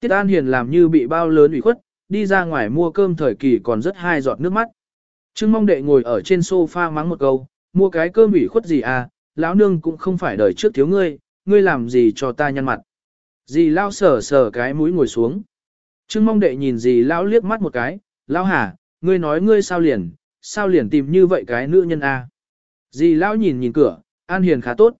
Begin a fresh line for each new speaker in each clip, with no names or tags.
Tiết An Hiền làm như bị bao lớn ủy khuất, đi ra ngoài mua cơm thời kỳ còn rất hai giọt nước mắt. Trương mong đệ ngồi ở trên sofa mắng một câu, mua cái cơm ủy khuất gì à, lão nương cũng không phải đời trước thiếu ngươi, ngươi làm gì cho ta nhăn mặt. Dì lao sờ sờ cái mũi ngồi xuống. Trương mong đệ nhìn dì lão liếc mắt một cái, lão hả, ngươi nói ngươi sao liền, sao liền tìm như vậy cái nữ nhân a? À? Dì lão nhìn nhìn cửa, an hiền khá tốt.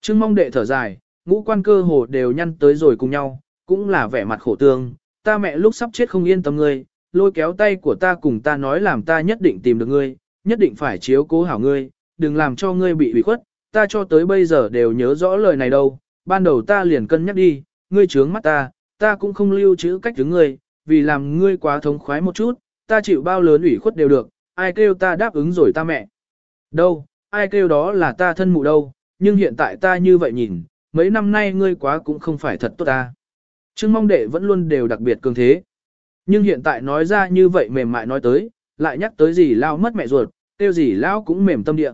Trương mong đệ thở dài, ngũ quan cơ hồ đều nhăn tới rồi cùng nhau, cũng là vẻ mặt khổ tương, ta mẹ lúc sắp chết không yên tâm ngươi, lôi kéo tay của ta cùng ta nói làm ta nhất định tìm được ngươi, nhất định phải chiếu cố hảo ngươi, đừng làm cho ngươi bị ủy khuất, ta cho tới bây giờ đều nhớ rõ lời này đâu, ban đầu ta liền cân nhắc đi, ngươi trướng mắt ta, ta cũng không lưu trữ cách đứng ngươi, vì làm ngươi quá thống khoái một chút, ta chịu bao lớn ủy khuất đều được, ai kêu ta đáp ứng rồi ta mẹ. Đâu, ai kêu đó là ta thân mụ đâu, nhưng hiện tại ta như vậy nhìn, mấy năm nay ngươi quá cũng không phải thật tốt ta. Trương mong đệ vẫn luôn đều đặc biệt cường thế. Nhưng hiện tại nói ra như vậy mềm mại nói tới, lại nhắc tới gì lao mất mẹ ruột, tiêu gì lao cũng mềm tâm địa.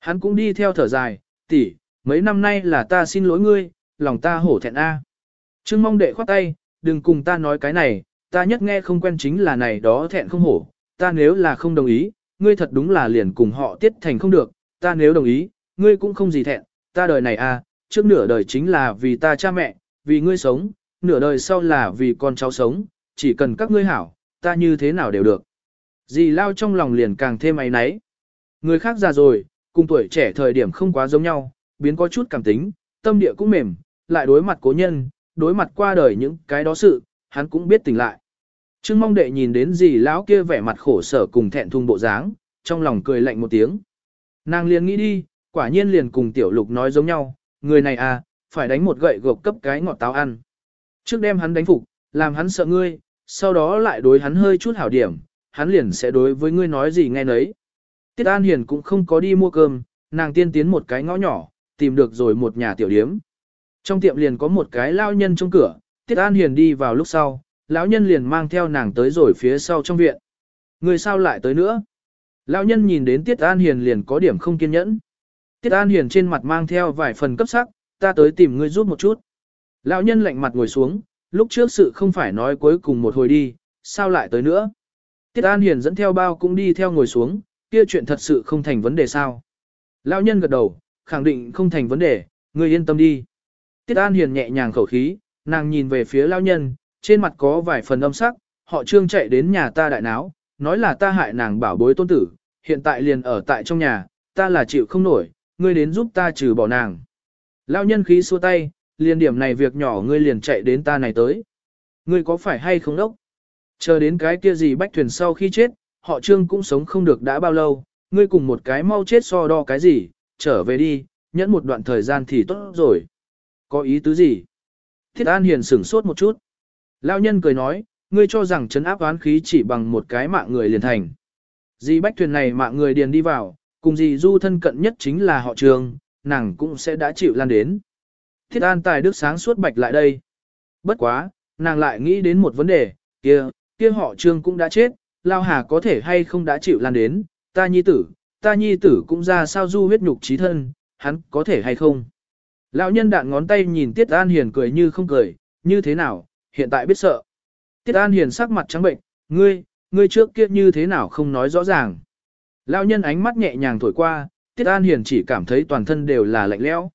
Hắn cũng đi theo thở dài, tỷ, mấy năm nay là ta xin lỗi ngươi, lòng ta hổ thẹn a. Trương mong đệ khoát tay, đừng cùng ta nói cái này, ta nhất nghe không quen chính là này đó thẹn không hổ, ta nếu là không đồng ý, ngươi thật đúng là liền cùng họ tiết thành không được, ta nếu đồng ý, ngươi cũng không gì thẹn, ta đời này a, trước nửa đời chính là vì ta cha mẹ, vì ngươi sống, nửa đời sau là vì con cháu sống, chỉ cần các ngươi hảo, ta như thế nào đều được. Dì lao trong lòng liền càng thêm ấy náy. Người khác già rồi, cùng tuổi trẻ thời điểm không quá giống nhau, biến có chút cảm tính, tâm địa cũng mềm, lại đối mặt cố nhân, đối mặt qua đời những cái đó sự, hắn cũng biết tỉnh lại. Trương mong đệ nhìn đến dì lão kia vẻ mặt khổ sở cùng thẹn thùng bộ dáng, trong lòng cười lạnh một tiếng. Nàng liền nghĩ đi, quả nhiên liền cùng tiểu lục nói giống nhau, người này à, phải đánh một gậy gộc cấp cái ngọt táo ăn. Trước đem hắn đánh phục, làm hắn sợ ngươi, sau đó lại đối hắn hơi chút hảo điểm, hắn liền sẽ đối với ngươi nói gì nghe nấy. Tiết An Hiền cũng không có đi mua cơm, nàng tiên tiến một cái ngõ nhỏ, tìm được rồi một nhà tiểu điếm. Trong tiệm liền có một cái lao nhân trong cửa, Tiết An Hiền đi vào lúc sau, lão nhân liền mang theo nàng tới rồi phía sau trong viện. Người sao lại tới nữa? Lão nhân nhìn đến Tiết An Hiền liền có điểm không kiên nhẫn. Tiết An Hiền trên mặt mang theo vài phần cấp sắc, ta tới tìm ngươi giúp một chút. Lão nhân lạnh mặt ngồi xuống, lúc trước sự không phải nói cuối cùng một hồi đi, sao lại tới nữa? Tiết An Hiền dẫn theo bao cũng đi theo ngồi xuống, kia chuyện thật sự không thành vấn đề sao? Lão nhân gật đầu, khẳng định không thành vấn đề, người yên tâm đi. Tiết An Hiền nhẹ nhàng khẩu khí, nàng nhìn về phía lão nhân, trên mặt có vài phần âm sắc, họ trương chạy đến nhà ta đại náo, nói là ta hại nàng bảo bối tôn tử, hiện tại liền ở tại trong nhà, ta là chịu không nổi, ngươi đến giúp ta trừ bỏ nàng. Lão nhân khí xua tay, liền điểm này việc nhỏ ngươi liền chạy đến ta này tới. Ngươi có phải hay không đốc? Chờ đến cái kia gì bách thuyền sau khi chết, họ trương cũng sống không được đã bao lâu, ngươi cùng một cái mau chết so đo cái gì, trở về đi, nhẫn một đoạn thời gian thì tốt rồi. Có ý tứ gì? Thiết An Hiền sửng sốt một chút. lao nhân cười nói, ngươi cho rằng chấn áp oán khí chỉ bằng một cái mạng người liền thành. Dì bách thuyền này mạng người điền đi vào, cùng dì du thân cận nhất chính là họ trường, nàng cũng sẽ đã chịu lan đến. Thiết an tài đức sáng suốt bạch lại đây. Bất quá, nàng lại nghĩ đến một vấn đề, kia, kia họ trương cũng đã chết, lao hà có thể hay không đã chịu lan đến, ta nhi tử, ta nhi tử cũng ra sao du huyết nhục trí thân, hắn có thể hay không. Lão nhân đạn ngón tay nhìn Tiết An Hiền cười như không cười, như thế nào, hiện tại biết sợ. Tiết An Hiền sắc mặt trắng bệnh, ngươi, ngươi trước kia như thế nào không nói rõ ràng. Lão nhân ánh mắt nhẹ nhàng thổi qua, Tiết An Hiền chỉ cảm thấy toàn thân đều là lạnh lẽo.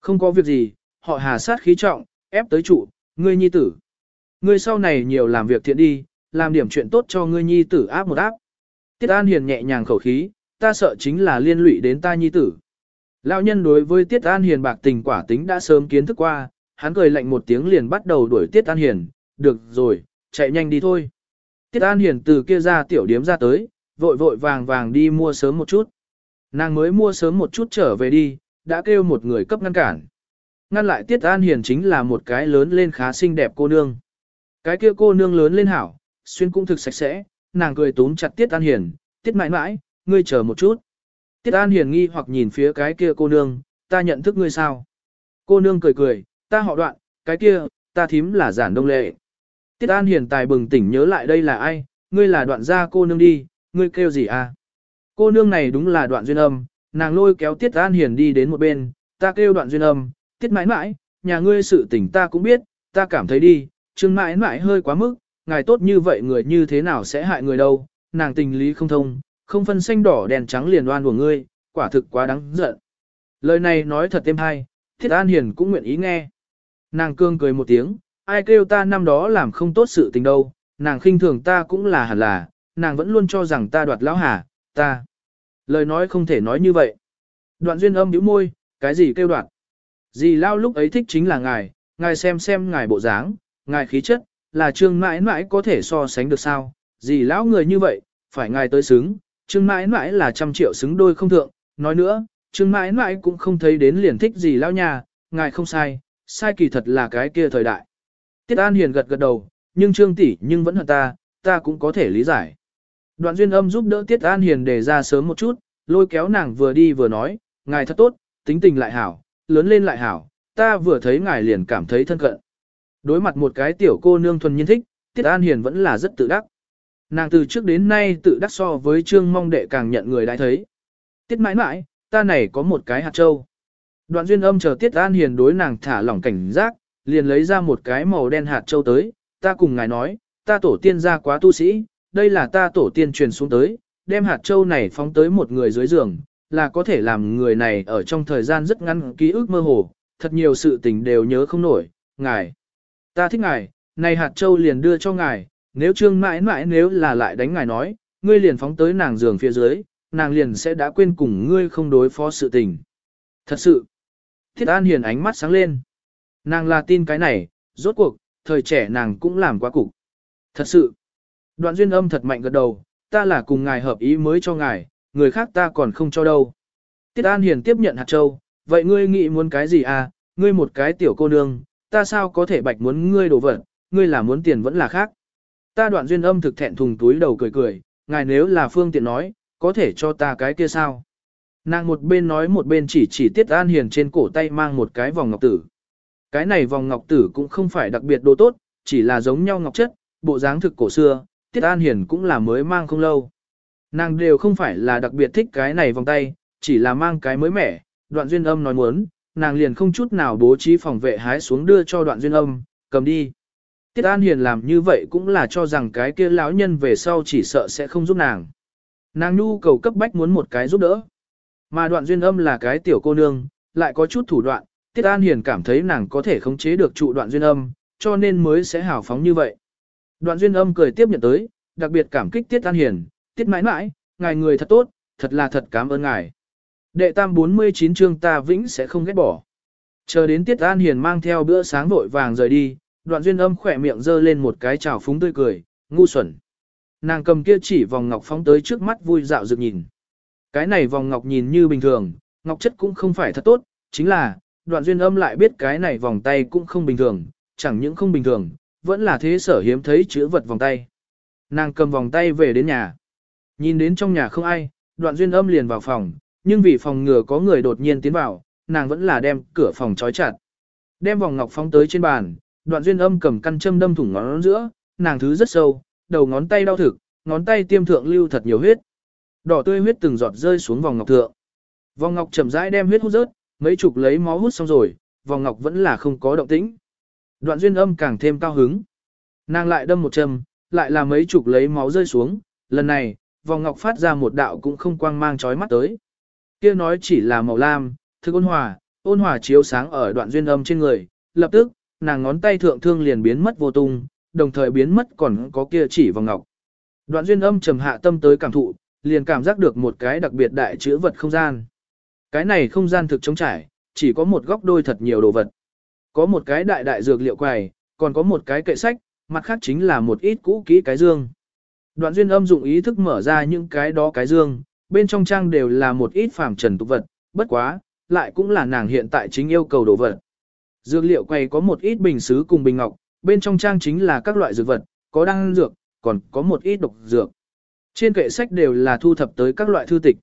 Không có việc gì, họ hà sát khí trọng, ép tới trụ, ngươi nhi tử. Ngươi sau này nhiều làm việc thiện đi, làm điểm chuyện tốt cho ngươi nhi tử áp một áp. Tiết An Hiền nhẹ nhàng khẩu khí, ta sợ chính là liên lụy đến ta nhi tử. Lão nhân đối với Tiết An Hiền bạc tình quả tính đã sớm kiến thức qua, hắn cười lạnh một tiếng liền bắt đầu đuổi Tiết An Hiền, được rồi, chạy nhanh đi thôi. Tiết An Hiền từ kia ra tiểu điếm ra tới, vội vội vàng vàng đi mua sớm một chút. Nàng mới mua sớm một chút trở về đi, đã kêu một người cấp ngăn cản. Ngăn lại Tiết An Hiền chính là một cái lớn lên khá xinh đẹp cô nương. Cái kia cô nương lớn lên hảo, xuyên cũng thực sạch sẽ, nàng cười túm chặt Tiết An Hiền, Tiết mãi mãi, ngươi chờ một chút. Tiết An Hiền nghi hoặc nhìn phía cái kia cô nương, ta nhận thức ngươi sao? Cô nương cười cười, ta họ đoạn, cái kia, ta thím là giản đông lệ. Tiết An Hiền tài bừng tỉnh nhớ lại đây là ai, ngươi là đoạn gia cô nương đi, ngươi kêu gì à? Cô nương này đúng là đoạn duyên âm, nàng lôi kéo Tiết An Hiền đi đến một bên, ta kêu đoạn duyên âm, Tiết mãi mãi, nhà ngươi sự tình ta cũng biết, ta cảm thấy đi, Trương mãi mãi hơi quá mức, ngài tốt như vậy người như thế nào sẽ hại người đâu, nàng tình lý không thông, không phân xanh đỏ đèn trắng liền oan của ngươi, quả thực quá đáng giận. Lời này nói thật thêm hay, Thiết An Hiền cũng nguyện ý nghe. Nàng cương cười một tiếng, ai kêu ta năm đó làm không tốt sự tình đâu, nàng khinh thường ta cũng là hẳn là, nàng vẫn luôn cho rằng ta đoạt lão hà, ta. Lời nói không thể nói như vậy. Đoạn duyên âm nhíu môi, cái gì kêu đoạn? Dì lao lúc ấy thích chính là ngài, ngài xem xem ngài bộ dáng, ngài khí chất, là trương mãi mãi có thể so sánh được sao? Dì lão người như vậy, phải ngài tới xứng, trương mãi mãi là trăm triệu xứng đôi không thượng, nói nữa, trương mãi mãi cũng không thấy đến liền thích dì lão nhà, ngài không sai, sai kỳ thật là cái kia thời đại. Tiết An Hiền gật gật đầu, nhưng trương tỷ nhưng vẫn hận ta, ta cũng có thể lý giải. Đoạn duyên âm giúp đỡ Tiết An Hiền để ra sớm một chút, lôi kéo nàng vừa đi vừa nói, ngài thật tốt, tính tình lại hảo, lớn lên lại hảo, ta vừa thấy ngài liền cảm thấy thân cận. Đối mặt một cái tiểu cô nương thuần nhiên thích, Tiết An Hiền vẫn là rất tự đắc. Nàng từ trước đến nay tự đắc so với trương mong đệ càng nhận người đã thấy. Tiết mãi mãi, ta này có một cái hạt châu. Đoạn duyên âm chờ Tiết An Hiền đối nàng thả lỏng cảnh giác, liền lấy ra một cái màu đen hạt châu tới, ta cùng ngài nói, ta tổ tiên ra quá tu sĩ, đây là ta tổ tiên truyền xuống tới, đem hạt châu này phóng tới một người dưới giường, là có thể làm người này ở trong thời gian rất ngắn ký ức mơ hồ, thật nhiều sự tình đều nhớ không nổi, ngài. Ta thích ngài, này hạt châu liền đưa cho ngài, nếu trương mãi mãi nếu là lại đánh ngài nói, ngươi liền phóng tới nàng giường phía dưới, nàng liền sẽ đã quên cùng ngươi không đối phó sự tình. Thật sự, thiết an hiền ánh mắt sáng lên. Nàng là tin cái này, rốt cuộc, thời trẻ nàng cũng làm quá cục. Thật sự, đoạn duyên âm thật mạnh gật đầu, ta là cùng ngài hợp ý mới cho ngài, người khác ta còn không cho đâu. Tiết An Hiền tiếp nhận hạt châu, vậy ngươi nghĩ muốn cái gì à, ngươi một cái tiểu cô nương, ta sao có thể bạch muốn ngươi đổ vật, ngươi là muốn tiền vẫn là khác. Ta đoạn duyên âm thực thẹn thùng túi đầu cười cười, ngài nếu là phương tiện nói, có thể cho ta cái kia sao. Nàng một bên nói một bên chỉ chỉ Tiết An Hiền trên cổ tay mang một cái vòng ngọc tử. Cái này vòng ngọc tử cũng không phải đặc biệt đồ tốt, chỉ là giống nhau ngọc chất, bộ dáng thực cổ xưa, Tiết An Hiền cũng là mới mang không lâu. Nàng đều không phải là đặc biệt thích cái này vòng tay, chỉ là mang cái mới mẻ, đoạn duyên âm nói muốn, nàng liền không chút nào bố trí phòng vệ hái xuống đưa cho đoạn duyên âm, cầm đi. Tiết An Hiền làm như vậy cũng là cho rằng cái kia lão nhân về sau chỉ sợ sẽ không giúp nàng. Nàng nhu cầu cấp bách muốn một cái giúp đỡ. Mà đoạn duyên âm là cái tiểu cô nương, lại có chút thủ đoạn, Tiết An Hiền cảm thấy nàng có thể khống chế được trụ đoạn duyên âm, cho nên mới sẽ hào phóng như vậy. Đoạn duyên âm cười tiếp nhận tới, đặc biệt cảm kích Tiết An Hiền, Tiết mãi mãi, ngài người thật tốt, thật là thật cảm ơn ngài. Đệ tam 49 chương ta vĩnh sẽ không ghét bỏ. Chờ đến Tiết An Hiền mang theo bữa sáng vội vàng rời đi, đoạn duyên âm khỏe miệng dơ lên một cái trào phúng tươi cười, ngu xuẩn. Nàng cầm kia chỉ vòng ngọc phóng tới trước mắt vui dạo dược nhìn. Cái này vòng ngọc nhìn như bình thường, ngọc chất cũng không phải thật tốt, chính là, đoạn duyên âm lại biết cái này vòng tay cũng không bình thường, chẳng những không bình thường, vẫn là thế sở hiếm thấy chữ vật vòng tay. Nàng cầm vòng tay về đến nhà. Nhìn đến trong nhà không ai, đoạn duyên âm liền vào phòng, nhưng vì phòng ngừa có người đột nhiên tiến vào, nàng vẫn là đem cửa phòng trói chặt. Đem vòng ngọc phóng tới trên bàn, đoạn duyên âm cầm căn châm đâm thủng ngón giữa, nàng thứ rất sâu, đầu ngón tay đau thực, ngón tay tiêm thượng lưu thật nhiều huyết. Đỏ tươi huyết từng giọt rơi xuống vòng ngọc thượng. Vòng ngọc chậm rãi đem huyết hút rớt, mấy chục lấy máu hút xong rồi, vòng ngọc vẫn là không có động tĩnh. Đoạn duyên âm càng thêm cao hứng. Nàng lại đâm một châm, lại là mấy chục lấy máu rơi xuống, lần này, vòng ngọc phát ra một đạo cũng không quang mang chói mắt tới. Kia nói chỉ là màu lam, thực ôn hòa, ôn hòa chiếu sáng ở đoạn duyên âm trên người, lập tức, nàng ngón tay thượng thương liền biến mất vô tung, đồng thời biến mất còn có kia chỉ vòng ngọc. Đoạn duyên âm trầm hạ tâm tới cảm thụ, liền cảm giác được một cái đặc biệt đại chữ vật không gian. Cái này không gian thực trống trải, chỉ có một góc đôi thật nhiều đồ vật. Có một cái đại đại dược liệu quầy, còn có một cái kệ sách, mặt khác chính là một ít cũ kỹ cái dương. Đoạn duyên âm dụng ý thức mở ra những cái đó cái dương, bên trong trang đều là một ít phàm trần tục vật, bất quá, lại cũng là nàng hiện tại chính yêu cầu đồ vật. Dược liệu quầy có một ít bình sứ cùng bình ngọc, bên trong trang chính là các loại dược vật, có đăng dược, còn có một ít độc dược. Trên kệ sách đều là thu thập tới các loại thư tịch.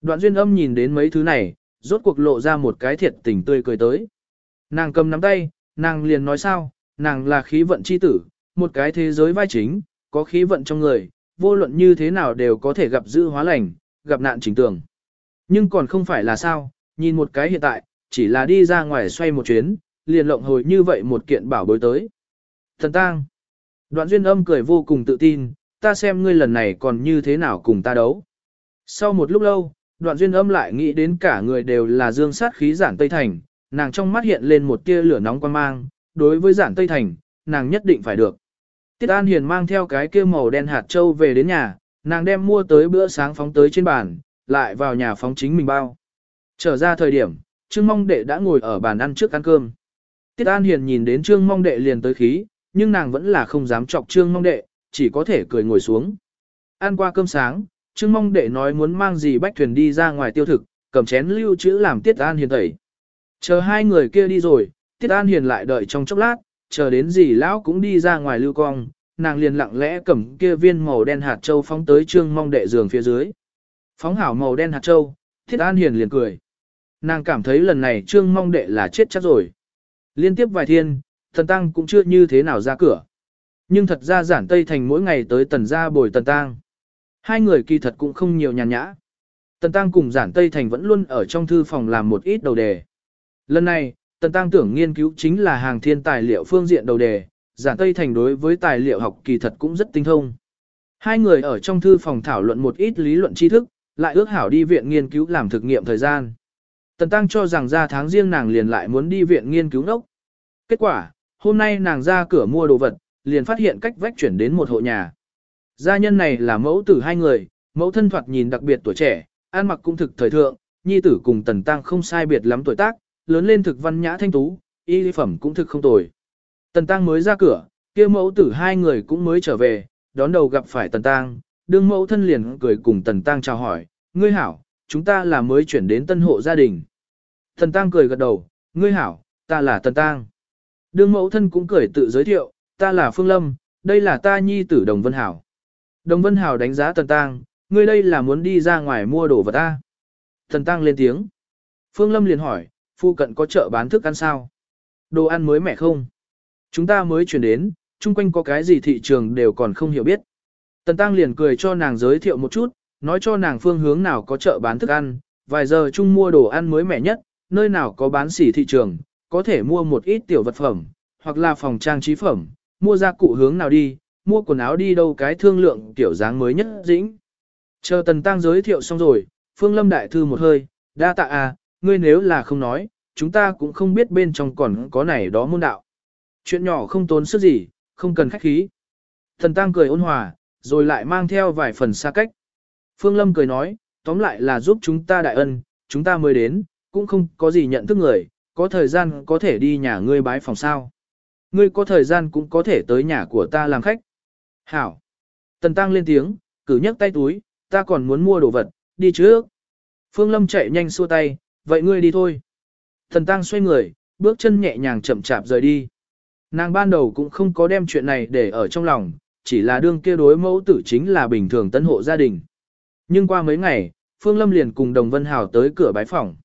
Đoạn duyên âm nhìn đến mấy thứ này, rốt cuộc lộ ra một cái thiệt tình tươi cười tới. Nàng cầm nắm tay, nàng liền nói sao, nàng là khí vận chi tử, một cái thế giới vai chính, có khí vận trong người, vô luận như thế nào đều có thể gặp dữ hóa lành, gặp nạn chỉnh tường. Nhưng còn không phải là sao, nhìn một cái hiện tại, chỉ là đi ra ngoài xoay một chuyến, liền lộng hồi như vậy một kiện bảo bối tới. Thần tang. Đoạn duyên âm cười vô cùng tự tin, ta xem ngươi lần này còn như thế nào cùng ta đấu. Sau một lúc lâu, đoạn duyên âm lại nghĩ đến cả người đều là dương sát khí giản Tây Thành, nàng trong mắt hiện lên một tia lửa nóng quan mang, đối với giản Tây Thành, nàng nhất định phải được. Tiết An Hiền mang theo cái kia màu đen hạt châu về đến nhà, nàng đem mua tới bữa sáng phóng tới trên bàn, lại vào nhà phóng chính mình bao. Trở ra thời điểm, Trương Mong Đệ đã ngồi ở bàn ăn trước ăn cơm. Tiết An Hiền nhìn đến Trương Mong Đệ liền tới khí, nhưng nàng vẫn là không dám chọc Trương Mong Đệ, chỉ có thể cười ngồi xuống. Ăn qua cơm sáng, Trương Mong Đệ nói muốn mang gì bách thuyền đi ra ngoài tiêu thực, cầm chén lưu trữ làm Tiết An Hiền tẩy. Chờ hai người kia đi rồi, Tiết An Hiền lại đợi trong chốc lát, chờ đến gì lão cũng đi ra ngoài lưu cong, nàng liền lặng lẽ cầm kia viên màu đen hạt châu phóng tới Trương Mong Đệ giường phía dưới. Phóng hảo màu đen hạt châu, thiết An Hiền liền cười. Nàng cảm thấy lần này Trương Mong Đệ là chết chắc rồi. Liên tiếp vài thiên, Thần Tăng cũng chưa như thế nào ra cửa. Nhưng thật ra giản Tây Thành mỗi ngày tới tần gia bồi tần Tăng. Hai người kỳ thật cũng không nhiều nhàn nhã. Tần Tăng cùng giản Tây Thành vẫn luôn ở trong thư phòng làm một ít đầu đề. Lần này, Tần Tăng tưởng nghiên cứu chính là hàng thiên tài liệu phương diện đầu đề, giản Tây Thành đối với tài liệu học kỳ thật cũng rất tinh thông. Hai người ở trong thư phòng thảo luận một ít lý luận tri thức, lại ước hảo đi viện nghiên cứu làm thực nghiệm thời gian. Tần Tăng cho rằng ra tháng riêng nàng liền lại muốn đi viện nghiên cứu nốc. Kết quả, hôm nay nàng ra cửa mua đồ vật, liền phát hiện cách vách chuyển đến một hộ nhà. Gia nhân này là mẫu tử hai người, mẫu thân thoạt nhìn đặc biệt tuổi trẻ, ăn mặc cũng thực thời thượng, nhi tử cùng Tần Tăng không sai biệt lắm tuổi tác, lớn lên thực văn nhã thanh tú, y lý phẩm cũng thực không tồi. Tần Tăng mới ra cửa, kia mẫu tử hai người cũng mới trở về, đón đầu gặp phải Tần Tăng, đương mẫu thân liền cười cùng Tần Tăng chào hỏi, ngươi hảo, chúng ta là mới chuyển đến tân hộ gia đình. Tần Tăng cười gật đầu, ngươi hảo, ta là Tần Tăng. Đương mẫu thân cũng cười tự giới thiệu, ta là Phương Lâm, đây là ta nhi tử Đồng Vân Hảo. Đồng Vân Hảo đánh giá Tần Tăng, ngươi đây là muốn đi ra ngoài mua đồ vật ta. Tần Tăng lên tiếng. Phương Lâm liền hỏi, phu cận có chợ bán thức ăn sao? Đồ ăn mới mẻ không? Chúng ta mới chuyển đến, chung quanh có cái gì thị trường đều còn không hiểu biết. Tần Tăng liền cười cho nàng giới thiệu một chút, nói cho nàng phương hướng nào có chợ bán thức ăn, vài giờ chung mua đồ ăn mới mẻ nhất, nơi nào có bán xỉ thị trường, có thể mua một ít tiểu vật phẩm, hoặc là phòng trang trí phẩm, mua gia cụ hướng nào đi, mua quần áo đi đâu cái thương lượng tiểu dáng mới nhất dĩnh. Chờ Tần Tăng giới thiệu xong rồi, Phương Lâm đại thư một hơi, đa tạ à, ngươi nếu là không nói, chúng ta cũng không biết bên trong còn có này đó môn đạo. Chuyện nhỏ không tốn sức gì, không cần khách khí. Thần Tăng cười ôn hòa, rồi lại mang theo vài phần xa cách. Phương Lâm cười nói, tóm lại là giúp chúng ta đại ân, chúng ta mới đến, cũng không có gì nhận thức người, có thời gian có thể đi nhà ngươi bái phòng sao. Ngươi có thời gian cũng có thể tới nhà của ta làm khách. Hảo. Tần Tăng lên tiếng, cử nhấc tay túi, ta còn muốn mua đồ vật, đi trước. Phương Lâm chạy nhanh xua tay, vậy ngươi đi thôi. thần Tăng xoay người, bước chân nhẹ nhàng chậm chạp rời đi. Nàng ban đầu cũng không có đem chuyện này để ở trong lòng, chỉ là đương kia đối mẫu tử chính là bình thường tân hộ gia đình. Nhưng qua mấy ngày, Phương Lâm liền cùng Đồng Vân Hào tới cửa bái phòng.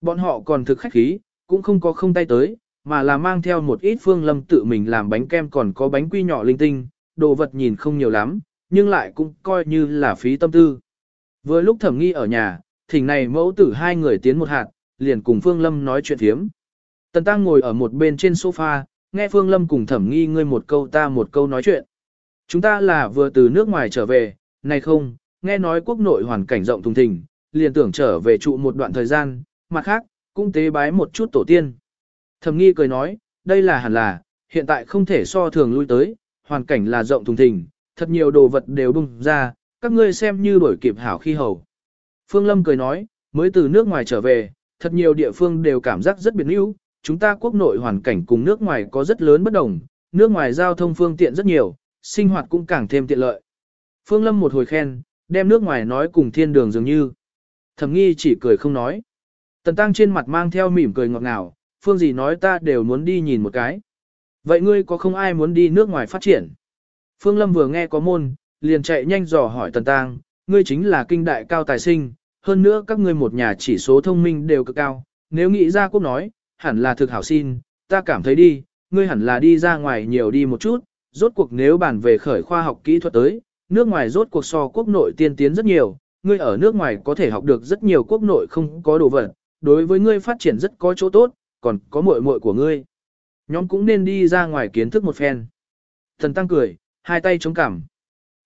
Bọn họ còn thực khách khí, cũng không có không tay tới, mà là mang theo một ít Phương Lâm tự mình làm bánh kem còn có bánh quy nhỏ linh tinh, đồ vật nhìn không nhiều lắm, nhưng lại cũng coi như là phí tâm tư. Vừa lúc thẩm nghi ở nhà, thỉnh này mẫu tử hai người tiến một hạt, liền cùng Phương Lâm nói chuyện thiếm. Tần Tăng ngồi ở một bên trên sofa, nghe Phương Lâm cùng thẩm nghi ngươi một câu ta một câu nói chuyện. Chúng ta là vừa từ nước ngoài trở về, này không, nghe nói quốc nội hoàn cảnh rộng thùng thình, liền tưởng trở về trụ một đoạn thời gian, mặt khác, cũng tế bái một chút tổ tiên. Thẩm nghi cười nói, đây là hẳn là, hiện tại không thể so thường lui tới, hoàn cảnh là rộng thùng thình, thật nhiều đồ vật đều bung ra, các ngươi xem như đổi kịp hảo khi hầu. Phương Lâm cười nói, mới từ nước ngoài trở về, thật nhiều địa phương đều cảm giác rất biệt níu, chúng ta quốc nội hoàn cảnh cùng nước ngoài có rất lớn bất đồng, nước ngoài giao thông phương tiện rất nhiều, sinh hoạt cũng càng thêm tiện lợi. Phương Lâm một hồi khen, đem nước ngoài nói cùng thiên đường dường như. Thẩm nghi chỉ cười không nói. Tần Tăng trên mặt mang theo mỉm cười ngọt ngào, phương gì nói ta đều muốn đi nhìn một cái. Vậy ngươi có không ai muốn đi nước ngoài phát triển? Phương Lâm vừa nghe có môn, liền chạy nhanh dò hỏi Tần Tăng, ngươi chính là kinh đại cao tài sinh, hơn nữa các ngươi một nhà chỉ số thông minh đều cực cao, nếu nghĩ ra quốc nói, hẳn là thực hảo xin, ta cảm thấy đi, ngươi hẳn là đi ra ngoài nhiều đi một chút, rốt cuộc nếu bàn về khởi khoa học kỹ thuật tới, nước ngoài rốt cuộc so quốc nội tiên tiến rất nhiều, ngươi ở nước ngoài có thể học được rất nhiều quốc nội không có đồ vật, đối với ngươi phát triển rất có chỗ tốt, còn có muội muội của ngươi. Nhóm cũng nên đi ra ngoài kiến thức một phen. Thần Tăng cười, hai tay chống cằm.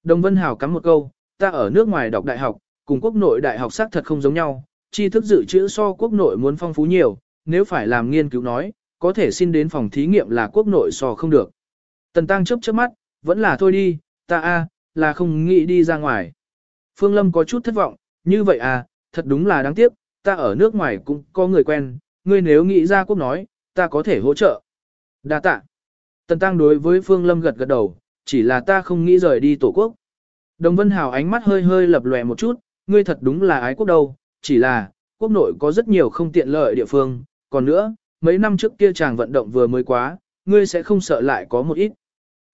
Đồng Vân Hảo cắm một câu, ta ở nước ngoài đọc đại học, cùng quốc nội đại học xác thật không giống nhau, tri thức dự trữ so quốc nội muốn phong phú nhiều, nếu phải làm nghiên cứu nói, có thể xin đến phòng thí nghiệm là quốc nội so không được. Tần Tăng chớp chớp mắt, vẫn là thôi đi, ta a, là không nghĩ đi ra ngoài. Phương Lâm có chút thất vọng, như vậy à, thật đúng là đáng tiếc, ta ở nước ngoài cũng có người quen, ngươi nếu nghĩ ra quốc nói, ta có thể hỗ trợ. Đa tạ. Tần Tăng đối với Phương Lâm gật gật đầu, chỉ là ta không nghĩ rời đi tổ quốc. Đồng Vân Hào ánh mắt hơi hơi lập lòe một chút, ngươi thật đúng là ái quốc đâu, chỉ là, quốc nội có rất nhiều không tiện lợi địa phương, còn nữa, mấy năm trước kia chàng vận động vừa mới quá, ngươi sẽ không sợ lại có một ít.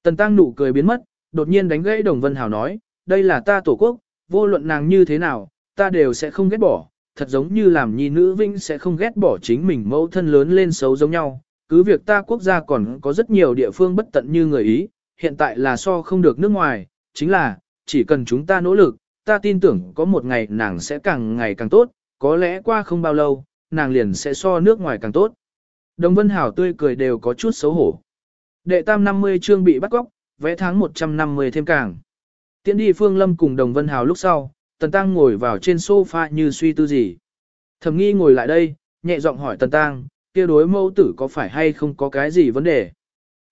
Tần Tăng nụ cười biến mất, đột nhiên đánh gãy Đồng Vân Hào nói, đây là ta tổ quốc, vô luận nàng như thế nào, ta đều sẽ không ghét bỏ, thật giống như làm nhi nữ vinh sẽ không ghét bỏ chính mình mẫu thân lớn lên xấu giống nhau. Cứ việc ta quốc gia còn có rất nhiều địa phương bất tận như người Ý, hiện tại là so không được nước ngoài, chính là, chỉ cần chúng ta nỗ lực, ta tin tưởng có một ngày nàng sẽ càng ngày càng tốt, có lẽ qua không bao lâu, nàng liền sẽ so nước ngoài càng tốt. Đồng Vân Hảo tươi cười đều có chút xấu hổ. Đệ tam 50 chương bị bắt cóc, vẽ tháng 150 thêm càng. Tiến đi Phương Lâm cùng Đồng Vân Hảo lúc sau, Tần Tăng ngồi vào trên sofa như suy tư gì. Thẩm nghi ngồi lại đây, nhẹ giọng hỏi Tần Tăng, kia đối mẫu tử có phải hay không có cái gì vấn đề.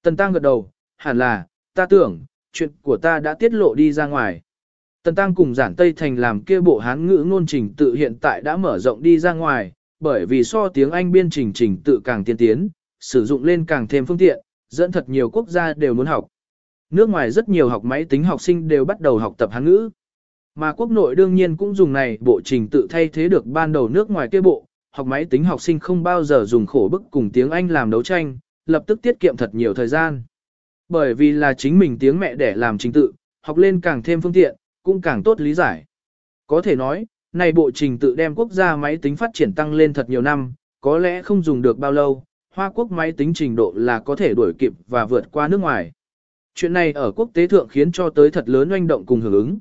Tần Tăng gật đầu, hẳn là, ta tưởng, chuyện của ta đã tiết lộ đi ra ngoài. Tần Tăng cùng giản Tây Thành làm kia bộ hán ngữ ngôn trình tự hiện tại đã mở rộng đi ra ngoài, bởi vì so tiếng Anh biên trình trình tự càng tiên tiến, sử dụng lên càng thêm phương tiện, dẫn thật nhiều quốc gia đều muốn học. Nước ngoài rất nhiều học máy tính học sinh đều bắt đầu học tập hán ngữ. Mà quốc nội đương nhiên cũng dùng này bộ trình tự thay thế được ban đầu nước ngoài kia bộ, học máy tính học sinh không bao giờ dùng khổ bức cùng tiếng Anh làm đấu tranh, lập tức tiết kiệm thật nhiều thời gian. Bởi vì là chính mình tiếng mẹ để làm trình tự, học lên càng thêm phương tiện, cũng càng tốt lý giải. Có thể nói, này bộ trình tự đem quốc gia máy tính phát triển tăng lên thật nhiều năm, có lẽ không dùng được bao lâu, Hoa Quốc máy tính trình độ là có thể đuổi kịp và vượt qua nước ngoài. Chuyện này ở quốc tế thượng khiến cho tới thật lớn oanh động cùng hưởng ứng.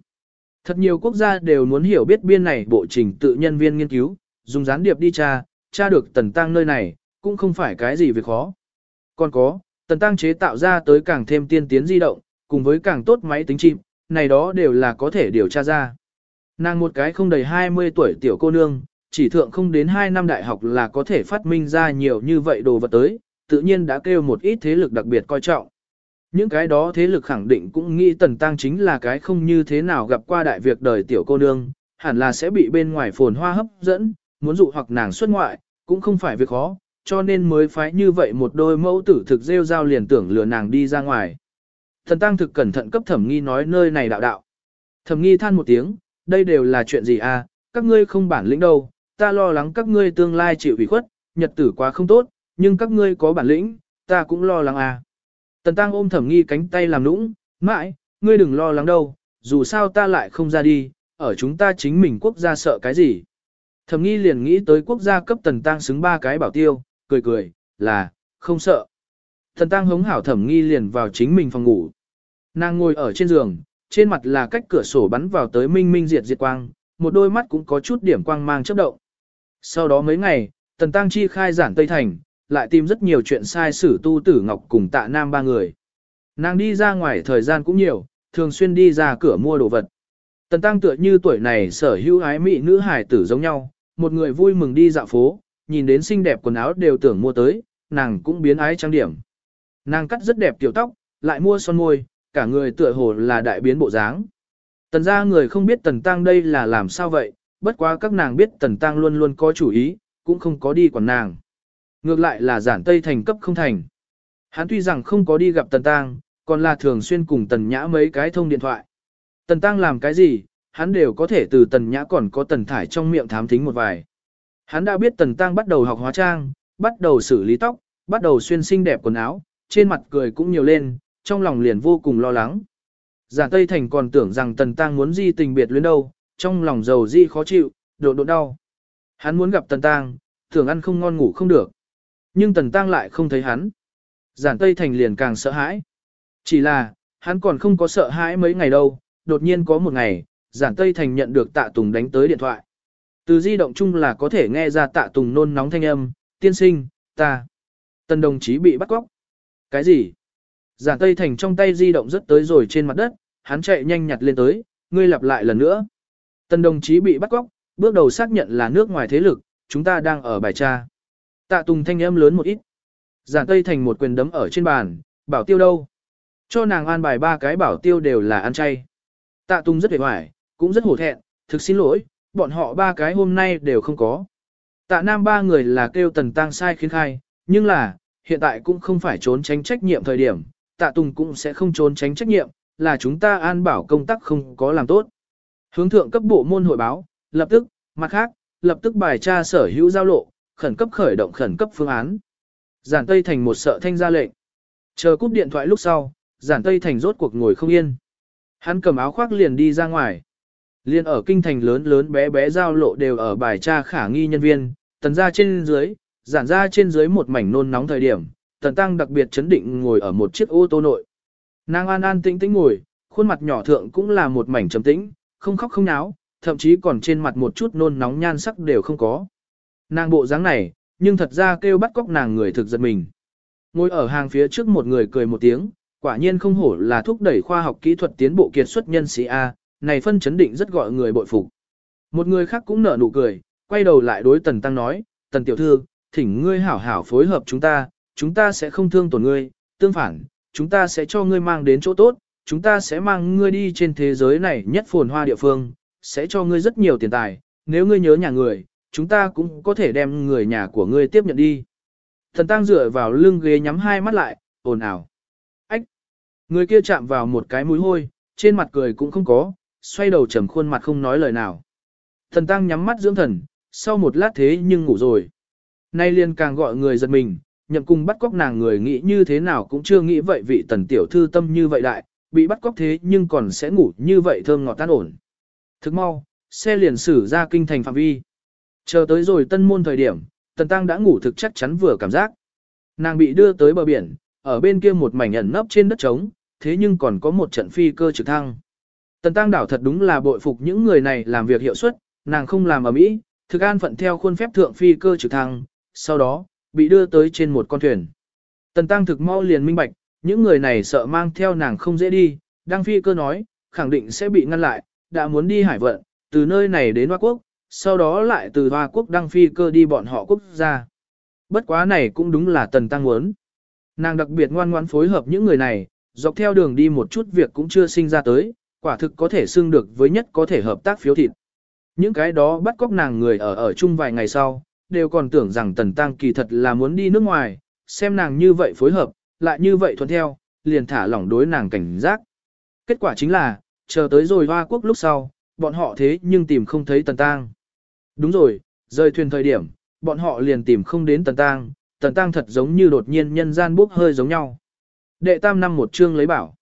Thật nhiều quốc gia đều muốn hiểu biết biên này bộ trình tự nhân viên nghiên cứu, dùng gián điệp đi tra, tra được tần tăng nơi này, cũng không phải cái gì việc khó. Còn có, tần tăng chế tạo ra tới càng thêm tiên tiến di động, cùng với càng tốt máy tính chim, này đó đều là có thể điều tra ra. Nàng một cái không đầy 20 tuổi tiểu cô nương, chỉ thượng không đến 2 năm đại học là có thể phát minh ra nhiều như vậy đồ vật tới, tự nhiên đã kêu một ít thế lực đặc biệt coi trọng. Những cái đó thế lực khẳng định cũng nghĩ Tần Tăng chính là cái không như thế nào gặp qua đại việc đời tiểu cô nương, hẳn là sẽ bị bên ngoài phồn hoa hấp dẫn, muốn dụ hoặc nàng xuất ngoại, cũng không phải việc khó, cho nên mới phái như vậy một đôi mẫu tử thực rêu giao liền tưởng lừa nàng đi ra ngoài. Thần Tăng thực cẩn thận cấp thẩm nghi nói nơi này đạo đạo. Thẩm nghi than một tiếng, đây đều là chuyện gì à, các ngươi không bản lĩnh đâu, ta lo lắng các ngươi tương lai chịu ủy khuất, nhật tử quá không tốt, nhưng các ngươi có bản lĩnh, ta cũng lo lắng à. Tần Tăng ôm thẩm nghi cánh tay làm nũng, mãi, ngươi đừng lo lắng đâu, dù sao ta lại không ra đi, ở chúng ta chính mình quốc gia sợ cái gì. Thẩm nghi liền nghĩ tới quốc gia cấp Tần Tăng xứng ba cái bảo tiêu, cười cười, là, không sợ. Thần Tăng hống hảo thẩm nghi liền vào chính mình phòng ngủ. Nàng ngồi ở trên giường, trên mặt là cách cửa sổ bắn vào tới minh minh diệt diệt quang, một đôi mắt cũng có chút điểm quang mang chớp động. Sau đó mấy ngày, Tần Tăng chi khai giản Tây Thành, lại tìm rất nhiều chuyện sai sử tu tử ngọc cùng tạ nam ba người. Nàng đi ra ngoài thời gian cũng nhiều, thường xuyên đi ra cửa mua đồ vật. Tần tăng tựa như tuổi này sở hữu ái mỹ nữ hải tử giống nhau, một người vui mừng đi dạo phố, nhìn đến xinh đẹp quần áo đều tưởng mua tới, nàng cũng biến ái trang điểm. Nàng cắt rất đẹp tiểu tóc, lại mua son môi, cả người tựa hồ là đại biến bộ dáng. Tần gia người không biết tần tăng đây là làm sao vậy, bất quá các nàng biết tần tăng luôn luôn có chủ ý, cũng không có đi quản nàng. Ngược lại là giản tây thành cấp không thành. Hắn tuy rằng không có đi gặp Tần Tăng, còn là thường xuyên cùng Tần Nhã mấy cái thông điện thoại. Tần Tăng làm cái gì, hắn đều có thể từ Tần Nhã còn có Tần Thải trong miệng thám thính một vài. Hắn đã biết Tần Tăng bắt đầu học hóa trang, bắt đầu xử lý tóc, bắt đầu xuyên xinh đẹp quần áo, trên mặt cười cũng nhiều lên, trong lòng liền vô cùng lo lắng. Giản Tây Thành còn tưởng rằng Tần Tăng muốn di tình biệt luyến đâu, trong lòng giàu di khó chịu, độ độ đau. Hắn muốn gặp Tần Tăng, thường ăn không ngon ngủ không được. Nhưng Tần Tăng lại không thấy hắn. Giản Tây Thành liền càng sợ hãi. Chỉ là, hắn còn không có sợ hãi mấy ngày đâu, đột nhiên có một ngày, Giản Tây Thành nhận được Tạ Tùng đánh tới điện thoại. Từ di động chung là có thể nghe ra Tạ Tùng nôn nóng thanh âm, tiên sinh, ta. Tần đồng chí bị bắt cóc. Cái gì? Giản Tây Thành trong tay di động rất tới rồi trên mặt đất, hắn chạy nhanh nhặt lên tới, ngươi lặp lại lần nữa. Tần đồng chí bị bắt cóc, bước đầu xác nhận là nước ngoài thế lực, chúng ta đang ở bài tra. Tạ Tùng thanh âm lớn một ít. Giản Tây Thành một quyền đấm ở trên bàn, bảo tiêu đâu? Cho nàng an bài ba cái bảo tiêu đều là ăn chay. Tạ Tùng rất vẻ hoài, cũng rất hổ thẹn, thực xin lỗi, bọn họ ba cái hôm nay đều không có. Tạ Nam ba người là kêu Tần Tăng sai khiến khai, nhưng là, hiện tại cũng không phải trốn tránh trách nhiệm thời điểm, Tạ Tùng cũng sẽ không trốn tránh trách nhiệm, là chúng ta an bảo công tác không có làm tốt. Hướng thượng cấp bộ môn hội báo, lập tức, mặt khác, lập tức bài tra sở hữu giao lộ, khẩn cấp khởi động khẩn cấp phương án. Giản Tây Thành một sợ thanh ra lệnh. Chờ cúp điện thoại lúc sau, Giản Tây Thành rốt cuộc ngồi không yên. Hắn cầm áo khoác liền đi ra ngoài. Liên ở kinh thành lớn lớn bé bé giao lộ đều ở bài tra khả nghi nhân viên, tần ra trên dưới, giản ra trên dưới một mảnh nôn nóng thời điểm, tần tăng đặc biệt chấn định ngồi ở một chiếc ô tô nội. Nàng an an tĩnh tĩnh ngồi, khuôn mặt nhỏ thượng cũng là một mảnh trầm tĩnh, không khóc không náo, thậm chí còn trên mặt một chút nôn nóng nhan sắc đều không có. Nàng bộ dáng này, nhưng thật ra kêu bắt cóc nàng người thực giật mình. Ngồi ở hàng phía trước một người cười một tiếng, quả nhiên không hổ là thúc đẩy khoa học kỹ thuật tiến bộ kiệt xuất nhân sĩ A, này phân chấn định rất gọi người bội phục. Một người khác cũng nở nụ cười, quay đầu lại đối Tần Tăng nói, Tần Tiểu Thư, thỉnh ngươi hảo hảo phối hợp chúng ta, chúng ta sẽ không thương tổn ngươi, tương phản, chúng ta sẽ cho ngươi mang đến chỗ tốt, chúng ta sẽ mang ngươi đi trên thế giới này nhất phồn hoa địa phương, sẽ cho ngươi rất nhiều tiền tài, nếu ngươi nhớ nhà người, chúng ta cũng có thể đem người nhà của ngươi tiếp nhận đi. Thần Tăng dựa vào lưng ghế nhắm hai mắt lại, ồn ào. Ách! Người kia chạm vào một cái mũi hôi, trên mặt cười cũng không có, xoay đầu trầm khuôn mặt không nói lời nào. Thần Tăng nhắm mắt dưỡng thần, sau một lát thế nhưng ngủ rồi. Nay liền càng gọi người giật mình, nhậm cung bắt cóc nàng người nghĩ như thế nào cũng chưa nghĩ vậy vị tần tiểu thư tâm như vậy đại, bị bắt cóc thế nhưng còn sẽ ngủ như vậy thơm ngọt tan ổn. Thức mau, xe liền xử ra kinh thành phạm vi. Chờ tới rồi tân môn thời điểm, tần tăng đã ngủ thực chắc chắn vừa cảm giác. Nàng bị đưa tới bờ biển, ở bên kia một mảnh ẩn nấp trên đất trống, thế nhưng còn có một trận phi cơ trực thăng. Tần tăng đảo thật đúng là bội phục những người này làm việc hiệu suất, nàng không làm ở mỹ, thực an phận theo khuôn phép thượng phi cơ trực thăng, sau đó, bị đưa tới trên một con thuyền. Tần tăng thực mau liền minh bạch, những người này sợ mang theo nàng không dễ đi, đang phi cơ nói, khẳng định sẽ bị ngăn lại, đã muốn đi hải vận, từ nơi này đến Hoa Quốc, sau đó lại từ Hoa Quốc đăng phi cơ đi bọn họ quốc gia. Bất quá này cũng đúng là tần tăng muốn. Nàng đặc biệt ngoan ngoãn phối hợp những người này, dọc theo đường đi một chút việc cũng chưa sinh ra tới, quả thực có thể xưng được với nhất có thể hợp tác phiếu thịt. Những cái đó bắt cóc nàng người ở ở chung vài ngày sau, đều còn tưởng rằng tần tăng kỳ thật là muốn đi nước ngoài, xem nàng như vậy phối hợp, lại như vậy thuận theo, liền thả lỏng đối nàng cảnh giác. Kết quả chính là, chờ tới rồi hoa quốc lúc sau, bọn họ thế nhưng tìm không thấy tần tăng. Đúng rồi, rời thuyền thời điểm, bọn họ liền tìm không đến tần tăng, tần tăng thật giống như đột nhiên nhân gian bốc hơi giống nhau. Đệ tam năm một chương lấy bảo.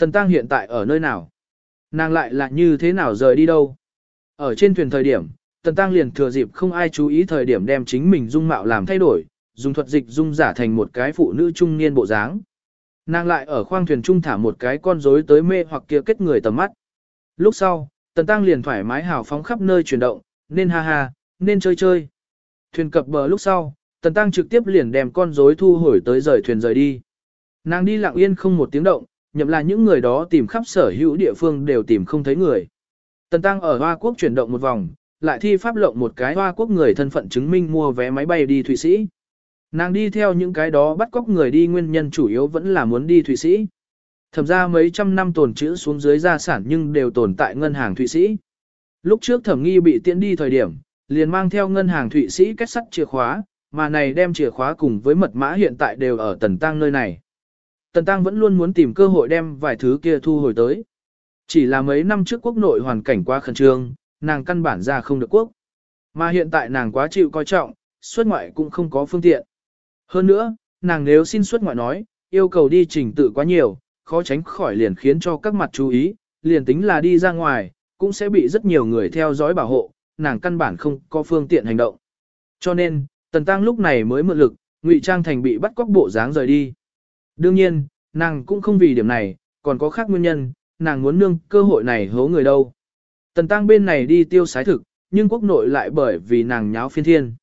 Tần tăng hiện tại ở nơi nào? Nàng lại là như thế nào rời đi đâu? Ở trên thuyền thời điểm, tần tăng liền thừa dịp không ai chú ý thời điểm đem chính mình dung mạo làm thay đổi, dùng thuật dịch dung giả thành một cái phụ nữ trung niên bộ dáng. Nàng lại ở khoang thuyền trung thả một cái con rối tới mê hoặc kia kết người tầm mắt. Lúc sau, tần tăng liền thoải mái hào phóng khắp nơi chuyển động, nên ha ha, nên chơi chơi. Thuyền cập bờ lúc sau, tần tăng trực tiếp liền đem con rối thu hồi tới rời thuyền rời đi. Nàng đi lặng yên không một tiếng động, nhậm là những người đó tìm khắp sở hữu địa phương đều tìm không thấy người. Tần tăng ở Hoa Quốc chuyển động một vòng, lại thi pháp lộng một cái Hoa Quốc người thân phận chứng minh mua vé máy bay đi Thụy Sĩ. Nàng đi theo những cái đó bắt cóc người đi nguyên nhân chủ yếu vẫn là muốn đi Thụy Sĩ. Thẩm ra mấy trăm năm tồn trữ xuống dưới gia sản nhưng đều tồn tại ngân hàng Thụy Sĩ. Lúc trước thẩm nghi bị tiễn đi thời điểm, liền mang theo ngân hàng Thụy Sĩ kết sắt chìa khóa, mà này đem chìa khóa cùng với mật mã hiện tại đều ở Tần Tăng nơi này. Tần Tăng vẫn luôn muốn tìm cơ hội đem vài thứ kia thu hồi tới. Chỉ là mấy năm trước quốc nội hoàn cảnh quá khẩn trương, nàng căn bản ra không được quốc. Mà hiện tại nàng quá chịu coi trọng, xuất ngoại cũng không có phương tiện. Hơn nữa, nàng nếu xin xuất ngoại nói, yêu cầu đi trình tự quá nhiều, khó tránh khỏi liền khiến cho các mặt chú ý, liền tính là đi ra ngoài, cũng sẽ bị rất nhiều người theo dõi bảo hộ, nàng căn bản không có phương tiện hành động. Cho nên, Tần Tăng lúc này mới mượn lực, ngụy trang thành bị bắt cóc bộ dáng rời đi. Đương nhiên, nàng cũng không vì điểm này, còn có khác nguyên nhân, nàng muốn nương cơ hội này hố người đâu. Tần Tăng bên này đi tiêu sái thực, nhưng quốc nội lại bởi vì nàng nháo phiên thiên.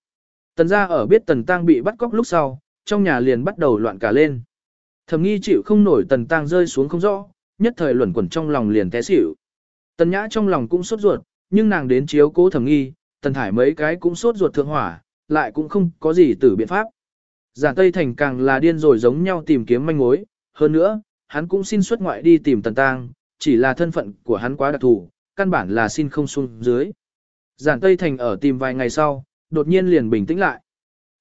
Tần gia ở biết Tần Tăng bị bắt cóc lúc sau, trong nhà liền bắt đầu loạn cả lên. Thẩm nghi chịu không nổi tần tăng rơi xuống không rõ, nhất thời luẩn quẩn trong lòng liền té xỉu. Tần nhã trong lòng cũng sốt ruột, nhưng nàng đến chiếu cố thẩm nghi, tần thải mấy cái cũng sốt ruột thượng hỏa, lại cũng không có gì tử biện pháp. Giản Tây Thành càng là điên rồi giống nhau tìm kiếm manh mối, hơn nữa, hắn cũng xin xuất ngoại đi tìm tần tang, chỉ là thân phận của hắn quá đặc thù, căn bản là xin không xuống dưới. Giản Tây Thành ở tìm vài ngày sau, đột nhiên liền bình tĩnh lại.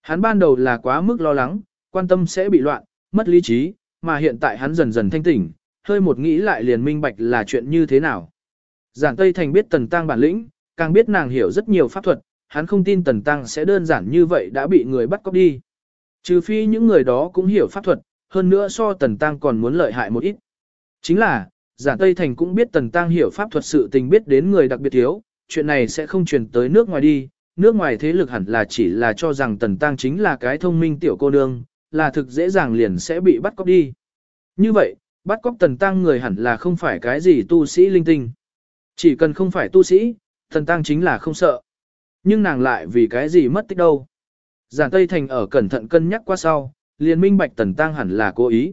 Hắn ban đầu là quá mức lo lắng, quan tâm sẽ bị loạn, mất lý trí, mà hiện tại hắn dần dần thanh tỉnh, hơi một nghĩ lại liền minh bạch là chuyện như thế nào. Giản Tây Thành biết Tần Tăng bản lĩnh, càng biết nàng hiểu rất nhiều pháp thuật, hắn không tin Tần Tăng sẽ đơn giản như vậy đã bị người bắt cóc đi. Trừ phi những người đó cũng hiểu pháp thuật, hơn nữa so Tần Tăng còn muốn lợi hại một ít. Chính là, giả Tây Thành cũng biết Tần Tăng hiểu pháp thuật sự tình biết đến người đặc biệt thiếu, chuyện này sẽ không truyền tới nước ngoài đi, nước ngoài thế lực hẳn là chỉ là cho rằng Tần Tăng chính là cái thông minh tiểu cô nương, là thực dễ dàng liền sẽ bị bắt cóc đi. Như vậy, bắt cóc Tần Tăng người hẳn là không phải cái gì tu sĩ linh tinh. Chỉ cần không phải tu sĩ, Tần Tăng chính là không sợ. Nhưng nàng lại vì cái gì mất tích đâu. Giản Tây Thành ở cẩn thận cân nhắc qua sau, liền minh bạch Tần Tăng hẳn là cố ý.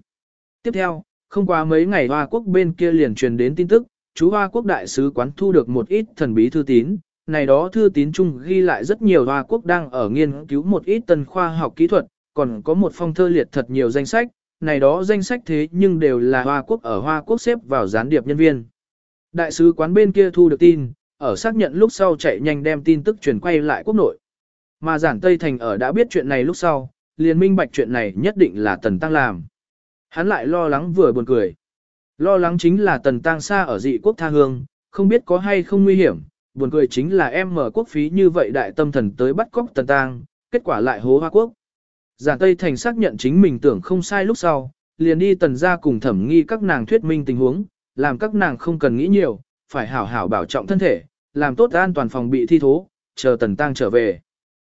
Tiếp theo, không qua mấy ngày Hoa Quốc bên kia liền truyền đến tin tức, chú Hoa Quốc đại sứ quán thu được một ít thần bí thư tín, này đó thư tín chung ghi lại rất nhiều Hoa Quốc đang ở nghiên cứu một ít tân khoa học kỹ thuật, còn có một phong thơ liệt thật nhiều danh sách, này đó danh sách thế nhưng đều là Hoa Quốc ở Hoa Quốc xếp vào gián điệp nhân viên. Đại sứ quán bên kia thu được tin, ở xác nhận lúc sau chạy nhanh đem tin tức truyền quay lại quốc nội. Mà giản Tây Thành ở đã biết chuyện này lúc sau, liền minh bạch chuyện này nhất định là Tần Tăng làm. Hắn lại lo lắng vừa buồn cười. Lo lắng chính là Tần Tăng xa ở dị quốc tha hương, không biết có hay không nguy hiểm, buồn cười chính là em mở quốc phí như vậy đại tâm thần tới bắt cóc Tần Tăng, kết quả lại hố hoa quốc. Giản Tây Thành xác nhận chính mình tưởng không sai lúc sau, liền đi tần ra cùng thẩm nghi các nàng thuyết minh tình huống, làm các nàng không cần nghĩ nhiều, phải hảo hảo bảo trọng thân thể, làm tốt an toàn phòng bị thi thố, chờ tần tăng trở về.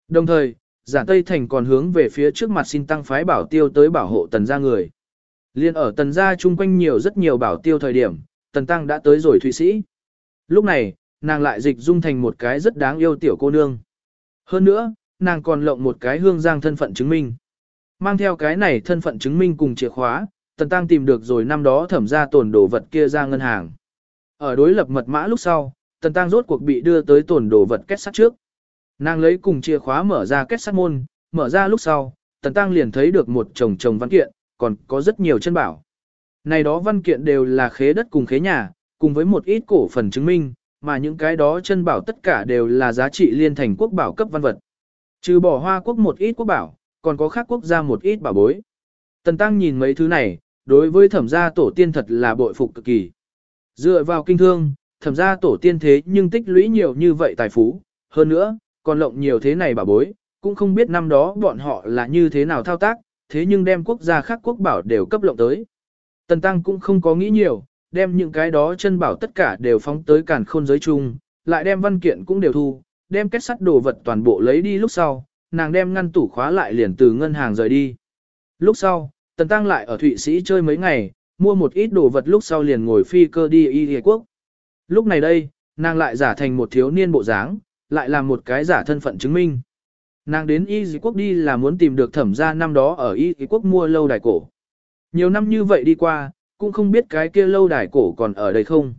Đồng thời, giả Tây Thành còn hướng về phía trước mặt xin tăng phái bảo tiêu tới bảo hộ tần gia người. Liên ở tần gia chung quanh nhiều rất nhiều bảo tiêu thời điểm, tần tăng đã tới rồi Thụy Sĩ. Lúc này, nàng lại dịch dung thành một cái rất đáng yêu tiểu cô nương. Hơn nữa, nàng còn lộng một cái hương giang thân phận chứng minh. Mang theo cái này thân phận chứng minh cùng chìa khóa, Tần Tăng tìm được rồi năm đó thẩm ra tổn đồ vật kia ra ngân hàng. Ở đối lập mật mã lúc sau, Tần Tăng rốt cuộc bị đưa tới tổn đồ vật kết sắt trước. Nàng lấy cùng chìa khóa mở ra kết sắt môn, mở ra lúc sau, Tần Tăng liền thấy được một chồng chồng văn kiện, còn có rất nhiều chân bảo. Này đó văn kiện đều là khế đất cùng khế nhà, cùng với một ít cổ phần chứng minh, mà những cái đó chân bảo tất cả đều là giá trị liên thành quốc bảo cấp văn vật. Trừ bỏ hoa quốc một ít quốc bảo, còn có khác quốc gia một ít bảo bối. Tần Tăng nhìn mấy thứ này, đối với thẩm gia tổ tiên thật là bội phục cực kỳ. Dựa vào kinh thương, thẩm gia tổ tiên thế nhưng tích lũy nhiều như vậy tài phú, hơn nữa, còn lộng nhiều thế này bảo bối, cũng không biết năm đó bọn họ là như thế nào thao tác, thế nhưng đem quốc gia khác quốc bảo đều cấp lộng tới. Tần Tăng cũng không có nghĩ nhiều, đem những cái đó chân bảo tất cả đều phóng tới cản khôn giới chung, lại đem văn kiện cũng đều thu, đem kết sắt đồ vật toàn bộ lấy đi lúc sau, nàng đem ngăn tủ khóa lại liền từ ngân hàng rời đi. Lúc sau, Tần Tăng lại ở Thụy Sĩ chơi mấy ngày, mua một ít đồ vật lúc sau liền ngồi phi cơ đi Y Quốc. Lúc này đây, nàng lại giả thành một thiếu niên bộ dáng, lại làm một cái giả thân phận chứng minh. Nàng đến Y Quốc đi là muốn tìm được thẩm gia năm đó ở Y Quốc mua lâu đài cổ. Nhiều năm như vậy đi qua, cũng không biết cái kia lâu đài cổ còn ở đây không.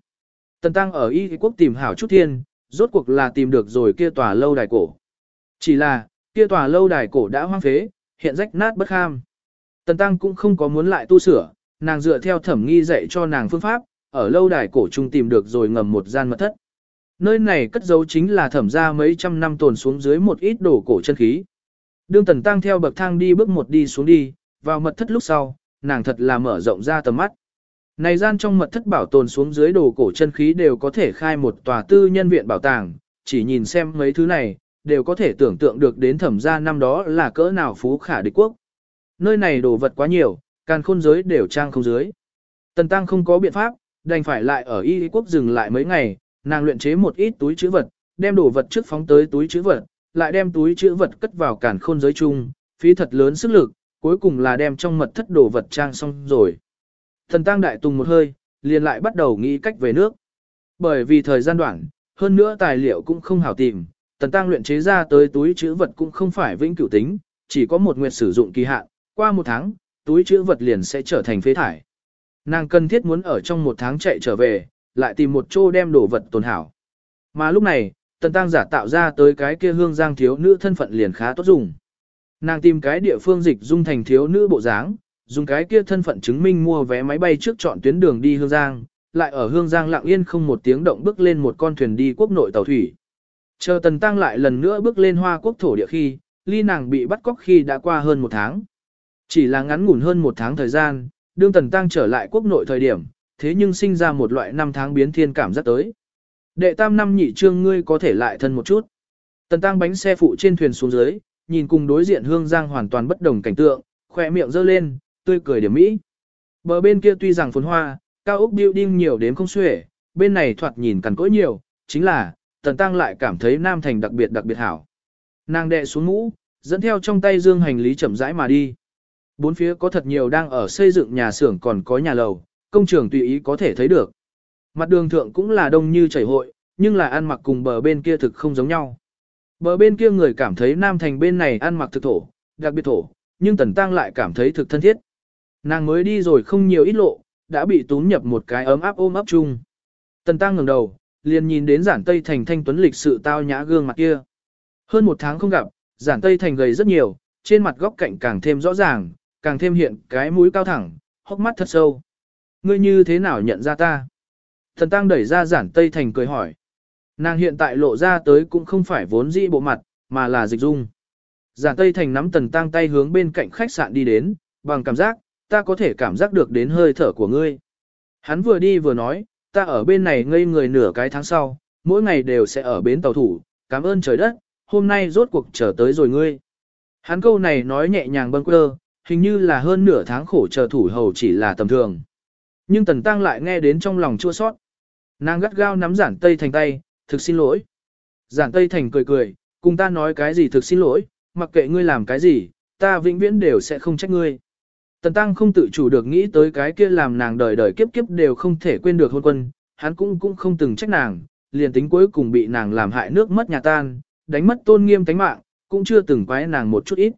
Tần Tăng ở Y Quốc tìm hảo chút thiên, rốt cuộc là tìm được rồi kia tòa lâu đài cổ. Chỉ là, kia tòa lâu đài cổ đã hoang phế, hiện rách nát bất kham. Tần Tăng cũng không có muốn lại tu sửa, nàng dựa theo thẩm nghi dạy cho nàng phương pháp, ở lâu đài cổ trung tìm được rồi ngầm một gian mật thất. Nơi này cất giấu chính là thẩm ra mấy trăm năm tồn xuống dưới một ít đồ cổ chân khí. Đương Tần Tăng theo bậc thang đi bước một đi xuống đi, vào mật thất lúc sau, nàng thật là mở rộng ra tầm mắt. Này gian trong mật thất bảo tồn xuống dưới đồ cổ chân khí đều có thể khai một tòa tư nhân viện bảo tàng, chỉ nhìn xem mấy thứ này, đều có thể tưởng tượng được đến thẩm gia năm đó là cỡ nào phú khả địch quốc. Nơi này đồ vật quá nhiều, càn khôn giới đều trang không dưới. Tần Tăng không có biện pháp, đành phải lại ở y quốc dừng lại mấy ngày, nàng luyện chế một ít túi chữ vật, đem đồ vật trước phóng tới túi chữ vật, lại đem túi chữ vật cất vào càn khôn giới chung, phí thật lớn sức lực, cuối cùng là đem trong mật thất đồ vật trang xong rồi. Thần Tăng đại tùng một hơi, liền lại bắt đầu nghĩ cách về nước. Bởi vì thời gian đoạn, hơn nữa tài liệu cũng không hảo tìm, Tần Tăng luyện chế ra tới túi chữ vật cũng không phải vĩnh cửu tính, chỉ có một nguyệt sử dụng kỳ hạn, qua một tháng, túi chữ vật liền sẽ trở thành phế thải. Nàng cần thiết muốn ở trong một tháng chạy trở về, lại tìm một chỗ đem đồ vật tồn hảo. Mà lúc này, tần tăng giả tạo ra tới cái kia hương giang thiếu nữ thân phận liền khá tốt dùng. Nàng tìm cái địa phương dịch dung thành thiếu nữ bộ dáng, dùng cái kia thân phận chứng minh mua vé máy bay trước chọn tuyến đường đi hương giang, lại ở hương giang lặng yên không một tiếng động bước lên một con thuyền đi quốc nội tàu thủy. Chờ tần tăng lại lần nữa bước lên hoa quốc thổ địa khi, ly nàng bị bắt cóc khi đã qua hơn một tháng. Chỉ là ngắn ngủn hơn một tháng thời gian, đương tần tăng trở lại quốc nội thời điểm, thế nhưng sinh ra một loại năm tháng biến thiên cảm giác tới. Đệ tam năm nhị trương ngươi có thể lại thân một chút. Tần tăng bánh xe phụ trên thuyền xuống dưới, nhìn cùng đối diện hương giang hoàn toàn bất đồng cảnh tượng, khỏe miệng giơ lên, tươi cười điểm mỹ. Bờ bên kia tuy rằng phồn hoa, cao ốc building nhiều đến không xuể, bên này thoạt nhìn cằn cỗi nhiều, chính là, tần tăng lại cảm thấy Nam Thành đặc biệt đặc biệt hảo. Nàng đệ xuống mũ, dẫn theo trong tay dương hành lý chậm rãi mà đi. Bốn phía có thật nhiều đang ở xây dựng nhà xưởng còn có nhà lầu, công trường tùy ý có thể thấy được. Mặt đường thượng cũng là đông như chảy hội, nhưng là ăn mặc cùng bờ bên kia thực không giống nhau. Bờ bên kia người cảm thấy Nam Thành bên này ăn mặc thực thổ, đặc biệt thổ, nhưng Tần Tăng lại cảm thấy thực thân thiết. Nàng mới đi rồi không nhiều ít lộ, đã bị tún nhập một cái ấm áp ôm ấp chung. Tần Tăng ngẩng đầu, liền nhìn đến giản Tây Thành thanh tuấn lịch sự tao nhã gương mặt kia. Hơn một tháng không gặp, giản Tây Thành gầy rất nhiều, trên mặt góc cạnh càng thêm rõ ràng, càng thêm hiện cái mũi cao thẳng, hốc mắt thật sâu. Ngươi như thế nào nhận ra ta? Thần Tăng đẩy ra giản Tây Thành cười hỏi. Nàng hiện tại lộ ra tới cũng không phải vốn dĩ bộ mặt, mà là dịch dung. Giản Tây Thành nắm Tần Tăng tay hướng bên cạnh khách sạn đi đến, bằng cảm giác, ta có thể cảm giác được đến hơi thở của ngươi. Hắn vừa đi vừa nói, ta ở bên này ngây người nửa cái tháng sau, mỗi ngày đều sẽ ở bến tàu thủ, cảm ơn trời đất, hôm nay rốt cuộc trở tới rồi ngươi. Hắn câu này nói nhẹ nhàng bâng quơ, hình như là hơn nửa tháng khổ chờ thủ hầu chỉ là tầm thường. Nhưng Tần Tăng lại nghe đến trong lòng chua sót. Nàng gắt gao nắm giản tây thành tay, thực xin lỗi. Giản tây thành cười cười, cùng ta nói cái gì thực xin lỗi, mặc kệ ngươi làm cái gì, ta vĩnh viễn đều sẽ không trách ngươi. Tần Tăng không tự chủ được nghĩ tới cái kia làm nàng đời đời kiếp kiếp đều không thể quên được hôn quân, hắn cũng cũng không từng trách nàng, liền tính cuối cùng bị nàng làm hại nước mất nhà tan, đánh mất tôn nghiêm tánh mạng, cũng chưa từng quái nàng một chút ít.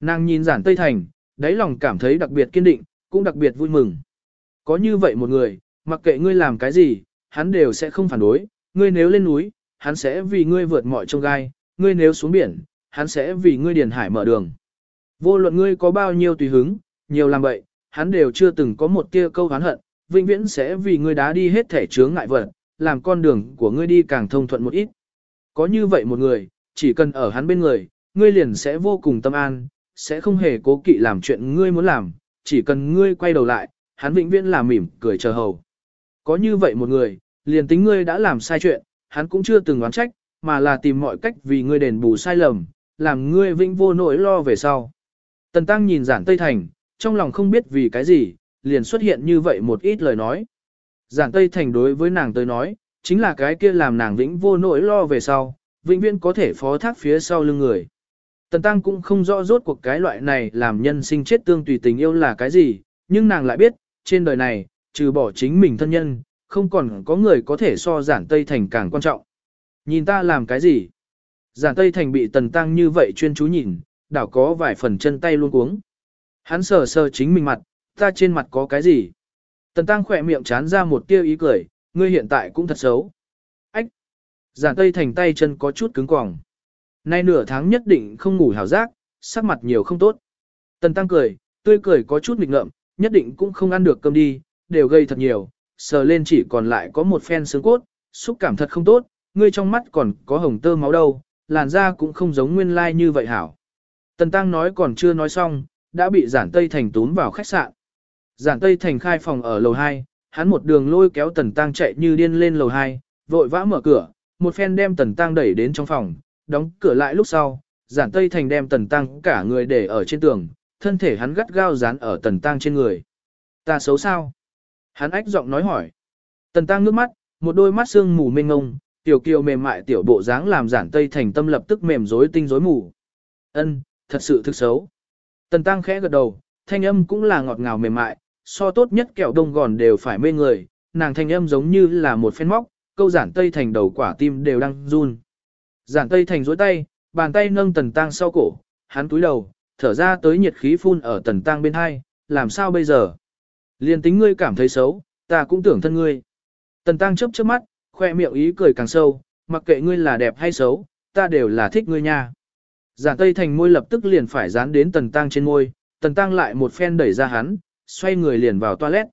Nàng nhìn giản Tây Thành, đáy lòng cảm thấy đặc biệt kiên định, cũng đặc biệt vui mừng. Có như vậy một người, mặc kệ ngươi làm cái gì, hắn đều sẽ không phản đối, ngươi nếu lên núi, hắn sẽ vì ngươi vượt mọi trông gai, ngươi nếu xuống biển, hắn sẽ vì ngươi điền hải mở đường. Vô luận ngươi có bao nhiêu tùy hứng, nhiều làm bậy, hắn đều chưa từng có một tia câu hán hận, vĩnh viễn sẽ vì ngươi đá đi hết thể chướng ngại vật, làm con đường của ngươi đi càng thông thuận một ít. Có như vậy một người, chỉ cần ở hắn bên người, ngươi liền sẽ vô cùng tâm an, sẽ không hề cố kỵ làm chuyện ngươi muốn làm, chỉ cần ngươi quay đầu lại, hắn vĩnh viễn là mỉm cười chờ hầu. Có như vậy một người, liền tính ngươi đã làm sai chuyện, hắn cũng chưa từng oán trách, mà là tìm mọi cách vì ngươi đền bù sai lầm, làm ngươi vĩnh vô nỗi lo về sau. Tần Tăng nhìn giản Tây Thành, trong lòng không biết vì cái gì, liền xuất hiện như vậy một ít lời nói. Giản Tây Thành đối với nàng tới nói, chính là cái kia làm nàng vĩnh vô nỗi lo về sau, vĩnh viễn có thể phó thác phía sau lưng người. Tần Tăng cũng không rõ rốt cuộc cái loại này làm nhân sinh chết tương tùy tình yêu là cái gì, nhưng nàng lại biết, trên đời này, trừ bỏ chính mình thân nhân, không còn có người có thể so giản Tây Thành càng quan trọng. Nhìn ta làm cái gì? Giản Tây Thành bị Tần Tăng như vậy chuyên chú nhìn, đảo có vài phần chân tay luôn cuống. Hắn sờ sờ chính mình mặt, ta trên mặt có cái gì? Tần Tăng khỏe miệng chán ra một tia ý cười, ngươi hiện tại cũng thật xấu. Ách! Giản Tây Thành tay chân có chút cứng cỏng. Nay nửa tháng nhất định không ngủ hảo giác, sắc mặt nhiều không tốt. Tần Tăng cười, tươi cười có chút nghịch ngợm, nhất định cũng không ăn được cơm đi, đều gây thật nhiều, sờ lên chỉ còn lại có một phen xương cốt, xúc cảm thật không tốt, ngươi trong mắt còn có hồng tơ máu đâu, làn da cũng không giống nguyên lai like như vậy hảo. Tần Tăng nói còn chưa nói xong, đã bị giản Tây Thành tún vào khách sạn. Giản Tây Thành khai phòng ở lầu 2, hắn một đường lôi kéo Tần Tăng chạy như điên lên lầu 2, vội vã mở cửa, một phen đem Tần Tăng đẩy đến trong phòng, đóng cửa lại lúc sau, giản Tây Thành đem Tần Tăng cả người để ở trên tường, thân thể hắn gắt gao dán ở Tần Tăng trên người. Ta xấu sao? Hắn ách giọng nói hỏi. Tần Tăng nước mắt, một đôi mắt sương mù mênh ngông, tiểu kiều mềm mại tiểu bộ dáng làm giản Tây Thành tâm lập tức mềm rối tinh rối mù. Ân, thật sự thực xấu. Tần Tăng khẽ gật đầu, thanh âm cũng là ngọt ngào mềm mại, so tốt nhất kẹo đông gòn đều phải mê người, nàng thanh âm giống như là một phen móc, câu giản Tây Thành đầu quả tim đều đang run. Giản Tây Thành rối tay, bàn tay nâng Tần Tăng sau cổ, hắn túi đầu, thở ra tới nhiệt khí phun ở Tần Tăng bên hai, làm sao bây giờ? Liên tính ngươi cảm thấy xấu, ta cũng tưởng thân ngươi. Tần Tăng chớp chớp mắt, khoe miệng ý cười càng sâu, mặc kệ ngươi là đẹp hay xấu, ta đều là thích ngươi nha. Giả Tây Thành môi lập tức liền phải dán đến Tần Tăng trên môi, Tần Tăng lại một phen đẩy ra hắn, xoay người liền vào toilet.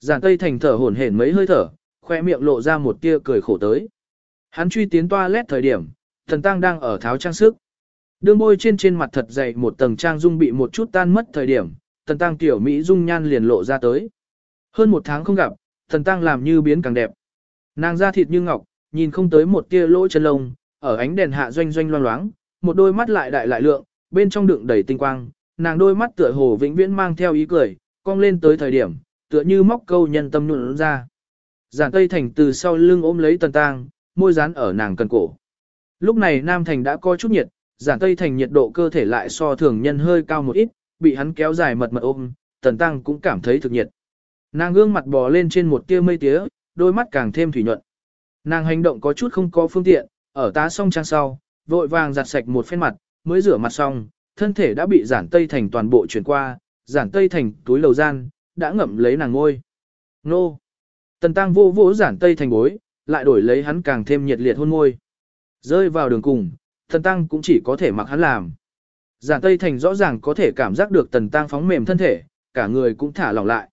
Giả Tây Thành thở hổn hển mấy hơi thở, khoe miệng lộ ra một tia cười khổ tới. Hắn truy tiến toilet thời điểm, Tần Tăng đang ở tháo trang sức. Đương môi trên trên mặt thật dày một tầng trang dung bị một chút tan mất thời điểm, Tần Tăng tiểu Mỹ dung nhan liền lộ ra tới. Hơn một tháng không gặp, Tần Tăng làm như biến càng đẹp. Nàng da thịt như ngọc, nhìn không tới một tia lỗ chân lông, ở ánh đèn hạ doanh doanh loang loáng, một đôi mắt lại đại lại lượng, bên trong đựng đầy tinh quang, nàng đôi mắt tựa hồ vĩnh viễn mang theo ý cười, cong lên tới thời điểm, tựa như móc câu nhân tâm nụn ra. Giản Tây Thành từ sau lưng ôm lấy Tần tang môi dán ở nàng cần cổ. Lúc này Nam Thành đã có chút nhiệt, Giản Tây Thành nhiệt độ cơ thể lại so thường nhân hơi cao một ít, bị hắn kéo dài mật mật ôm, Tần Tăng cũng cảm thấy thực nhiệt. Nàng gương mặt bò lên trên một tia mây tía, đôi mắt càng thêm thủy nhuận. Nàng hành động có chút không có phương tiện, ở tá song trang sau, vội vàng giặt sạch một phen mặt, mới rửa mặt xong, thân thể đã bị giản tây thành toàn bộ chuyển qua, giản tây thành túi lầu gian, đã ngậm lấy nàng ngôi. Nô! Tần tăng vô vỗ giản tây thành bối, lại đổi lấy hắn càng thêm nhiệt liệt hôn ngôi. Rơi vào đường cùng, tần tăng cũng chỉ có thể mặc hắn làm. Giản tây thành rõ ràng có thể cảm giác được tần tăng phóng mềm thân thể, cả người cũng thả lỏng lại.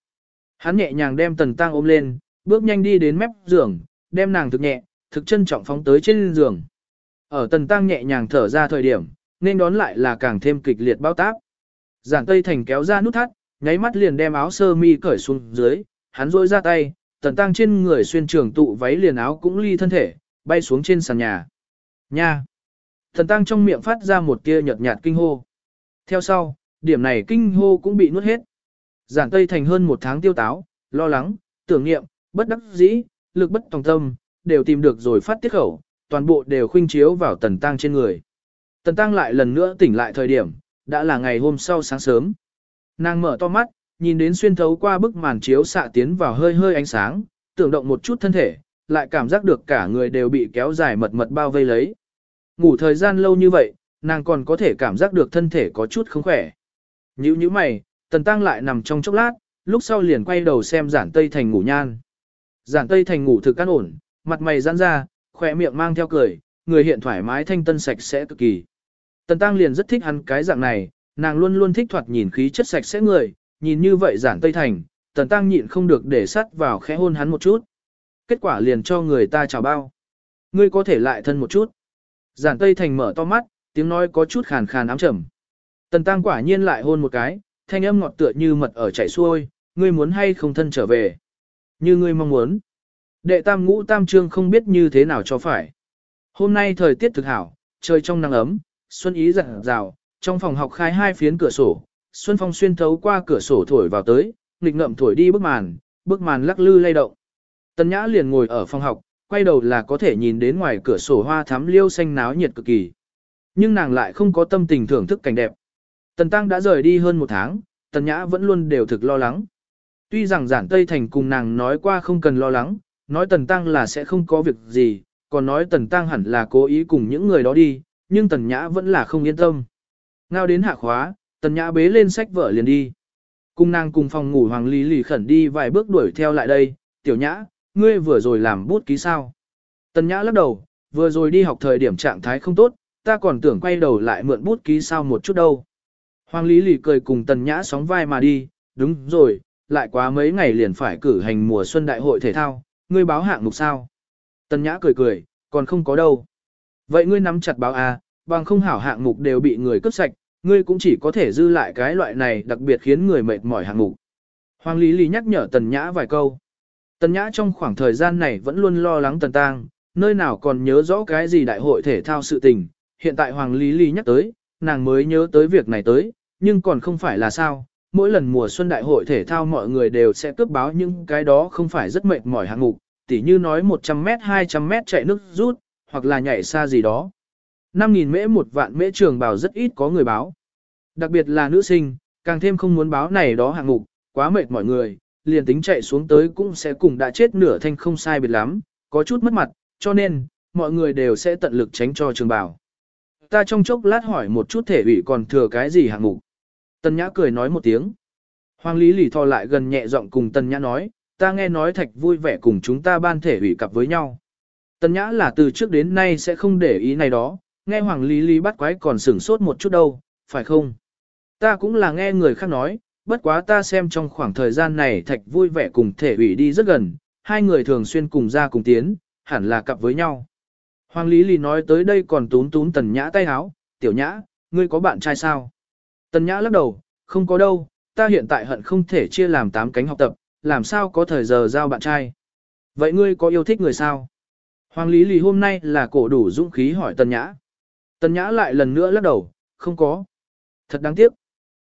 Hắn nhẹ nhàng đem tần tăng ôm lên, bước nhanh đi đến mép giường, đem nàng thực nhẹ, thực chân trọng phóng tới trên giường. Ở tần tăng nhẹ nhàng thở ra thời điểm, nên đón lại là càng thêm kịch liệt bao tác. Giản Tây Thành kéo ra nút thắt, nháy mắt liền đem áo sơ mi cởi xuống dưới, hắn rôi ra tay, tần tăng trên người xuyên trường tụ váy liền áo cũng ly thân thể, bay xuống trên sàn nhà. Nha! Thần tăng trong miệng phát ra một tia nhợt nhạt kinh hô. Theo sau, điểm này kinh hô cũng bị nuốt hết. Giản Tây Thành hơn một tháng tiêu táo, lo lắng, tưởng niệm, bất đắc dĩ, lực bất tòng tâm, đều tìm được rồi phát tiết khẩu, toàn bộ đều khuynh chiếu vào tần tăng trên người. Tần tăng lại lần nữa tỉnh lại thời điểm, đã là ngày hôm sau sáng sớm. Nàng mở to mắt, nhìn đến xuyên thấu qua bức màn chiếu xạ tiến vào hơi hơi ánh sáng, tưởng động một chút thân thể, lại cảm giác được cả người đều bị kéo dài mật mật bao vây lấy. Ngủ thời gian lâu như vậy, nàng còn có thể cảm giác được thân thể có chút không khỏe. Nhữ như mày, tần tăng lại nằm trong chốc lát, lúc sau liền quay đầu xem giản tây thành ngủ nhan. Giản tây thành ngủ thực căn ổn, mặt mày giãn ra, khỏe miệng mang theo cười, người hiện thoải mái thanh tân sạch sẽ cực kỳ. Tần tăng liền rất thích hắn cái dạng này, nàng luôn luôn thích thoạt nhìn khí chất sạch sẽ người, nhìn như vậy giản tây thành, tần tăng nhịn không được để sắt vào khẽ hôn hắn một chút. Kết quả liền cho người ta chào bao. Ngươi có thể lại thân một chút. Giản tây thành mở to mắt, tiếng nói có chút khàn khàn ám trầm. Tần tăng quả nhiên lại hôn một cái, thanh âm ngọt tựa như mật ở chảy xuôi, ngươi muốn hay không thân trở về. Như ngươi mong muốn. Đệ tam ngũ tam trương không biết như thế nào cho phải. Hôm nay thời tiết thực hảo, trời trong nắng ấm, xuân ý rạng rào, trong phòng học khai hai phiến cửa sổ, xuân phong xuyên thấu qua cửa sổ thổi vào tới, nghịch ngậm thổi đi bức màn, bức màn lắc lư lay động. Tần Nhã liền ngồi ở phòng học, quay đầu là có thể nhìn đến ngoài cửa sổ hoa thắm liêu xanh náo nhiệt cực kỳ. Nhưng nàng lại không có tâm tình thưởng thức cảnh đẹp. Tần Tăng đã rời đi hơn một tháng, Tần Nhã vẫn luôn đều thực lo lắng. Tuy rằng giản Tây Thành cùng nàng nói qua không cần lo lắng, nói Tần Tăng là sẽ không có việc gì, còn nói Tần Tăng hẳn là cố ý cùng những người đó đi, nhưng Tần Nhã vẫn là không yên tâm. Ngao đến hạ khóa, Tần Nhã bế lên sách vở liền đi. Cung nàng cùng phòng ngủ Hoàng Lý lì khẩn đi vài bước đuổi theo lại đây, tiểu nhã, ngươi vừa rồi làm bút ký sao. Tần Nhã lắc đầu, vừa rồi đi học thời điểm trạng thái không tốt, ta còn tưởng quay đầu lại mượn bút ký sao một chút đâu. Hoàng Lý lì cười cùng Tần Nhã sóng vai mà đi, đúng rồi, lại quá mấy ngày liền phải cử hành mùa xuân đại hội thể thao, ngươi báo hạng mục sao? Tần Nhã cười cười, còn không có đâu. Vậy ngươi nắm chặt báo A, bằng không hảo hạng mục đều bị người cướp sạch, ngươi cũng chỉ có thể dư lại cái loại này đặc biệt khiến người mệt mỏi hạng mục. Hoàng Lý Lý nhắc nhở Tần Nhã vài câu. Tần Nhã trong khoảng thời gian này vẫn luôn lo lắng Tần Tăng, nơi nào còn nhớ rõ cái gì đại hội thể thao sự tình. Hiện tại Hoàng Lý Lý nhắc tới, nàng mới nhớ tới việc này tới, nhưng còn không phải là sao, mỗi lần mùa xuân đại hội thể thao mọi người đều sẽ cướp báo những cái đó không phải rất mệt mỏi hạng mục, tỉ như nói 100m 200m chạy nước rút, hoặc là nhảy xa gì đó. 5.000 mễ một vạn mễ trường bảo rất ít có người báo. Đặc biệt là nữ sinh, càng thêm không muốn báo này đó hạng mục, quá mệt mọi người, liền tính chạy xuống tới cũng sẽ cùng đã chết nửa thanh không sai biệt lắm, có chút mất mặt, cho nên, mọi người đều sẽ tận lực tránh cho trường bảo Ta trong chốc lát hỏi một chút thể ủy còn thừa cái gì hạng mục. Tân Nhã cười nói một tiếng. Hoàng Lý lì thò lại gần nhẹ giọng cùng Tần Nhã nói, ta nghe nói thạch vui vẻ cùng chúng ta ban thể ủy cặp với nhau. Tần Nhã là từ trước đến nay sẽ không để ý này đó, nghe Hoàng Lý Lý bắt quái còn sửng sốt một chút đâu, phải không? Ta cũng là nghe người khác nói, bất quá ta xem trong khoảng thời gian này thạch vui vẻ cùng thể ủy đi rất gần, hai người thường xuyên cùng ra cùng tiến, hẳn là cặp với nhau. Hoàng Lý Lý nói tới đây còn tún tún Tần Nhã tay háo, tiểu Nhã, ngươi có bạn trai sao? Tần Nhã lắc đầu, không có đâu, ta hiện tại hận không thể chia làm tám cánh học tập, làm sao có thời giờ giao bạn trai. Vậy ngươi có yêu thích người sao? Hoàng Lý Lì hôm nay là cổ đủ dũng khí hỏi Tần Nhã. Tần Nhã lại lần nữa lắc đầu, không có. Thật đáng tiếc.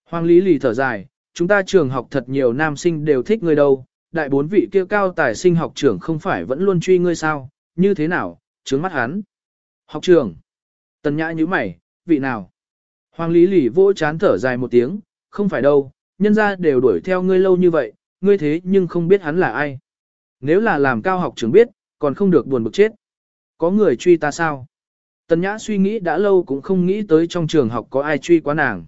Hoàng Lý Lì thở dài, chúng ta trường học thật nhiều nam sinh đều thích ngươi đâu, đại bốn vị kia cao tài sinh học trưởng không phải vẫn luôn truy ngươi sao, như thế nào, trướng mắt hắn. Học trưởng. Tần Nhã như mày, vị nào? Hoàng Lý Lì vỗ chán thở dài một tiếng, không phải đâu, nhân ra đều đuổi theo ngươi lâu như vậy, ngươi thế nhưng không biết hắn là ai. Nếu là làm cao học trưởng biết, còn không được buồn bực chết. Có người truy ta sao? Tần Nhã suy nghĩ đã lâu cũng không nghĩ tới trong trường học có ai truy quá nàng.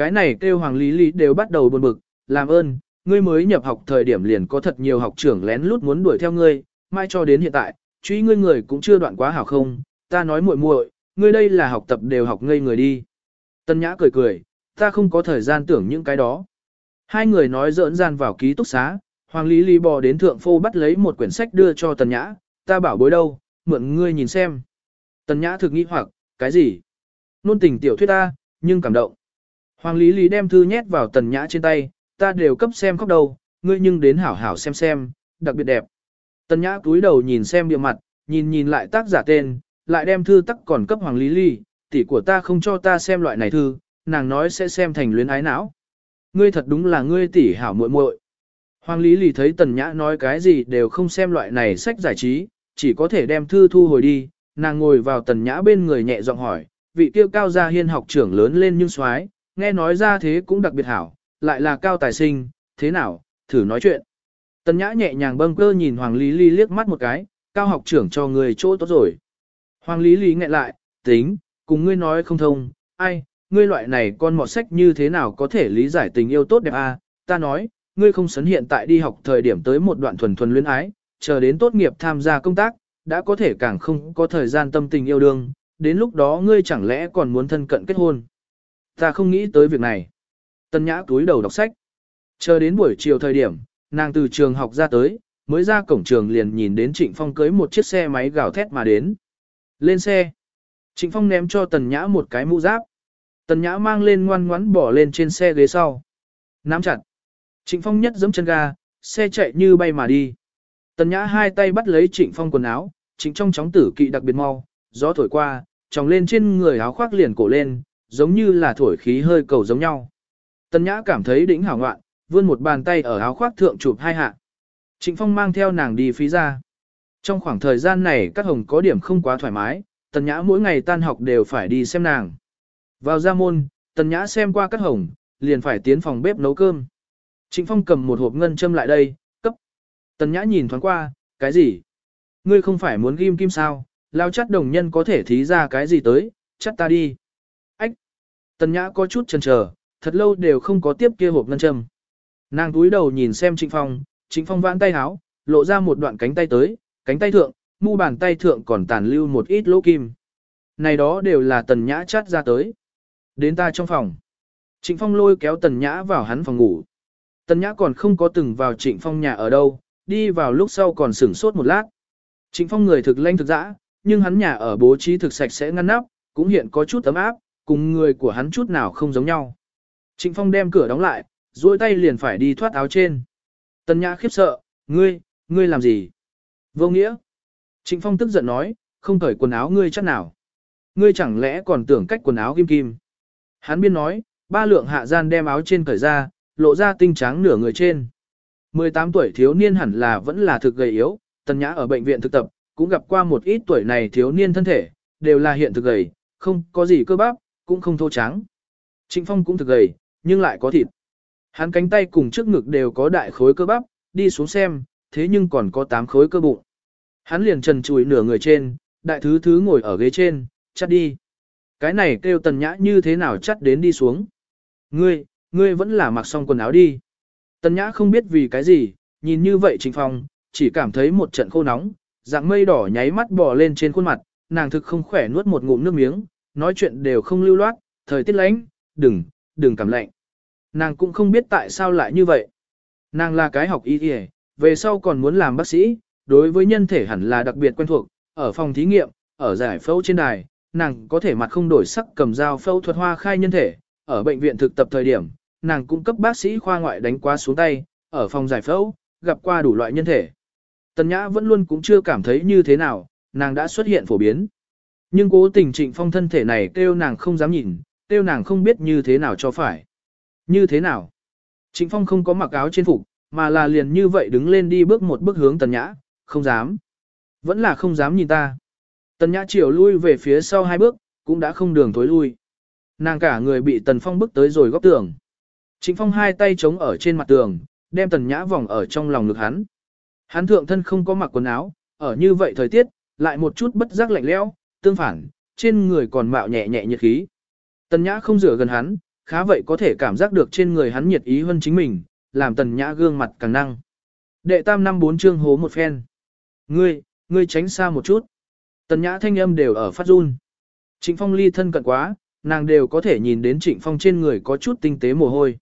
Cái này kêu Hoàng Lý Lý đều bắt đầu buồn bực, làm ơn, ngươi mới nhập học thời điểm liền có thật nhiều học trưởng lén lút muốn đuổi theo ngươi, mai cho đến hiện tại, truy ngươi người cũng chưa đoạn quá hảo không, ta nói muội muội, ngươi đây là học tập đều học ngây người đi. tân Nhã cười cười, ta không có thời gian tưởng những cái đó. Hai người nói giỡn gian vào ký túc xá, Hoàng Lý Lý bò đến thượng phô bắt lấy một quyển sách đưa cho Tần Nhã, ta bảo bối đâu, mượn ngươi nhìn xem. Tần Nhã thực nghĩ hoặc, cái gì? Nôn tình tiểu thuyết ta, nhưng cảm động. Hoàng Lý Lý đem thư nhét vào Tần Nhã trên tay, ta đều cấp xem khóc đầu, ngươi nhưng đến hảo hảo xem xem, đặc biệt đẹp. Tần Nhã cúi đầu nhìn xem bìa mặt, nhìn nhìn lại tác giả tên, lại đem thư tắc còn cấp Hoàng Lý Lý, tỷ của ta không cho ta xem loại này thư, nàng nói sẽ xem thành luyến ái não. Ngươi thật đúng là ngươi tỷ hảo muội muội. Hoàng Lý Lý thấy Tần Nhã nói cái gì đều không xem loại này sách giải trí, chỉ có thể đem thư thu hồi đi, nàng ngồi vào Tần Nhã bên người nhẹ giọng hỏi, vị tiêu cao gia hiên học trưởng lớn lên nhưng soái, nghe nói ra thế cũng đặc biệt hảo, lại là cao tài sinh, thế nào, thử nói chuyện. Tần Nhã nhẹ nhàng bâng cơ nhìn Hoàng Lý Lý liếc mắt một cái, cao học trưởng cho người chỗ tốt rồi. Hoàng Lý Lý nghẹn lại, tính, cùng ngươi nói không thông, ai, ngươi loại này con mọt sách như thế nào có thể lý giải tình yêu tốt đẹp? À? ta nói, ngươi không sấn hiện tại đi học thời điểm tới một đoạn thuần thuần luyến ái, chờ đến tốt nghiệp tham gia công tác, đã có thể càng không có thời gian tâm tình yêu đương, đến lúc đó ngươi chẳng lẽ còn muốn thân cận kết hôn. Ta không nghĩ tới việc này. Tân nhã túi đầu đọc sách. Chờ đến buổi chiều thời điểm, nàng từ trường học ra tới, mới ra cổng trường liền nhìn đến Trịnh Phong cưới một chiếc xe máy gào thét mà đến. Lên xe. Trịnh Phong ném cho Tần Nhã một cái mũ giáp. Tần Nhã mang lên ngoan ngoãn bỏ lên trên xe ghế sau. Nắm chặt. Trịnh Phong nhất giẫm chân ga, xe chạy như bay mà đi. Tần Nhã hai tay bắt lấy Trịnh Phong quần áo, Trịnh trong chóng tử kỵ đặc biệt mau, gió thổi qua, tròng lên trên người áo khoác liền cổ lên, giống như là thổi khí hơi cầu giống nhau. Tần Nhã cảm thấy đỉnh hảo ngoạn, vươn một bàn tay ở áo khoác thượng chụp hai hạ. Trịnh Phong mang theo nàng đi phí ra. Trong khoảng thời gian này các hồng có điểm không quá thoải mái, Tần Nhã mỗi ngày tan học đều phải đi xem nàng. Vào ra môn, Tần Nhã xem qua các hồng, liền phải tiến phòng bếp nấu cơm. Trịnh Phong cầm một hộp ngân châm lại đây, cấp. Tần Nhã nhìn thoáng qua, cái gì? Ngươi không phải muốn ghim kim sao? Lao chắt đồng nhân có thể thí ra cái gì tới, chắc ta đi. Tần Nhã có chút chần chờ, thật lâu đều không có tiếp kia hộp ngân châm. Nàng túi đầu nhìn xem Trịnh Phong, Trịnh Phong vãn tay háo, lộ ra một đoạn cánh tay tới, cánh tay thượng, mu bàn tay thượng còn tàn lưu một ít lỗ kim. Này đó đều là Tần Nhã chát ra tới. Đến ta trong phòng. Trịnh Phong lôi kéo Tần Nhã vào hắn phòng ngủ. Tần Nhã còn không có từng vào Trịnh Phong nhà ở đâu, đi vào lúc sau còn sửng sốt một lát. Trịnh Phong người thực lanh thực dã, nhưng hắn nhà ở bố trí thực sạch sẽ ngăn nắp, cũng hiện có chút ấm áp, cùng người của hắn chút nào không giống nhau. Trịnh Phong đem cửa đóng lại, duỗi tay liền phải đi thoát áo trên. Tần Nhã khiếp sợ, ngươi, ngươi làm gì? Vô nghĩa. Trịnh Phong tức giận nói, không cởi quần áo ngươi chắc nào. Ngươi chẳng lẽ còn tưởng cách quần áo kim kim. Hắn biên nói, ba lượng hạ gian đem áo trên cởi ra, lộ ra tinh trắng nửa người trên. 18 tuổi thiếu niên hẳn là vẫn là thực gầy yếu, tần nhã ở bệnh viện thực tập, cũng gặp qua một ít tuổi này thiếu niên thân thể, đều là hiện thực gầy, không có gì cơ bắp, cũng không thô trắng. Trịnh Phong cũng thực gầy, nhưng lại có thịt. Hắn cánh tay cùng trước ngực đều có đại khối cơ bắp, đi xuống xem, thế nhưng còn có 8 khối cơ bụng. Hắn liền trần chùi nửa người trên, đại thứ thứ ngồi ở ghế trên, chắt đi. Cái này kêu tần nhã như thế nào chắt đến đi xuống. Ngươi, ngươi vẫn là mặc xong quần áo đi. Tần Nhã không biết vì cái gì, nhìn như vậy Trịnh Phong, chỉ cảm thấy một trận khô nóng, dạng mây đỏ nháy mắt bò lên trên khuôn mặt, nàng thực không khỏe nuốt một ngụm nước miếng, nói chuyện đều không lưu loát, thời tiết lạnh, đừng, đừng cảm lạnh. Nàng cũng không biết tại sao lại như vậy. Nàng là cái học y y, về sau còn muốn làm bác sĩ, đối với nhân thể hẳn là đặc biệt quen thuộc, ở phòng thí nghiệm, ở giải phẫu trên đài, nàng có thể mặt không đổi sắc cầm dao phẫu thuật hoa khai nhân thể, ở bệnh viện thực tập thời điểm, nàng cung cấp bác sĩ khoa ngoại đánh qua xuống tay, ở phòng giải phẫu, gặp qua đủ loại nhân thể. Tần Nhã vẫn luôn cũng chưa cảm thấy như thế nào, nàng đã xuất hiện phổ biến. Nhưng cố tình trịnh phong thân thể này kêu nàng không dám nhìn, kêu nàng không biết như thế nào cho phải. Như thế nào? Trịnh phong không có mặc áo trên phục, mà là liền như vậy đứng lên đi bước một bước hướng tần nhã, không dám. Vẫn là không dám nhìn ta. Tần nhã chiều lui về phía sau hai bước, cũng đã không đường tối lui. Nàng cả người bị tần phong bước tới rồi góc tường. Trịnh phong hai tay chống ở trên mặt tường, đem tần nhã vòng ở trong lòng ngực hắn. Hắn thượng thân không có mặc quần áo, ở như vậy thời tiết, lại một chút bất giác lạnh lẽo, tương phản, trên người còn mạo nhẹ nhẹ nhiệt khí. Tần nhã không rửa gần hắn, khá vậy có thể cảm giác được trên người hắn nhiệt ý hơn chính mình, làm tần nhã gương mặt càng năng. Đệ tam năm bốn chương hố một phen. Ngươi, ngươi tránh xa một chút. Tần nhã thanh âm đều ở phát run. Trịnh phong ly thân cận quá, nàng đều có thể nhìn đến trịnh phong trên người có chút tinh tế mồ hôi.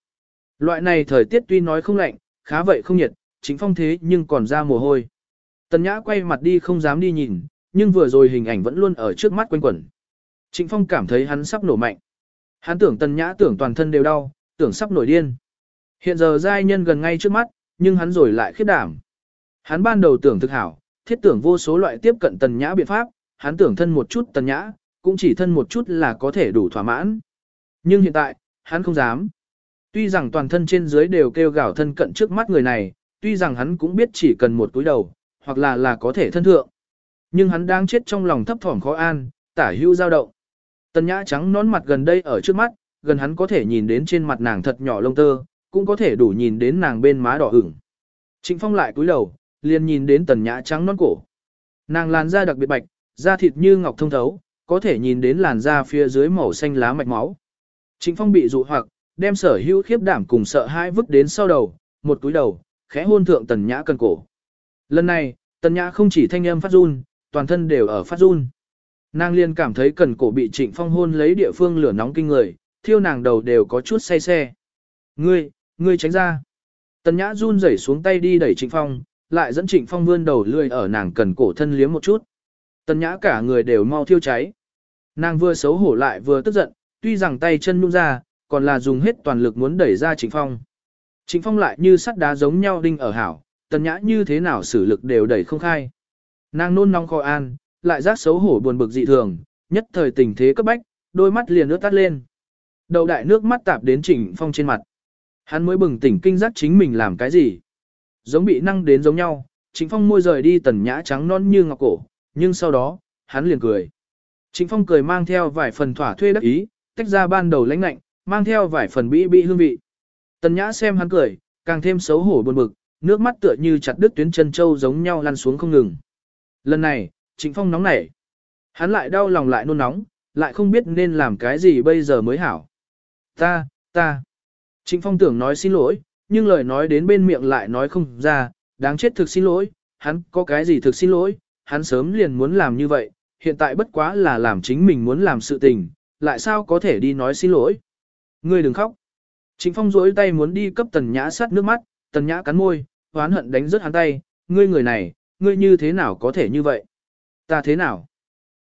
Loại này thời tiết tuy nói không lạnh, khá vậy không nhiệt, trịnh phong thế nhưng còn ra mồ hôi. Tần nhã quay mặt đi không dám đi nhìn, nhưng vừa rồi hình ảnh vẫn luôn ở trước mắt quanh quẩn. Trịnh phong cảm thấy hắn sắp nổ mạnh. Hắn tưởng tần nhã tưởng toàn thân đều đau, tưởng sắp nổi điên. Hiện giờ giai nhân gần ngay trước mắt, nhưng hắn rồi lại khiếp đảm. Hắn ban đầu tưởng thực hảo, thiết tưởng vô số loại tiếp cận tần nhã biện pháp, hắn tưởng thân một chút tần nhã, cũng chỉ thân một chút là có thể đủ thỏa mãn. Nhưng hiện tại, hắn không dám. Tuy rằng toàn thân trên dưới đều kêu gào thân cận trước mắt người này, tuy rằng hắn cũng biết chỉ cần một túi đầu, hoặc là là có thể thân thượng. Nhưng hắn đang chết trong lòng thấp thỏm khó an, tả hưu dao động. Tần nhã trắng nón mặt gần đây ở trước mắt, gần hắn có thể nhìn đến trên mặt nàng thật nhỏ lông tơ, cũng có thể đủ nhìn đến nàng bên má đỏ ửng. Trịnh Phong lại cúi đầu, liền nhìn đến tần nhã trắng non cổ. Nàng làn da đặc biệt bạch, da thịt như ngọc thông thấu, có thể nhìn đến làn da phía dưới màu xanh lá mạch máu. Trịnh Phong bị dụ hoặc, đem sở hữu khiếp đảm cùng sợ hãi vứt đến sau đầu, một cúi đầu, khẽ hôn thượng tần nhã cần cổ. Lần này, tần nhã không chỉ thanh âm phát run, toàn thân đều ở phát run. Nàng liên cảm thấy cần cổ bị trịnh phong hôn lấy địa phương lửa nóng kinh người, thiêu nàng đầu đều có chút say xe. Ngươi, ngươi tránh ra. Tần nhã run rẩy xuống tay đi đẩy trịnh phong, lại dẫn trịnh phong vươn đầu lươi ở nàng cần cổ thân liếm một chút. Tần nhã cả người đều mau thiêu cháy. Nàng vừa xấu hổ lại vừa tức giận, tuy rằng tay chân nhung ra, còn là dùng hết toàn lực muốn đẩy ra trịnh phong. Trịnh phong lại như sắt đá giống nhau đinh ở hảo, tần nhã như thế nào xử lực đều đẩy không khai. Nàng nôn nóng khó an, lại giác xấu hổ buồn bực dị thường, nhất thời tình thế cấp bách, đôi mắt liền nước tắt lên. Đầu đại nước mắt tạp đến Trịnh Phong trên mặt. Hắn mới bừng tỉnh kinh giác chính mình làm cái gì. Giống bị năng đến giống nhau, Trịnh Phong môi rời đi tần nhã trắng non như ngọc cổ, nhưng sau đó, hắn liền cười. Trịnh Phong cười mang theo vài phần thỏa thuê đắc ý, tách ra ban đầu lãnh lạnh, mang theo vài phần bĩ bĩ hương vị. Tần nhã xem hắn cười, càng thêm xấu hổ buồn bực, nước mắt tựa như chặt đứt tuyến chân châu giống nhau lăn xuống không ngừng. Lần này, Trịnh Phong nóng nảy. Hắn lại đau lòng lại nôn nóng, lại không biết nên làm cái gì bây giờ mới hảo. Ta, ta. Trịnh Phong tưởng nói xin lỗi, nhưng lời nói đến bên miệng lại nói không ra, đáng chết thực xin lỗi, hắn có cái gì thực xin lỗi, hắn sớm liền muốn làm như vậy, hiện tại bất quá là làm chính mình muốn làm sự tình, lại sao có thể đi nói xin lỗi. Ngươi đừng khóc. Trịnh Phong duỗi tay muốn đi cấp Tần Nhã sát nước mắt, Tần Nhã cắn môi, hoán hận đánh rớt hắn tay, ngươi người này, ngươi như thế nào có thể như vậy? Ta thế nào?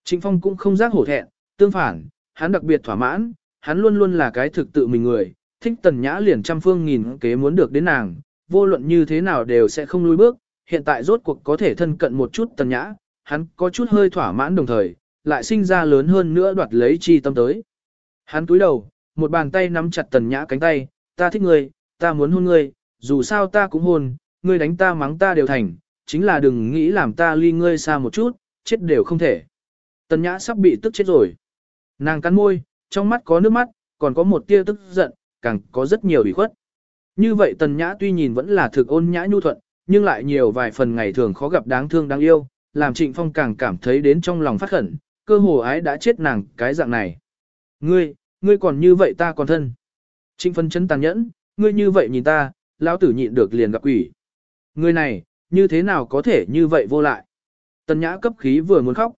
Trịnh Phong cũng không giác hổ thẹn, tương phản, hắn đặc biệt thỏa mãn, hắn luôn luôn là cái thực tự mình người, thích tần nhã liền trăm phương nghìn kế muốn được đến nàng, vô luận như thế nào đều sẽ không lùi bước, hiện tại rốt cuộc có thể thân cận một chút tần nhã, hắn có chút hơi thỏa mãn đồng thời, lại sinh ra lớn hơn nữa đoạt lấy chi tâm tới. Hắn túi đầu, một bàn tay nắm chặt tần nhã cánh tay, ta thích ngươi, ta muốn hôn ngươi, dù sao ta cũng hôn, ngươi đánh ta mắng ta đều thành, chính là đừng nghĩ làm ta ly ngươi xa một chút, chết đều không thể. Tần nhã sắp bị tức chết rồi. Nàng cắn môi, trong mắt có nước mắt, còn có một tia tức giận, càng có rất nhiều bị khuất. Như vậy tần nhã tuy nhìn vẫn là thực ôn nhã nhu thuận, nhưng lại nhiều vài phần ngày thường khó gặp đáng thương đáng yêu, làm trịnh phong càng cảm thấy đến trong lòng phát khẩn, cơ hồ ái đã chết nàng cái dạng này. Ngươi, ngươi còn như vậy ta còn thân. Trịnh phân chấn tàn nhẫn, ngươi như vậy nhìn ta, lão tử nhịn được liền gặp quỷ. Ngươi này, như thế nào có thể như vậy vô lại. Tần nhã cấp khí vừa muốn khóc.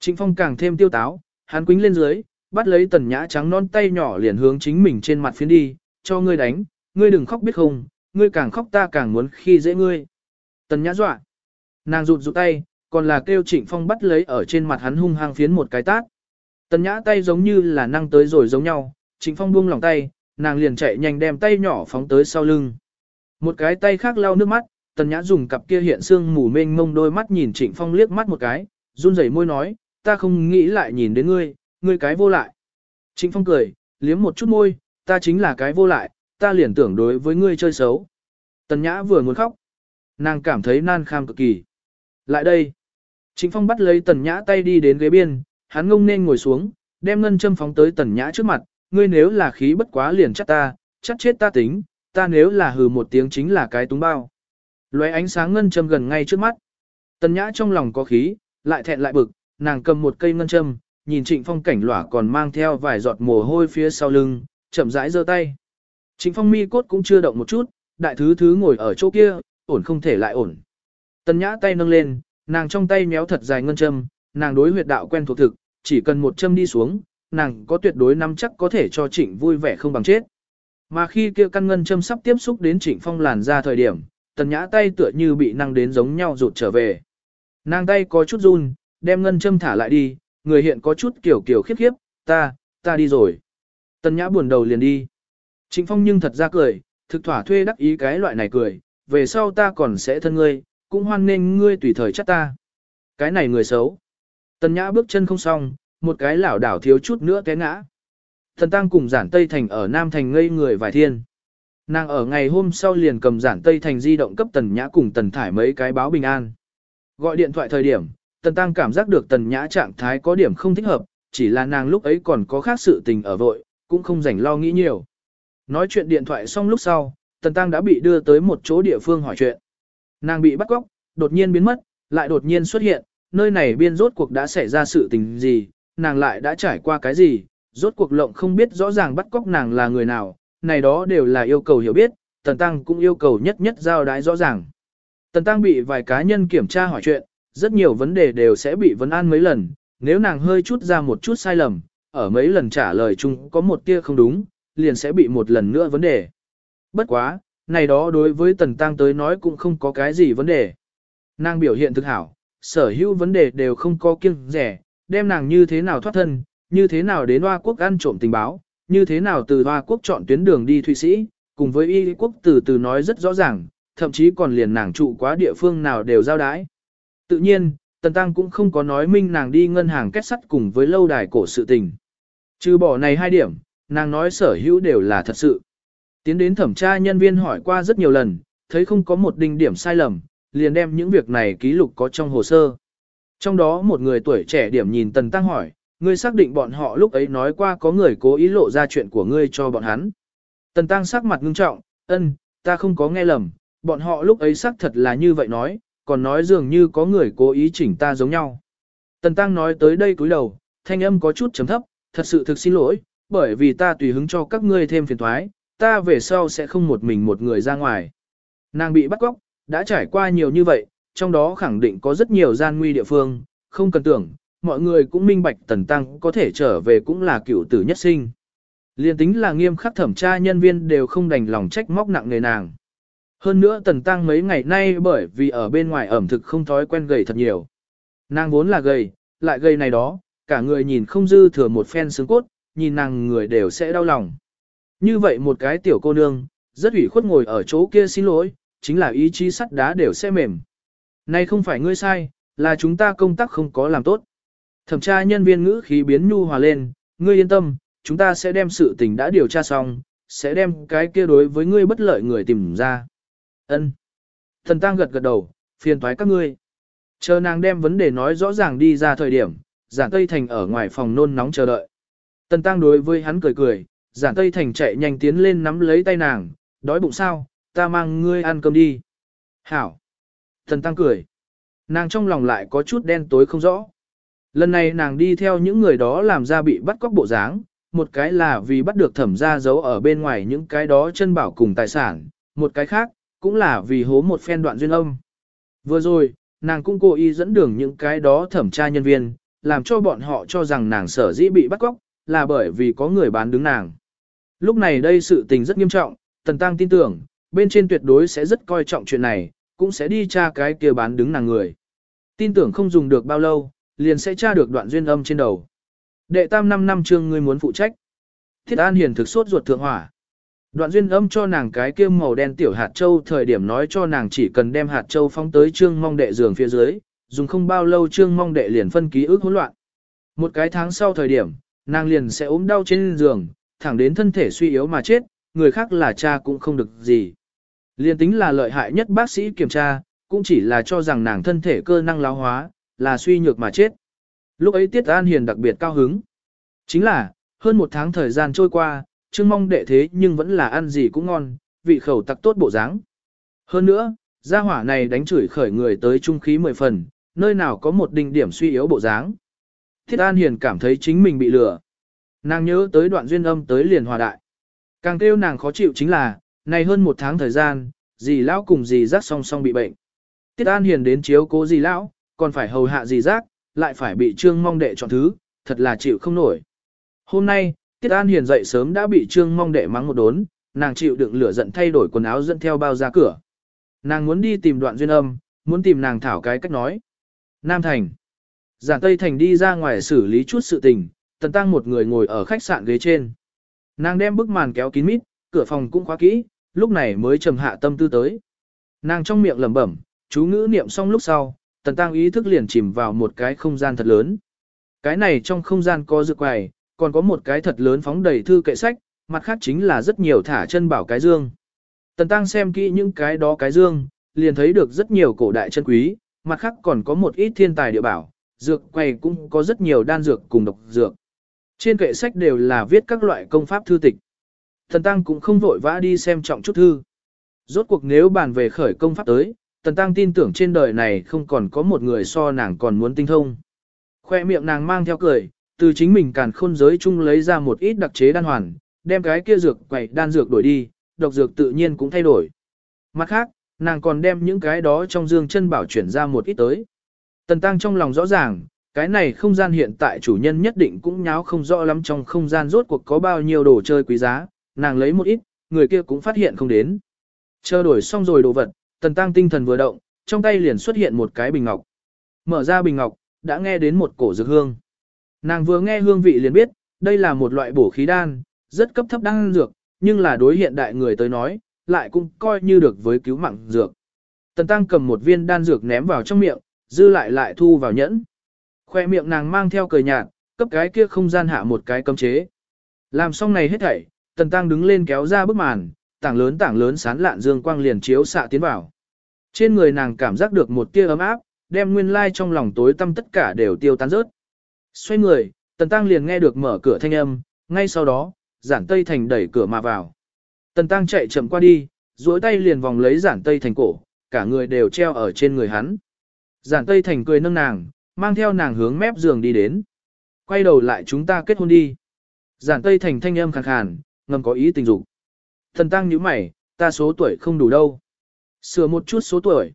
Trịnh Phong càng thêm tiêu táo, hắn quính lên dưới, bắt lấy tần nhã trắng non tay nhỏ liền hướng chính mình trên mặt phiến đi, cho ngươi đánh, ngươi đừng khóc biết không, ngươi càng khóc ta càng muốn khi dễ ngươi. Tần nhã dọa. Nàng rụt rụt tay, còn là kêu Trịnh Phong bắt lấy ở trên mặt hắn hung hăng phiến một cái tát. Tần nhã tay giống như là năng tới rồi giống nhau, Trịnh Phong buông lòng tay, nàng liền chạy nhanh đem tay nhỏ phóng tới sau lưng. Một cái tay khác lau nước mắt, Tần Nhã dùng cặp kia hiện xương mù mênh mông đôi mắt nhìn Trịnh Phong liếc mắt một cái, run rẩy môi nói, ta không nghĩ lại nhìn đến ngươi, ngươi cái vô lại. Trịnh Phong cười, liếm một chút môi, ta chính là cái vô lại, ta liền tưởng đối với ngươi chơi xấu. Tần Nhã vừa muốn khóc, nàng cảm thấy nan kham cực kỳ. Lại đây. Trịnh Phong bắt lấy Tần Nhã tay đi đến ghế biên, hắn ngông nên ngồi xuống, đem ngân châm phóng tới Tần Nhã trước mặt, ngươi nếu là khí bất quá liền chắc ta, chắc chết ta tính, ta nếu là hừ một tiếng chính là cái túng bao. Lóe ánh sáng ngân châm gần ngay trước mắt. Tần Nhã trong lòng có khí, lại thẹn lại bực, nàng cầm một cây ngân châm, nhìn Trịnh Phong cảnh lỏa còn mang theo vài giọt mồ hôi phía sau lưng, chậm rãi giơ tay. Trịnh Phong mi cốt cũng chưa động một chút, đại thứ thứ ngồi ở chỗ kia, ổn không thể lại ổn. Tần Nhã tay nâng lên, nàng trong tay méo thật dài ngân châm, nàng đối huyệt đạo quen thuộc thực, chỉ cần một châm đi xuống, nàng có tuyệt đối nắm chắc có thể cho Trịnh vui vẻ không bằng chết. Mà khi kia căn ngân châm sắp tiếp xúc đến Trịnh Phong làn ra thời điểm, tần nhã tay tựa như bị năng đến giống nhau rụt trở về. Nàng tay có chút run, đem ngân châm thả lại đi, người hiện có chút kiểu kiểu khiếp khiếp, ta, ta đi rồi. Tần nhã buồn đầu liền đi. Trịnh Phong nhưng thật ra cười, thực thỏa thuê đắc ý cái loại này cười, về sau ta còn sẽ thân ngươi, cũng hoan nên ngươi tùy thời chắc ta. Cái này người xấu. Tần nhã bước chân không xong, một cái lảo đảo thiếu chút nữa té ngã. Thần tăng cùng giản Tây Thành ở Nam Thành ngây người vài thiên. Nàng ở ngày hôm sau liền cầm giản Tây Thành di động cấp Tần Nhã cùng Tần Thải mấy cái báo bình an. Gọi điện thoại thời điểm, Tần Tăng cảm giác được Tần Nhã trạng thái có điểm không thích hợp, chỉ là nàng lúc ấy còn có khác sự tình ở vội, cũng không rảnh lo nghĩ nhiều. Nói chuyện điện thoại xong lúc sau, Tần Tăng đã bị đưa tới một chỗ địa phương hỏi chuyện. Nàng bị bắt cóc, đột nhiên biến mất, lại đột nhiên xuất hiện, nơi này biên rốt cuộc đã xảy ra sự tình gì, nàng lại đã trải qua cái gì, rốt cuộc lộng không biết rõ ràng bắt cóc nàng là người nào, này đó đều là yêu cầu hiểu biết, Tần Tăng cũng yêu cầu nhất nhất giao đái rõ ràng. Tần Tăng bị vài cá nhân kiểm tra hỏi chuyện, rất nhiều vấn đề đều sẽ bị vấn an mấy lần, nếu nàng hơi chút ra một chút sai lầm, ở mấy lần trả lời chung có một tia không đúng, liền sẽ bị một lần nữa vấn đề. Bất quá, này đó đối với Tần Tăng tới nói cũng không có cái gì vấn đề. Nàng biểu hiện thực hảo, sở hữu vấn đề đều không có kiêng rẻ, đem nàng như thế nào thoát thân, như thế nào đến Hoa Quốc ăn trộm tình báo, như thế nào từ Hoa Quốc chọn tuyến đường đi Thụy Sĩ, cùng với Y Quốc từ từ nói rất rõ ràng, thậm chí còn liền nàng trụ quá địa phương nào đều giao đái. Tự nhiên, Tần Tăng cũng không có nói minh nàng đi ngân hàng kết sắt cùng với lâu đài cổ sự tình. Trừ bỏ này hai điểm, nàng nói sở hữu đều là thật sự. Tiến đến thẩm tra nhân viên hỏi qua rất nhiều lần, thấy không có một đinh điểm sai lầm, liền đem những việc này ký lục có trong hồ sơ. Trong đó một người tuổi trẻ điểm nhìn Tần Tăng hỏi, ngươi xác định bọn họ lúc ấy nói qua có người cố ý lộ ra chuyện của ngươi cho bọn hắn. Tần Tăng sắc mặt ngưng trọng, ân, ta không có nghe lầm, bọn họ lúc ấy xác thật là như vậy nói, còn nói dường như có người cố ý chỉnh ta giống nhau. Tần Tăng nói tới đây cúi đầu, thanh âm có chút chấm thấp, thật sự thực xin lỗi, bởi vì ta tùy hứng cho các ngươi thêm phiền thoái, ta về sau sẽ không một mình một người ra ngoài. Nàng bị bắt cóc, đã trải qua nhiều như vậy, trong đó khẳng định có rất nhiều gian nguy địa phương, không cần tưởng, mọi người cũng minh bạch tần tăng có thể trở về cũng là cựu tử nhất sinh. Liên tính là nghiêm khắc thẩm tra nhân viên đều không đành lòng trách móc nặng người nàng. Hơn nữa tần tăng mấy ngày nay bởi vì ở bên ngoài ẩm thực không thói quen gầy thật nhiều. Nàng vốn là gầy, lại gầy này đó, cả người nhìn không dư thừa một phen xương cốt, nhìn nàng người đều sẽ đau lòng. Như vậy một cái tiểu cô nương, rất ủy khuất ngồi ở chỗ kia xin lỗi, chính là ý chí sắt đá đều sẽ mềm. Này không phải ngươi sai, là chúng ta công tác không có làm tốt. Thẩm tra nhân viên ngữ khí biến nhu hòa lên, ngươi yên tâm, chúng ta sẽ đem sự tình đã điều tra xong, sẽ đem cái kia đối với ngươi bất lợi người tìm ra. Ân. Thần tăng gật gật đầu, phiền toái các ngươi. Chờ nàng đem vấn đề nói rõ ràng đi ra thời điểm, giản Tây Thành ở ngoài phòng nôn nóng chờ đợi. Tần tăng đối với hắn cười cười, giản Tây Thành chạy nhanh tiến lên nắm lấy tay nàng, đói bụng sao, ta mang ngươi ăn cơm đi. Hảo. Tần tăng cười. Nàng trong lòng lại có chút đen tối không rõ. Lần này nàng đi theo những người đó làm ra bị bắt cóc bộ dáng, một cái là vì bắt được thẩm ra giấu ở bên ngoài những cái đó chân bảo cùng tài sản, một cái khác, cũng là vì hố một phen đoạn duyên âm. Vừa rồi, nàng cũng cố ý dẫn đường những cái đó thẩm tra nhân viên, làm cho bọn họ cho rằng nàng sở dĩ bị bắt cóc, là bởi vì có người bán đứng nàng. Lúc này đây sự tình rất nghiêm trọng, Tần Tăng tin tưởng, bên trên tuyệt đối sẽ rất coi trọng chuyện này, cũng sẽ đi tra cái kia bán đứng nàng người. Tin tưởng không dùng được bao lâu, liền sẽ tra được đoạn duyên âm trên đầu. Đệ tam năm năm chương ngươi muốn phụ trách. Thiết An Hiền thực sốt ruột thượng hỏa. Đoạn duyên âm cho nàng cái kia màu đen tiểu hạt châu thời điểm nói cho nàng chỉ cần đem hạt châu phóng tới trương mong đệ giường phía dưới, dùng không bao lâu trương mong đệ liền phân ký ức hỗn loạn. Một cái tháng sau thời điểm, nàng liền sẽ ốm đau trên giường, thẳng đến thân thể suy yếu mà chết, người khác là cha cũng không được gì. liền tính là lợi hại nhất bác sĩ kiểm tra, cũng chỉ là cho rằng nàng thân thể cơ năng lão hóa, là suy nhược mà chết. Lúc ấy Tiết An Hiền đặc biệt cao hứng. Chính là, hơn một tháng thời gian trôi qua, Trương mong đệ thế nhưng vẫn là ăn gì cũng ngon, vị khẩu tặc tốt bộ dáng. Hơn nữa, gia hỏa này đánh chửi khởi người tới trung khí mười phần, nơi nào có một đỉnh điểm suy yếu bộ dáng. Thiết An Hiền cảm thấy chính mình bị lừa. Nàng nhớ tới đoạn duyên âm tới liền hòa đại. Càng kêu nàng khó chịu chính là, này hơn một tháng thời gian, dì lão cùng dì rác song song bị bệnh. Tiết An Hiền đến chiếu cố dì lão, còn phải hầu hạ dì rác, lại phải bị trương mong đệ chọn thứ, thật là chịu không nổi. Hôm nay, Tiết An Hiền dậy sớm đã bị trương mong đệ mắng một đốn, nàng chịu đựng lửa giận thay đổi quần áo dẫn theo bao ra cửa. Nàng muốn đi tìm đoạn duyên âm, muốn tìm nàng thảo cái cách nói. Nam Thành. Giản Tây Thành đi ra ngoài xử lý chút sự tình, tần tăng một người ngồi ở khách sạn ghế trên. Nàng đem bức màn kéo kín mít, cửa phòng cũng khóa kỹ, lúc này mới trầm hạ tâm tư tới. Nàng trong miệng lẩm bẩm, chú ngữ niệm xong lúc sau, tần tăng ý thức liền chìm vào một cái không gian thật lớn. Cái này trong không gian có dược quầy, còn có một cái thật lớn phóng đầy thư kệ sách, mặt khác chính là rất nhiều thả chân bảo cái dương. Tần tăng xem kỹ những cái đó cái dương, liền thấy được rất nhiều cổ đại chân quý, mặt khác còn có một ít thiên tài địa bảo, dược quầy cũng có rất nhiều đan dược cùng độc dược. Trên kệ sách đều là viết các loại công pháp thư tịch. Thần Tăng cũng không vội vã đi xem trọng chút thư. Rốt cuộc nếu bàn về khởi công pháp tới, Tần Tăng tin tưởng trên đời này không còn có một người so nàng còn muốn tinh thông. Khoe miệng nàng mang theo cười, từ chính mình càn khôn giới chung lấy ra một ít đặc chế đan hoàn, đem cái kia dược quẩy đan dược đổi đi, độc dược tự nhiên cũng thay đổi. Mặt khác, nàng còn đem những cái đó trong dương chân bảo chuyển ra một ít tới. Tần Tăng trong lòng rõ ràng, cái này không gian hiện tại chủ nhân nhất định cũng nháo không rõ lắm trong không gian rốt cuộc có bao nhiêu đồ chơi quý giá, nàng lấy một ít, người kia cũng phát hiện không đến. Chờ đổi xong rồi đồ vật, tần tăng tinh thần vừa động, trong tay liền xuất hiện một cái bình ngọc. Mở ra bình ngọc, đã nghe đến một cổ dược hương. Nàng vừa nghe hương vị liền biết, đây là một loại bổ khí đan, rất cấp thấp đan dược, nhưng là đối hiện đại người tới nói, lại cũng coi như được với cứu mạng dược. Tần tăng cầm một viên đan dược ném vào trong miệng, dư lại lại thu vào nhẫn. Khoe miệng nàng mang theo cười nhạt, cấp cái kia không gian hạ một cái cấm chế. Làm xong này hết thảy, tần tăng đứng lên kéo ra bức màn, tảng lớn tảng lớn sán lạn dương quang liền chiếu xạ tiến vào. Trên người nàng cảm giác được một tia ấm áp, đem nguyên lai trong lòng tối tâm tất cả đều tiêu tán rớt. Xoay người, tần tăng liền nghe được mở cửa thanh âm, ngay sau đó, giản tây thành đẩy cửa mà vào. Tần tăng chạy chậm qua đi, duỗi tay liền vòng lấy giản tây thành cổ, cả người đều treo ở trên người hắn. Giản tây thành cười nâng nàng, mang theo nàng hướng mép giường đi đến. Quay đầu lại chúng ta kết hôn đi. Giản Tây Thành thanh âm khàn khàn, ngầm có ý tình dục. Thần tăng nhíu mày, ta số tuổi không đủ đâu. Sửa một chút số tuổi.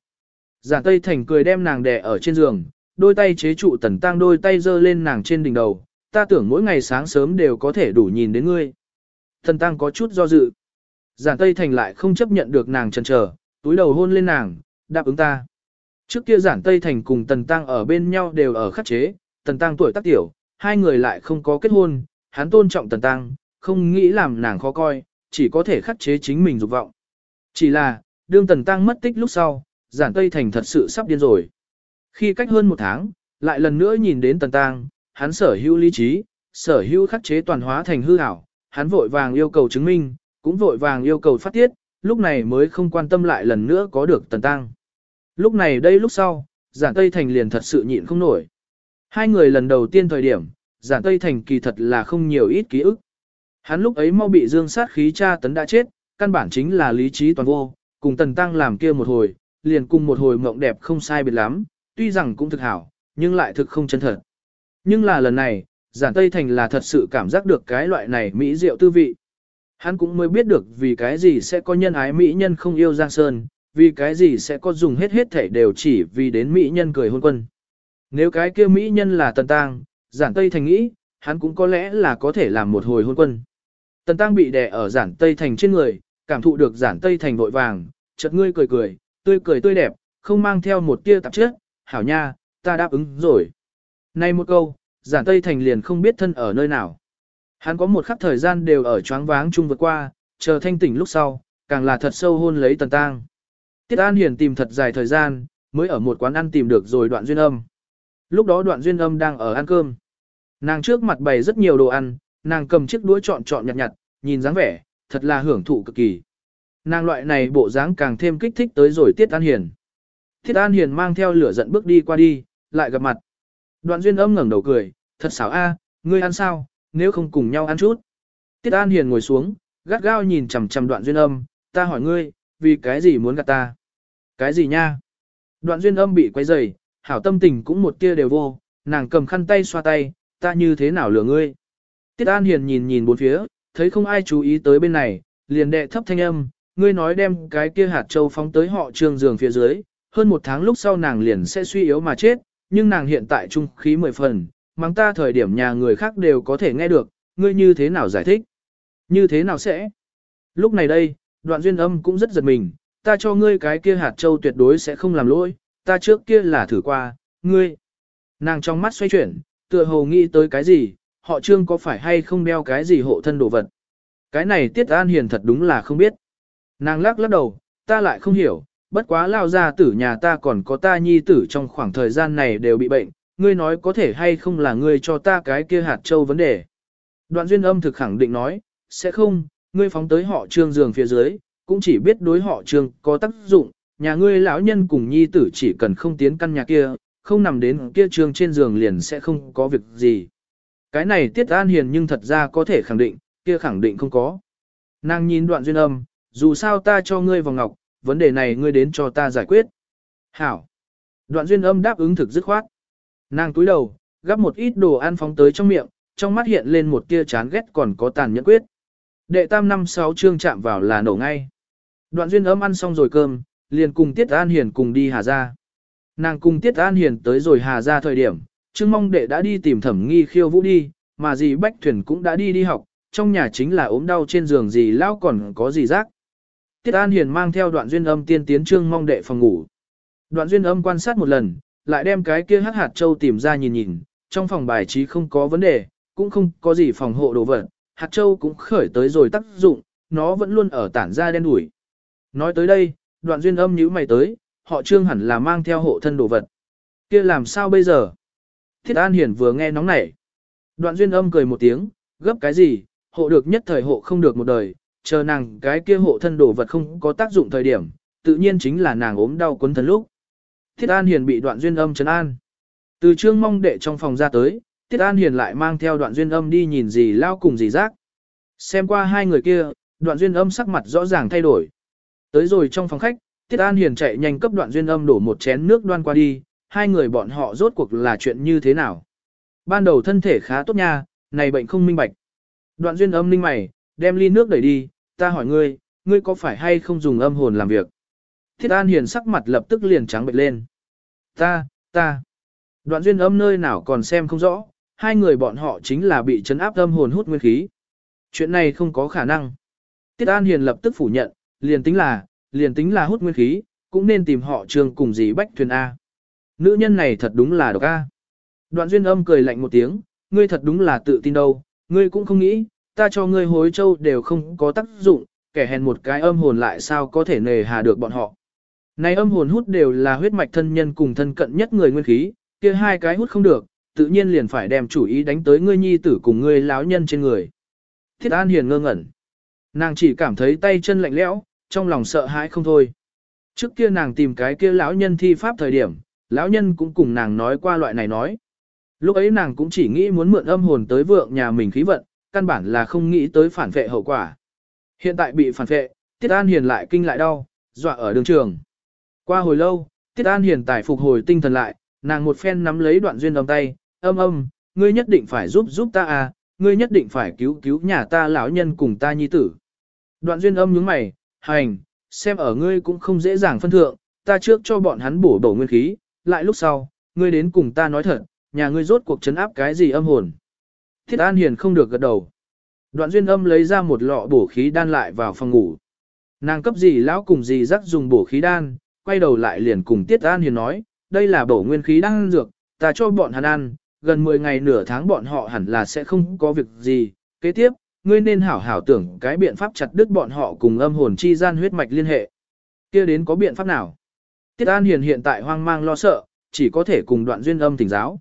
Giản Tây Thành cười đem nàng đè ở trên giường, đôi tay chế trụ tần tăng đôi tay giơ lên nàng trên đỉnh đầu. Ta tưởng mỗi ngày sáng sớm đều có thể đủ nhìn đến ngươi. Thần tăng có chút do dự. Giản Tây Thành lại không chấp nhận được nàng chần chờ, túi đầu hôn lên nàng, đáp ứng ta. Trước kia giản Tây Thành cùng Tần Tăng ở bên nhau đều ở khắc chế, Tần Tăng tuổi tác tiểu, hai người lại không có kết hôn, hắn tôn trọng Tần Tăng, không nghĩ làm nàng khó coi, chỉ có thể khắc chế chính mình dục vọng. Chỉ là, đương Tần Tăng mất tích lúc sau, giản Tây Thành thật sự sắp điên rồi. Khi cách hơn một tháng, lại lần nữa nhìn đến Tần Tăng, hắn sở hữu lý trí, sở hữu khắc chế toàn hóa thành hư ảo, hắn vội vàng yêu cầu chứng minh, cũng vội vàng yêu cầu phát tiết, lúc này mới không quan tâm lại lần nữa có được Tần Tăng. Lúc này đây lúc sau, giản Tây Thành liền thật sự nhịn không nổi. Hai người lần đầu tiên thời điểm, giản Tây Thành kỳ thật là không nhiều ít ký ức. Hắn lúc ấy mau bị dương sát khí tra tấn đã chết, căn bản chính là lý trí toàn vô, cùng tần tăng làm kia một hồi, liền cùng một hồi mộng đẹp không sai biệt lắm, tuy rằng cũng thực hảo, nhưng lại thực không chân thật. Nhưng là lần này, giản Tây Thành là thật sự cảm giác được cái loại này mỹ diệu tư vị. Hắn cũng mới biết được vì cái gì sẽ có nhân ái mỹ nhân không yêu Giang Sơn, vì cái gì sẽ có dùng hết hết thể đều chỉ vì đến mỹ nhân cười hôn quân. Nếu cái kia mỹ nhân là Tần Tăng, giản Tây Thành nghĩ, hắn cũng có lẽ là có thể làm một hồi hôn quân. Tần Tăng bị đè ở giản Tây Thành trên người, cảm thụ được giản Tây Thành vội vàng, chợt ngươi cười cười, tươi cười tươi đẹp, không mang theo một tia tạp chất, hảo nha, ta đáp ứng rồi. Này một câu, giản Tây Thành liền không biết thân ở nơi nào. Hắn có một khắc thời gian đều ở choáng váng chung vượt qua, chờ thanh tỉnh lúc sau, càng là thật sâu hôn lấy Tần Tăng. Tiết An Hiền tìm thật dài thời gian, mới ở một quán ăn tìm được rồi đoạn duyên âm. Lúc đó đoạn duyên âm đang ở ăn cơm. Nàng trước mặt bày rất nhiều đồ ăn, nàng cầm chiếc đũa chọn chọn nhặt nhặt, nhìn dáng vẻ, thật là hưởng thụ cực kỳ. Nàng loại này bộ dáng càng thêm kích thích tới rồi Tiết An Hiền. Tiết An Hiền mang theo lửa giận bước đi qua đi, lại gặp mặt. Đoạn duyên âm ngẩng đầu cười, thật xảo a, ngươi ăn sao, nếu không cùng nhau ăn chút. Tiết An Hiền ngồi xuống, gắt gao nhìn chằm chằm đoạn duyên âm, ta hỏi ngươi, vì cái gì muốn gặp ta? Cái gì nha? Đoạn duyên âm bị quay rầy, hảo tâm tình cũng một tia đều vô, nàng cầm khăn tay xoa tay, ta như thế nào lừa ngươi? Tiết An Hiền nhìn nhìn bốn phía, thấy không ai chú ý tới bên này, liền đệ thấp thanh âm, ngươi nói đem cái kia hạt châu phóng tới họ trường giường phía dưới, hơn một tháng lúc sau nàng liền sẽ suy yếu mà chết, nhưng nàng hiện tại trung khí mười phần, mắng ta thời điểm nhà người khác đều có thể nghe được, ngươi như thế nào giải thích? Như thế nào sẽ? Lúc này đây, đoạn duyên âm cũng rất giật mình, ta cho ngươi cái kia hạt châu tuyệt đối sẽ không làm lỗi, ta trước kia là thử qua, ngươi. Nàng trong mắt xoay chuyển, tựa hồ nghĩ tới cái gì, họ trương có phải hay không đeo cái gì hộ thân đồ vật. Cái này Tiết An Hiền thật đúng là không biết. Nàng lắc lắc đầu, ta lại không hiểu, bất quá lao ra tử nhà ta còn có ta nhi tử trong khoảng thời gian này đều bị bệnh, ngươi nói có thể hay không là ngươi cho ta cái kia hạt châu vấn đề. Đoạn duyên âm thực khẳng định nói, sẽ không, ngươi phóng tới họ trương giường phía dưới, cũng chỉ biết đối họ trương có tác dụng, nhà ngươi lão nhân cùng nhi tử chỉ cần không tiến căn nhà kia, không nằm đến kia trương trên giường liền sẽ không có việc gì. Cái này tiết an hiền nhưng thật ra có thể khẳng định, kia khẳng định không có. Nàng nhìn đoạn duyên âm, dù sao ta cho ngươi vào ngọc, vấn đề này ngươi đến cho ta giải quyết. Hảo. Đoạn duyên âm đáp ứng thực dứt khoát. Nàng túi đầu, gắp một ít đồ ăn phóng tới trong miệng, trong mắt hiện lên một tia chán ghét còn có tàn nhẫn quyết. Đệ tam năm sáu chương chạm vào là nổ ngay. Đoạn duyên âm ăn xong rồi cơm, liền cùng Tiết An Hiền cùng đi Hà Gia. Nàng cùng Tiết An Hiền tới rồi Hà Gia thời điểm, Trương Mong Đệ đã đi tìm thẩm nghi khiêu vũ đi, mà dì Bách Thuyền cũng đã đi đi học, trong nhà chính là ốm đau trên giường dì lao còn có gì rác. Tiết An Hiền mang theo đoạn duyên âm tiên tiến Trương Mong Đệ phòng ngủ. Đoạn duyên âm quan sát một lần, lại đem cái kia hắc hạt châu tìm ra nhìn nhìn, trong phòng bài trí không có vấn đề, cũng không có gì phòng hộ đồ vật, hạt châu cũng khởi tới rồi tác dụng, nó vẫn luôn ở tản ra đen đủi. Nói tới đây, đoạn duyên âm nhíu mày tới, họ trương hẳn là mang theo hộ thân đồ vật. kia làm sao bây giờ? Thiết An Hiển vừa nghe nóng nảy. Đoạn duyên âm cười một tiếng, gấp cái gì, hộ được nhất thời hộ không được một đời, chờ nàng cái kia hộ thân đồ vật không có tác dụng thời điểm, tự nhiên chính là nàng ốm đau cuốn thân lúc. Thiết An Hiền bị đoạn duyên âm trấn an. Từ trương mong đệ trong phòng ra tới, Thiết An Hiền lại mang theo đoạn duyên âm đi nhìn gì lao cùng gì rác. Xem qua hai người kia, đoạn duyên âm sắc mặt rõ ràng thay đổi. Tới rồi trong phòng khách, Tiết An Hiền chạy nhanh cấp đoạn duyên âm đổ một chén nước đoan qua đi, hai người bọn họ rốt cuộc là chuyện như thế nào. Ban đầu thân thể khá tốt nha, này bệnh không minh bạch. Đoạn duyên âm ninh mày, đem ly nước đẩy đi, ta hỏi ngươi, ngươi có phải hay không dùng âm hồn làm việc? Thiết An Hiền sắc mặt lập tức liền trắng bệnh lên. Ta, ta. Đoạn duyên âm nơi nào còn xem không rõ, hai người bọn họ chính là bị chấn áp âm hồn hút nguyên khí. Chuyện này không có khả năng. Tiết An Hiền lập tức phủ nhận, liền tính là, liền tính là hút nguyên khí, cũng nên tìm họ trường cùng gì bách thuyền A. Nữ nhân này thật đúng là độc A. Đoạn duyên âm cười lạnh một tiếng, ngươi thật đúng là tự tin đâu, ngươi cũng không nghĩ, ta cho ngươi hối châu đều không có tác dụng, kẻ hèn một cái âm hồn lại sao có thể nề hà được bọn họ. Này âm hồn hút đều là huyết mạch thân nhân cùng thân cận nhất người nguyên khí, kia hai cái hút không được, tự nhiên liền phải đem chủ ý đánh tới ngươi nhi tử cùng ngươi láo nhân trên người. Thiết An Hiền ngơ ngẩn. Nàng chỉ cảm thấy tay chân lạnh lẽo, trong lòng sợ hãi không thôi. Trước kia nàng tìm cái kia lão nhân thi pháp thời điểm, lão nhân cũng cùng nàng nói qua loại này nói. Lúc ấy nàng cũng chỉ nghĩ muốn mượn âm hồn tới vượng nhà mình khí vận, căn bản là không nghĩ tới phản vệ hậu quả. Hiện tại bị phản vệ, Tiết An Hiền lại kinh lại đau, dọa ở đường trường. Qua hồi lâu, Tiết An Hiền tài phục hồi tinh thần lại, nàng một phen nắm lấy đoạn duyên đồng tay, âm âm, ngươi nhất định phải giúp giúp ta à, ngươi nhất định phải cứu cứu nhà ta lão nhân cùng ta nhi tử. Đoạn duyên âm nhướng mày, hành, xem ở ngươi cũng không dễ dàng phân thượng, ta trước cho bọn hắn bổ bổ nguyên khí, lại lúc sau, ngươi đến cùng ta nói thật, nhà ngươi rốt cuộc chấn áp cái gì âm hồn. Thiết An Hiền không được gật đầu. Đoạn duyên âm lấy ra một lọ bổ khí đan lại vào phòng ngủ. Nàng cấp gì lão cùng gì rắc dùng bổ khí đan, quay đầu lại liền cùng Tiết An Hiền nói, đây là bổ nguyên khí đan dược, ta cho bọn hắn ăn, gần 10 ngày nửa tháng bọn họ hẳn là sẽ không có việc gì. Kế tiếp, ngươi nên hảo hảo tưởng cái biện pháp chặt đứt bọn họ cùng âm hồn chi gian huyết mạch liên hệ. kia đến có biện pháp nào? Tiết An Hiền hiện tại hoang mang lo sợ, chỉ có thể cùng đoạn duyên âm thỉnh giáo.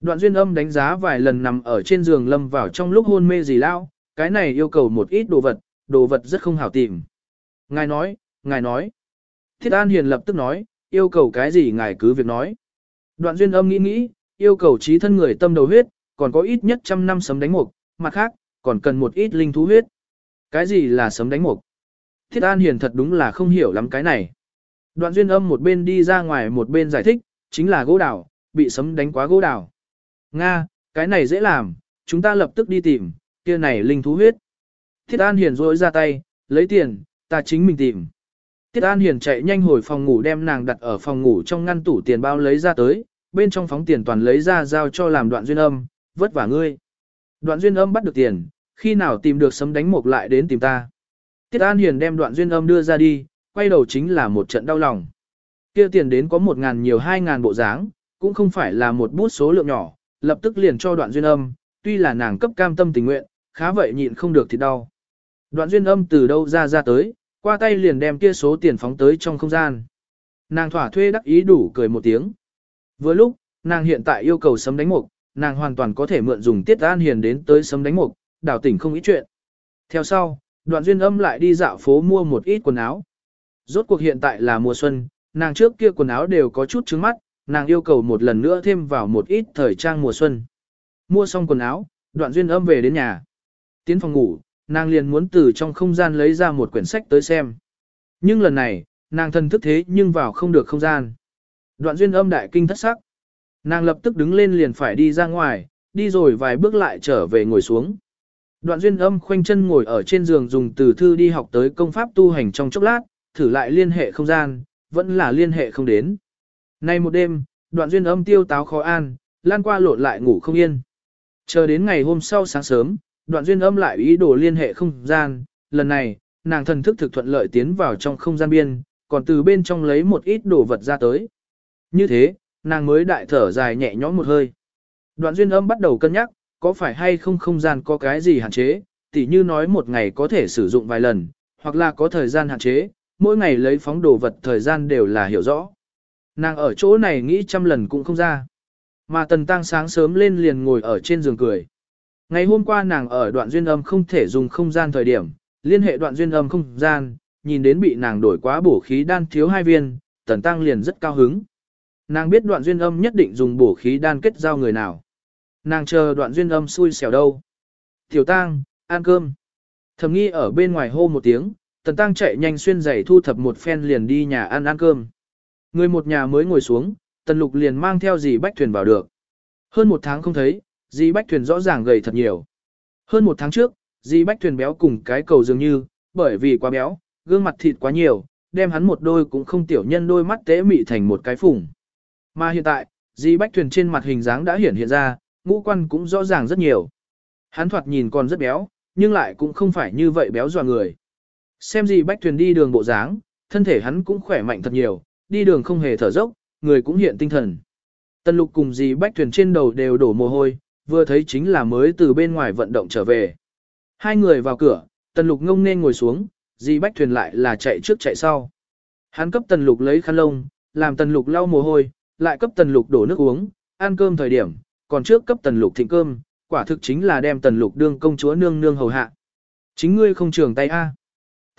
Đoạn duyên âm đánh giá vài lần nằm ở trên giường lâm vào trong lúc hôn mê gì lao, cái này yêu cầu một ít đồ vật, đồ vật rất không hảo tìm. Ngài nói, ngài nói. Thiết An Hiền lập tức nói, yêu cầu cái gì ngài cứ việc nói. Đoạn duyên âm nghĩ nghĩ, yêu cầu trí thân người tâm đầu huyết, còn có ít nhất trăm năm sấm đánh mục, mặt khác, còn cần một ít linh thú huyết. Cái gì là sấm đánh mục? Thiết An Hiền thật đúng là không hiểu lắm cái này. Đoạn duyên âm một bên đi ra ngoài một bên giải thích, chính là gỗ đào, bị sấm đánh quá gỗ đào. Nga, cái này dễ làm, chúng ta lập tức đi tìm, kia này linh thú huyết. Thiết An Hiền rối ra tay, lấy tiền, ta chính mình tìm. Tiết An Hiền chạy nhanh hồi phòng ngủ đem nàng đặt ở phòng ngủ trong ngăn tủ tiền bao lấy ra tới, bên trong phóng tiền toàn lấy ra giao cho làm đoạn duyên âm, vất vả ngươi. Đoạn duyên âm bắt được tiền, khi nào tìm được sấm đánh một lại đến tìm ta. Tiết An Hiền đem đoạn duyên âm đưa ra đi, quay đầu chính là một trận đau lòng. kia tiền đến có một ngàn nhiều hai ngàn bộ dáng, cũng không phải là một bút số lượng nhỏ, lập tức liền cho đoạn duyên âm, tuy là nàng cấp cam tâm tình nguyện, khá vậy nhịn không được thì đau. Đoạn duyên âm từ đâu ra ra tới, qua tay liền đem kia số tiền phóng tới trong không gian. Nàng thỏa thuê đắc ý đủ cười một tiếng. Vừa lúc, nàng hiện tại yêu cầu sấm đánh mục, nàng hoàn toàn có thể mượn dùng tiết an hiền đến tới sấm đánh mục, đảo tỉnh không ít chuyện. Theo sau, đoạn duyên âm lại đi dạo phố mua một ít quần áo. Rốt cuộc hiện tại là mùa xuân, nàng trước kia quần áo đều có chút trứng mắt, nàng yêu cầu một lần nữa thêm vào một ít thời trang mùa xuân. Mua xong quần áo, đoạn duyên âm về đến nhà. Tiến phòng ngủ, nàng liền muốn từ trong không gian lấy ra một quyển sách tới xem. Nhưng lần này, nàng thân thức thế nhưng vào không được không gian. Đoạn duyên âm đại kinh thất sắc. Nàng lập tức đứng lên liền phải đi ra ngoài, đi rồi vài bước lại trở về ngồi xuống. Đoạn duyên âm khoanh chân ngồi ở trên giường dùng từ thư đi học tới công pháp tu hành trong chốc lát, thử lại liên hệ không gian, vẫn là liên hệ không đến. Nay một đêm, đoạn duyên âm tiêu táo khó an, lan qua lộn lại ngủ không yên. Chờ đến ngày hôm sau sáng sớm, đoạn duyên âm lại ý đồ liên hệ không gian, lần này, nàng thần thức thực thuận lợi tiến vào trong không gian biên, còn từ bên trong lấy một ít đồ vật ra tới. Như thế, nàng mới đại thở dài nhẹ nhõm một hơi. Đoạn duyên âm bắt đầu cân nhắc, có phải hay không không gian có cái gì hạn chế, tỉ như nói một ngày có thể sử dụng vài lần, hoặc là có thời gian hạn chế, mỗi ngày lấy phóng đồ vật thời gian đều là hiểu rõ. Nàng ở chỗ này nghĩ trăm lần cũng không ra. Mà tần tăng sáng sớm lên liền ngồi ở trên giường cười. Ngày hôm qua nàng ở đoạn duyên âm không thể dùng không gian thời điểm, liên hệ đoạn duyên âm không gian, nhìn đến bị nàng đổi quá bổ khí đan thiếu hai viên, tần tăng liền rất cao hứng. Nàng biết đoạn duyên âm nhất định dùng bổ khí đan kết giao người nào. Nàng chờ đoạn duyên âm xui xẻo đâu. Tiểu tăng, ăn cơm. Thầm nghi ở bên ngoài hô một tiếng, tần tăng chạy nhanh xuyên giày thu thập một phen liền đi nhà ăn ăn cơm. Người một nhà mới ngồi xuống, tần lục liền mang theo dì bách thuyền vào được. Hơn một tháng không thấy, dì bách thuyền rõ ràng gầy thật nhiều. Hơn một tháng trước, dì bách thuyền béo cùng cái cầu dường như, bởi vì quá béo, gương mặt thịt quá nhiều, đem hắn một đôi cũng không tiểu nhân đôi mắt tế mị thành một cái phủng. Mà hiện tại, dì bách thuyền trên mặt hình dáng đã hiển hiện ra, ngũ quan cũng rõ ràng rất nhiều. Hắn thoạt nhìn còn rất béo, nhưng lại cũng không phải như vậy béo dọa người. Xem gì bách thuyền đi đường bộ dáng, thân thể hắn cũng khỏe mạnh thật nhiều, đi đường không hề thở dốc, người cũng hiện tinh thần. Tân lục cùng dì bách thuyền trên đầu đều đổ mồ hôi, vừa thấy chính là mới từ bên ngoài vận động trở về. Hai người vào cửa, tần lục ngông nên ngồi xuống, dì bách thuyền lại là chạy trước chạy sau. Hắn cấp tần lục lấy khăn lông, làm tần lục lau mồ hôi, lại cấp tần lục đổ nước uống, ăn cơm thời điểm, còn trước cấp tần lục thịnh cơm, quả thực chính là đem tần lục đương công chúa nương nương hầu hạ. Chính ngươi không trường tay a.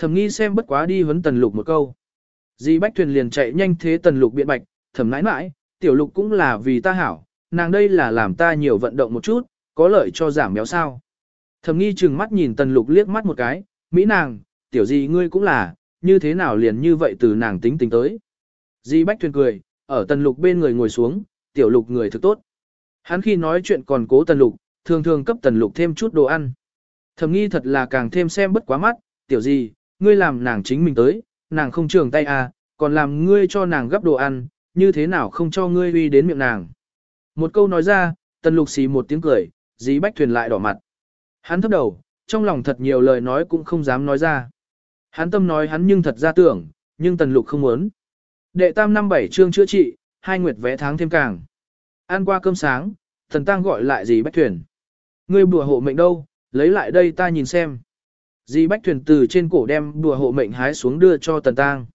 Thẩm nghi xem bất quá đi vấn tần lục một câu. Di bách thuyền liền chạy nhanh thế tần lục biện bạch, thẩm nãi nãi, tiểu lục cũng là vì ta hảo, nàng đây là làm ta nhiều vận động một chút, có lợi cho giảm béo sao. Thẩm nghi chừng mắt nhìn tần lục liếc mắt một cái, mỹ nàng, tiểu gì ngươi cũng là, như thế nào liền như vậy từ nàng tính tính tới. Di bách thuyền cười, ở tần lục bên người ngồi xuống, tiểu lục người thực tốt. Hắn khi nói chuyện còn cố tần lục, thường thường cấp tần lục thêm chút đồ ăn. Thẩm nghi thật là càng thêm xem bất quá mắt, tiểu gì, ngươi làm nàng chính mình tới, nàng không trường tay à, còn làm ngươi cho nàng gấp đồ ăn, như thế nào không cho ngươi uy đến miệng nàng. Một câu nói ra, tần lục xì một tiếng cười, dí bách thuyền lại đỏ mặt. Hắn thấp đầu, trong lòng thật nhiều lời nói cũng không dám nói ra. Hắn tâm nói hắn nhưng thật ra tưởng, nhưng tần lục không muốn. Đệ tam năm bảy chương chữa trị, hai nguyệt vẽ tháng thêm càng. Ăn qua cơm sáng, thần tăng gọi lại dì bách thuyền. Ngươi bùa hộ mệnh đâu, lấy lại đây ta nhìn xem. Dì bách thuyền từ trên cổ đem đùa hộ mệnh hái xuống đưa cho tần tăng.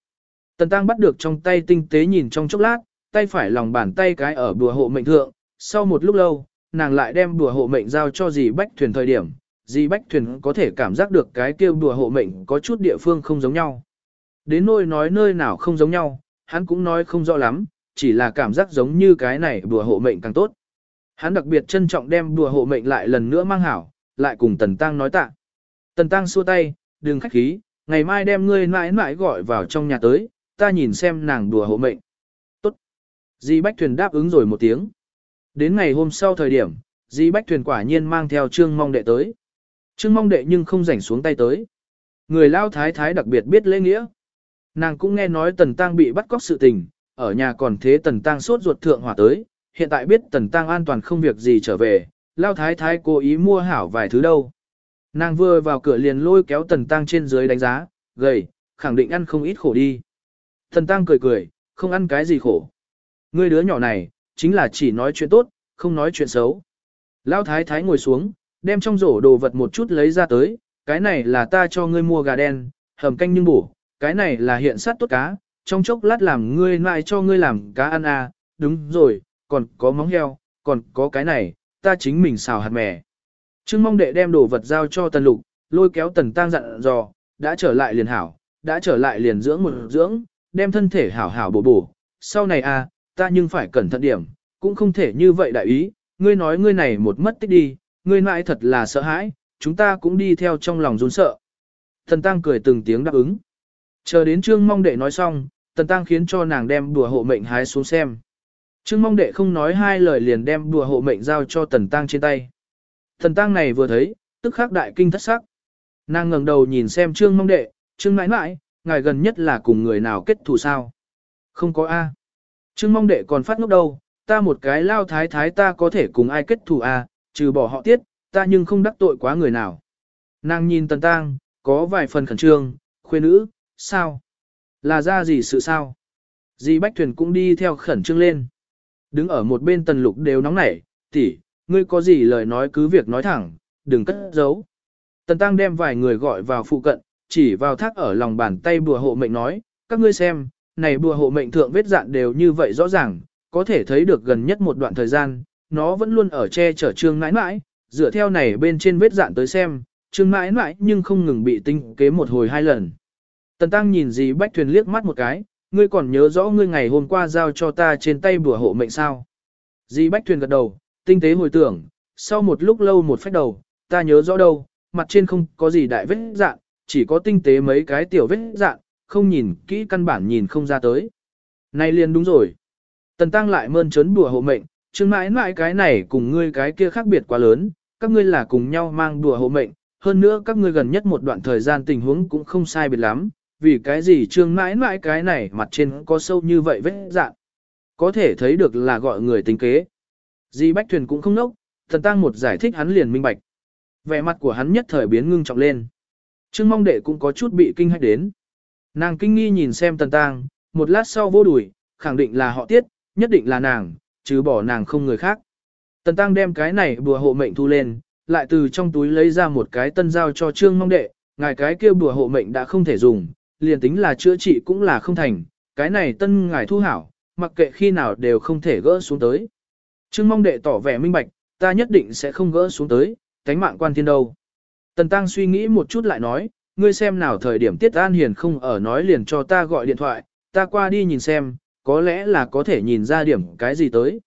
Tần tăng bắt được trong tay tinh tế nhìn trong chốc lát, tay phải lòng bàn tay cái ở đùa hộ mệnh thượng. Sau một lúc lâu, nàng lại đem đùa hộ mệnh giao cho dì bách thuyền thời điểm. Dì bách thuyền có thể cảm giác được cái kêu đùa hộ mệnh có chút địa phương không giống nhau. Đến nôi nói nơi nào không giống nhau, hắn cũng nói không rõ lắm, chỉ là cảm giác giống như cái này đùa hộ mệnh càng tốt. Hắn đặc biệt trân trọng đem đùa hộ mệnh lại lần nữa mang hảo, lại cùng Tần Tăng nói tạ. Tần Tăng xua tay, đừng khách khí, ngày mai đem ngươi mãi mãi gọi vào trong nhà tới, ta nhìn xem nàng đùa hộ mệnh. Tốt. Di Bách Thuyền đáp ứng rồi một tiếng. Đến ngày hôm sau thời điểm, Di Bách Thuyền quả nhiên mang theo Trương Mong Đệ tới. Trương Mong Đệ nhưng không rảnh xuống tay tới. Người lao thái thái đặc biệt biết lễ nghĩa. Nàng cũng nghe nói Tần Tăng bị bắt cóc sự tình, ở nhà còn thế Tần Tăng sốt ruột thượng hỏa tới, hiện tại biết Tần Tăng an toàn không việc gì trở về, lao thái thái cố ý mua hảo vài thứ đâu. Nàng vừa vào cửa liền lôi kéo Tần Tăng trên dưới đánh giá, gầy, khẳng định ăn không ít khổ đi. Tần Tăng cười cười, không ăn cái gì khổ. Ngươi đứa nhỏ này, chính là chỉ nói chuyện tốt, không nói chuyện xấu. lão thái thái ngồi xuống, đem trong rổ đồ vật một chút lấy ra tới, cái này là ta cho ngươi mua gà đen, hầm canh nhưng bổ, cái này là hiện sát tốt cá, trong chốc lát làm ngươi lại cho ngươi làm cá ăn à, đúng rồi, còn có móng heo, còn có cái này, ta chính mình xào hạt mè. Trương mong đệ đem đồ vật giao cho tần lục, lôi kéo tần tang dặn dò, đã trở lại liền hảo, đã trở lại liền dưỡng một dưỡng, đem thân thể hảo hảo bổ bổ, sau này à, ta nhưng phải cẩn thận điểm, cũng không thể như vậy đại ý, ngươi nói ngươi này một mất tích đi, ngươi mãi thật là sợ hãi, chúng ta cũng đi theo trong lòng run sợ. Tần tăng cười từng tiếng đáp ứng. Chờ đến trương mong đệ nói xong, tần tăng khiến cho nàng đem đùa hộ mệnh hái xuống xem. Trương mong đệ không nói hai lời liền đem đùa hộ mệnh giao cho tần tăng trên tay thần tang này vừa thấy, tức khắc đại kinh thất sắc. Nàng ngẩng đầu nhìn xem trương mong đệ, trương mãi mãi, ngài gần nhất là cùng người nào kết thù sao? Không có A. Trương mong đệ còn phát ngốc đâu, ta một cái lao thái thái ta có thể cùng ai kết thù A, trừ bỏ họ tiết, ta nhưng không đắc tội quá người nào. Nàng nhìn tần tang có vài phần khẩn trương, khuê nữ, sao? Là ra gì sự sao? Dì Bách Thuyền cũng đi theo khẩn trương lên. Đứng ở một bên tần lục đều nóng nảy, tỷ, ngươi có gì lời nói cứ việc nói thẳng, đừng cất giấu. Tần Tăng đem vài người gọi vào phụ cận, chỉ vào thác ở lòng bàn tay bùa hộ mệnh nói, các ngươi xem, này bùa hộ mệnh thượng vết dạn đều như vậy rõ ràng, có thể thấy được gần nhất một đoạn thời gian, nó vẫn luôn ở che chở trương mãi mãi, dựa theo này bên trên vết dạn tới xem, trương mãi mãi nhưng không ngừng bị tinh kế một hồi hai lần. Tần Tăng nhìn dì Bách Thuyền liếc mắt một cái, ngươi còn nhớ rõ ngươi ngày hôm qua giao cho ta trên tay bùa hộ mệnh sao. Dì Bách Thuyền gật đầu, tinh tế hồi tưởng, sau một lúc lâu một phách đầu, ta nhớ rõ đâu, mặt trên không có gì đại vết dạng, chỉ có tinh tế mấy cái tiểu vết dạng, không nhìn kỹ căn bản nhìn không ra tới. Này liền đúng rồi. Tần Tăng lại mơn trớn bùa hộ mệnh, chứng mãi mãi cái này cùng ngươi cái kia khác biệt quá lớn, các ngươi là cùng nhau mang đùa hộ mệnh, hơn nữa các ngươi gần nhất một đoạn thời gian tình huống cũng không sai biệt lắm, vì cái gì trương mãi mãi cái này mặt trên có sâu như vậy vết dạng. Có thể thấy được là gọi người tính kế. Di Bách Thuyền cũng không nốc, thần tăng một giải thích hắn liền minh bạch. Vẻ mặt của hắn nhất thời biến ngưng trọng lên. Trương mong đệ cũng có chút bị kinh hách đến. Nàng kinh nghi nhìn xem tần tăng, một lát sau vô đùi, khẳng định là họ tiết, nhất định là nàng, chứ bỏ nàng không người khác. Tần tăng đem cái này bùa hộ mệnh thu lên, lại từ trong túi lấy ra một cái tân giao cho trương mong đệ, ngài cái kia bùa hộ mệnh đã không thể dùng, liền tính là chữa trị cũng là không thành, cái này tân ngài thu hảo, mặc kệ khi nào đều không thể gỡ xuống tới. Trương mong đệ tỏ vẻ minh bạch, ta nhất định sẽ không gỡ xuống tới, cánh mạng quan thiên đâu. Tần Tăng suy nghĩ một chút lại nói, ngươi xem nào thời điểm Tiết An Hiền không ở nói liền cho ta gọi điện thoại, ta qua đi nhìn xem, có lẽ là có thể nhìn ra điểm cái gì tới.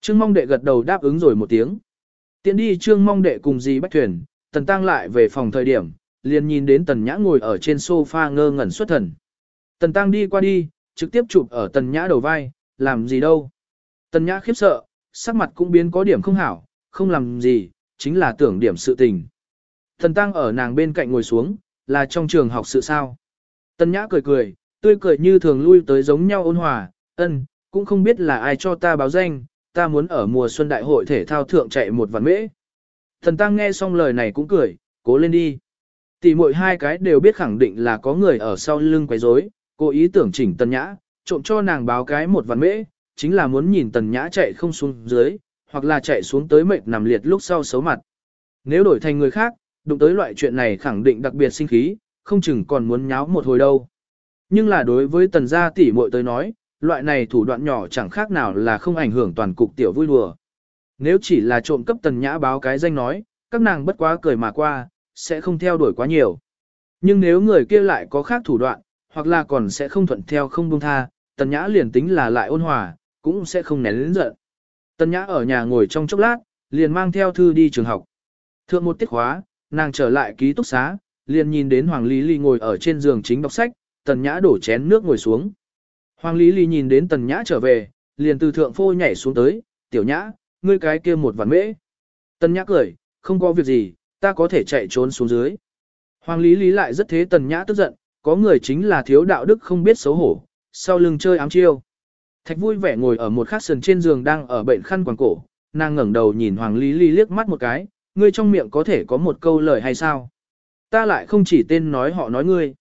Trương mong đệ gật đầu đáp ứng rồi một tiếng. Tiến đi trương mong đệ cùng dì bách thuyền, tần tăng lại về phòng thời điểm, liền nhìn đến tần nhã ngồi ở trên sofa ngơ ngẩn xuất thần. Tần tăng đi qua đi, trực tiếp chụp ở tần nhã đầu vai, làm gì đâu. Tần nhã khiếp sợ, sắc mặt cũng biến có điểm không hảo, không làm gì, chính là tưởng điểm sự tình. Thần tăng ở nàng bên cạnh ngồi xuống, là trong trường học sự sao. Tân Nhã cười cười, tươi cười như thường lui tới giống nhau ôn hòa, ân, cũng không biết là ai cho ta báo danh, ta muốn ở mùa xuân đại hội thể thao thượng chạy một vạn mễ. Thần Tăng nghe xong lời này cũng cười, cố lên đi. Tỷ muội hai cái đều biết khẳng định là có người ở sau lưng quấy rối, cố ý tưởng chỉnh Tân Nhã, trộm cho nàng báo cái một vạn mễ, chính là muốn nhìn Tần Nhã chạy không xuống dưới, hoặc là chạy xuống tới mệt nằm liệt lúc sau xấu mặt. Nếu đổi thành người khác, đụng tới loại chuyện này khẳng định đặc biệt sinh khí, không chừng còn muốn nháo một hồi đâu. Nhưng là đối với tần gia tỷ muội tới nói, loại này thủ đoạn nhỏ chẳng khác nào là không ảnh hưởng toàn cục tiểu vui đùa. Nếu chỉ là trộm cấp tần nhã báo cái danh nói, các nàng bất quá cười mà qua, sẽ không theo đuổi quá nhiều. Nhưng nếu người kia lại có khác thủ đoạn, hoặc là còn sẽ không thuận theo không buông tha, tần nhã liền tính là lại ôn hòa, cũng sẽ không nén lĩnh giận. Tần nhã ở nhà ngồi trong chốc lát, liền mang theo thư đi trường học. Thượng một tiết khóa, nàng trở lại ký túc xá, liền nhìn đến Hoàng Lý Ly ngồi ở trên giường chính đọc sách, Tần Nhã đổ chén nước ngồi xuống. Hoàng Lý Ly nhìn đến Tần Nhã trở về, liền từ thượng phô nhảy xuống tới, tiểu nhã, ngươi cái kia một vạn mễ. Tần Nhã cười, không có việc gì, ta có thể chạy trốn xuống dưới. Hoàng Lý Lý lại rất thế Tần Nhã tức giận, có người chính là thiếu đạo đức không biết xấu hổ, sau lưng chơi ám chiêu. Thạch vui vẻ ngồi ở một khát sườn trên giường đang ở bệnh khăn quàng cổ, nàng ngẩng đầu nhìn Hoàng Lý Lý liếc mắt một cái, ngươi trong miệng có thể có một câu lời hay sao? Ta lại không chỉ tên nói họ nói ngươi.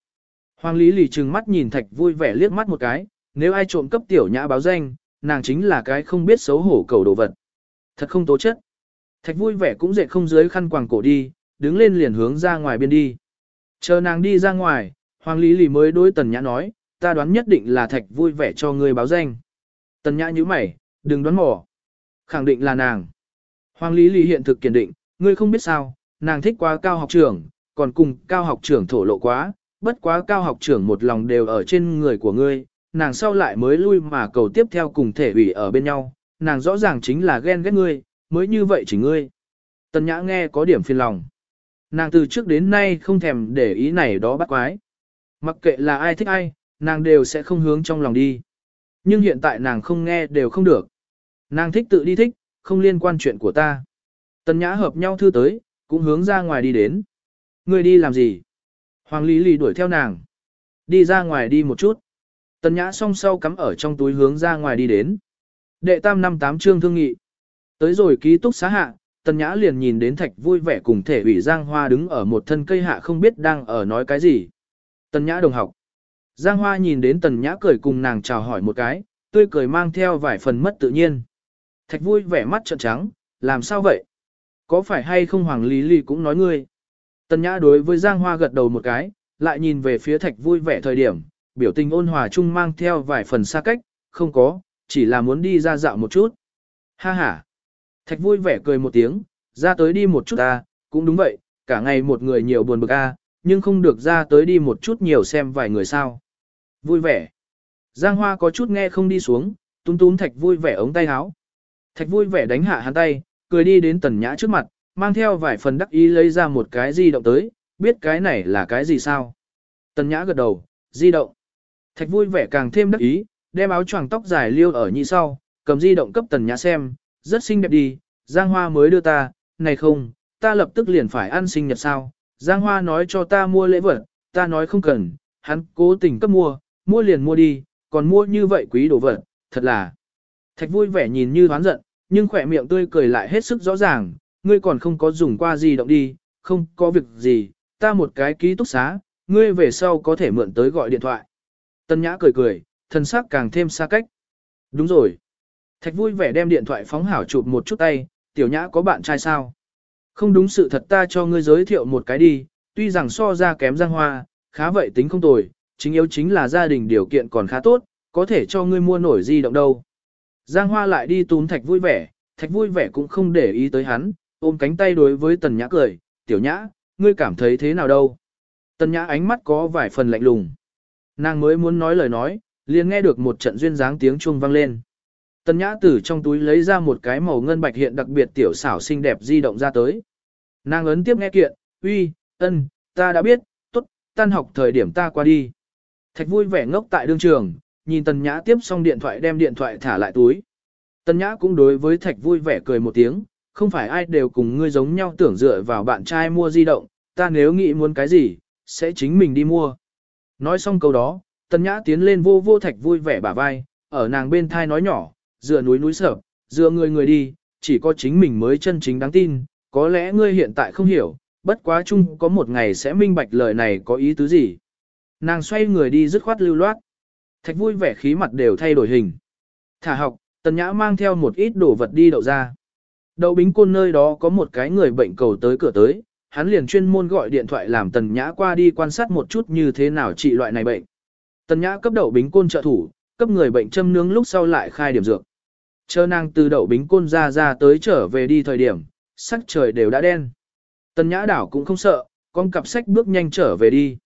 Hoàng Lý lì trừng mắt nhìn Thạch vui vẻ liếc mắt một cái, nếu ai trộm cấp tiểu nhã báo danh, nàng chính là cái không biết xấu hổ cầu đồ vật. Thật không tố chất. Thạch vui vẻ cũng dệt không dưới khăn quàng cổ đi, đứng lên liền hướng ra ngoài biên đi. Chờ nàng đi ra ngoài, Hoàng Lý lì mới đối Tần Nhã nói, ta đoán nhất định là Thạch vui vẻ cho ngươi báo danh. Tần Nhã như mày, đừng đoán mò. Khẳng định là nàng. Hoàng Lý lì hiện thực kiên định, ngươi không biết sao, nàng thích quá cao học trưởng, còn cùng cao học trưởng thổ lộ quá, bất quá cao học trưởng một lòng đều ở trên người của ngươi, nàng sau lại mới lui mà cầu tiếp theo cùng thể ủy ở bên nhau, nàng rõ ràng chính là ghen ghét ngươi, mới như vậy chỉ ngươi. Tần nhã nghe có điểm phiền lòng. Nàng từ trước đến nay không thèm để ý này đó bắt quái. Mặc kệ là ai thích ai, nàng đều sẽ không hướng trong lòng đi. Nhưng hiện tại nàng không nghe đều không được. Nàng thích tự đi thích, không liên quan chuyện của ta. Tần nhã hợp nhau thư tới, cũng hướng ra ngoài đi đến. người đi làm gì? Hoàng Lý Lý đuổi theo nàng. Đi ra ngoài đi một chút. Tần nhã song sau cắm ở trong túi hướng ra ngoài đi đến. Đệ tam năm tám chương thương nghị. Tới rồi ký túc xá hạ, tần nhã liền nhìn đến thạch vui vẻ cùng thể ủy Giang Hoa đứng ở một thân cây hạ không biết đang ở nói cái gì. Tần nhã đồng học. Giang Hoa nhìn đến tần nhã cười cùng nàng chào hỏi một cái, tươi cười mang theo vài phần mất tự nhiên. Thạch vui vẻ mắt trợn trắng, làm sao vậy? Có phải hay không Hoàng Lý Lý cũng nói ngươi? Tần Nhã đối với Giang Hoa gật đầu một cái, lại nhìn về phía Thạch vui vẻ thời điểm, biểu tình ôn hòa chung mang theo vài phần xa cách, không có, chỉ là muốn đi ra dạo một chút. Ha ha. Thạch vui vẻ cười một tiếng, ra tới đi một chút ta, cũng đúng vậy, cả ngày một người nhiều buồn bực a, nhưng không được ra tới đi một chút nhiều xem vài người sao. Vui vẻ. Giang Hoa có chút nghe không đi xuống, túm túm Thạch vui vẻ ống tay áo. Thạch vui vẻ đánh hạ hắn tay, cười đi đến Tần Nhã trước mặt, mang theo vài phần đắc ý lấy ra một cái di động tới, biết cái này là cái gì sao. Tần Nhã gật đầu, di động. Thạch vui vẻ càng thêm đắc ý, đem áo choàng tóc dài liêu ở nhị sau, cầm di động cấp Tần Nhã xem, rất xinh đẹp đi, Giang Hoa mới đưa ta, này không, ta lập tức liền phải ăn sinh nhật sao. Giang Hoa nói cho ta mua lễ vật, ta nói không cần, hắn cố tình cấp mua, mua liền mua đi, còn mua như vậy quý đồ vật, thật là. Thạch vui vẻ nhìn như hoán giận, nhưng khỏe miệng tươi cười lại hết sức rõ ràng, ngươi còn không có dùng qua gì động đi, không có việc gì, ta một cái ký túc xá, ngươi về sau có thể mượn tới gọi điện thoại. Tân Nhã cười cười, thân xác càng thêm xa cách. Đúng rồi. Thạch vui vẻ đem điện thoại phóng hảo chụp một chút tay, tiểu nhã có bạn trai sao? Không đúng sự thật ta cho ngươi giới thiệu một cái đi, tuy rằng so ra kém giang hoa, khá vậy tính không tồi, chính yếu chính là gia đình điều kiện còn khá tốt, có thể cho ngươi mua nổi di động đâu. Giang Hoa lại đi túm Thạch vui vẻ, Thạch vui vẻ cũng không để ý tới hắn, ôm cánh tay đối với Tần Nhã cười, tiểu nhã, ngươi cảm thấy thế nào đâu? Tần Nhã ánh mắt có vài phần lạnh lùng. Nàng mới muốn nói lời nói, liền nghe được một trận duyên dáng tiếng chuông vang lên. Tần Nhã từ trong túi lấy ra một cái màu ngân bạch hiện đặc biệt tiểu xảo xinh đẹp di động ra tới. Nàng ấn tiếp nghe kiện, uy, ân, ta đã biết, tốt, tan học thời điểm ta qua đi. Thạch vui vẻ ngốc tại đương trường, nhìn Tần Nhã tiếp xong điện thoại đem điện thoại thả lại túi. Tần Nhã cũng đối với Thạch vui vẻ cười một tiếng, không phải ai đều cùng ngươi giống nhau tưởng dựa vào bạn trai mua di động, ta nếu nghĩ muốn cái gì, sẽ chính mình đi mua. Nói xong câu đó, tần nhã tiến lên vô vô thạch vui vẻ bả vai, ở nàng bên thai nói nhỏ, dựa núi núi sở, dựa người người đi, chỉ có chính mình mới chân chính đáng tin, có lẽ ngươi hiện tại không hiểu, bất quá chung có một ngày sẽ minh bạch lời này có ý tứ gì. Nàng xoay người đi dứt khoát lưu loát. Thạch vui vẻ khí mặt đều thay đổi hình. Thả học, tần nhã mang theo một ít đồ vật đi đậu ra. Đậu bính côn nơi đó có một cái người bệnh cầu tới cửa tới, hắn liền chuyên môn gọi điện thoại làm tần nhã qua đi quan sát một chút như thế nào trị loại này bệnh. Tần nhã cấp đậu bính côn trợ thủ, cấp người bệnh châm nướng lúc sau lại khai điểm dược. Chờ nàng từ đậu bính côn ra ra tới trở về đi thời điểm, sắc trời đều đã đen. Tần nhã đảo cũng không sợ, con cặp sách bước nhanh trở về đi.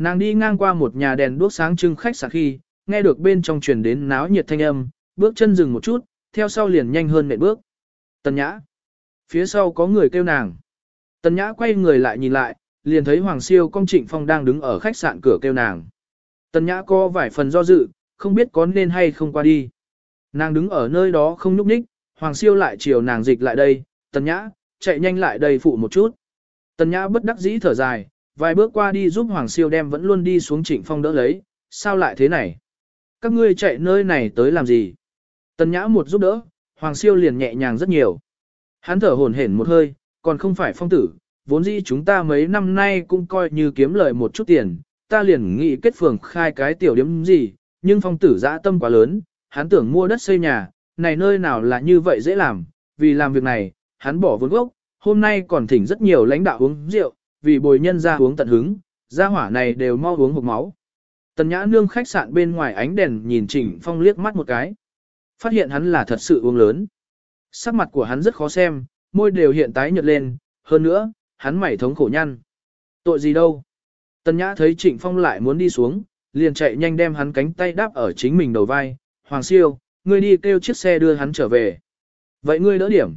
Nàng đi ngang qua một nhà đèn đuốc sáng trưng khách sạn khi, nghe được bên trong truyền đến náo nhiệt thanh âm, bước chân dừng một chút, theo sau liền nhanh hơn nệm bước. Tần nhã. Phía sau có người kêu nàng. Tần nhã quay người lại nhìn lại, liền thấy Hoàng Siêu công trịnh phong đang đứng ở khách sạn cửa kêu nàng. Tần nhã có vài phần do dự, không biết có nên hay không qua đi. Nàng đứng ở nơi đó không nhúc nhích, Hoàng Siêu lại chiều nàng dịch lại đây, tần nhã, chạy nhanh lại đây phụ một chút. Tần nhã bất đắc dĩ thở dài, vài bước qua đi giúp Hoàng Siêu đem vẫn luôn đi xuống trịnh phong đỡ lấy, sao lại thế này? Các ngươi chạy nơi này tới làm gì? Tần nhã một giúp đỡ, Hoàng Siêu liền nhẹ nhàng rất nhiều. Hắn thở hổn hển một hơi, còn không phải phong tử, vốn dĩ chúng ta mấy năm nay cũng coi như kiếm lời một chút tiền, ta liền nghĩ kết phường khai cái tiểu điểm gì, nhưng phong tử dã tâm quá lớn, hắn tưởng mua đất xây nhà, này nơi nào là như vậy dễ làm, vì làm việc này, hắn bỏ vốn gốc, hôm nay còn thỉnh rất nhiều lãnh đạo uống rượu, vì bồi nhân ra uống tận hứng, ra hỏa này đều mau uống hộp máu. Tần nhã nương khách sạn bên ngoài ánh đèn nhìn Trịnh Phong liếc mắt một cái. Phát hiện hắn là thật sự uống lớn. Sắc mặt của hắn rất khó xem, môi đều hiện tái nhợt lên, hơn nữa, hắn mảy thống khổ nhăn. Tội gì đâu? Tần nhã thấy Trịnh Phong lại muốn đi xuống, liền chạy nhanh đem hắn cánh tay đáp ở chính mình đầu vai. Hoàng siêu, ngươi đi kêu chiếc xe đưa hắn trở về. Vậy ngươi đỡ điểm.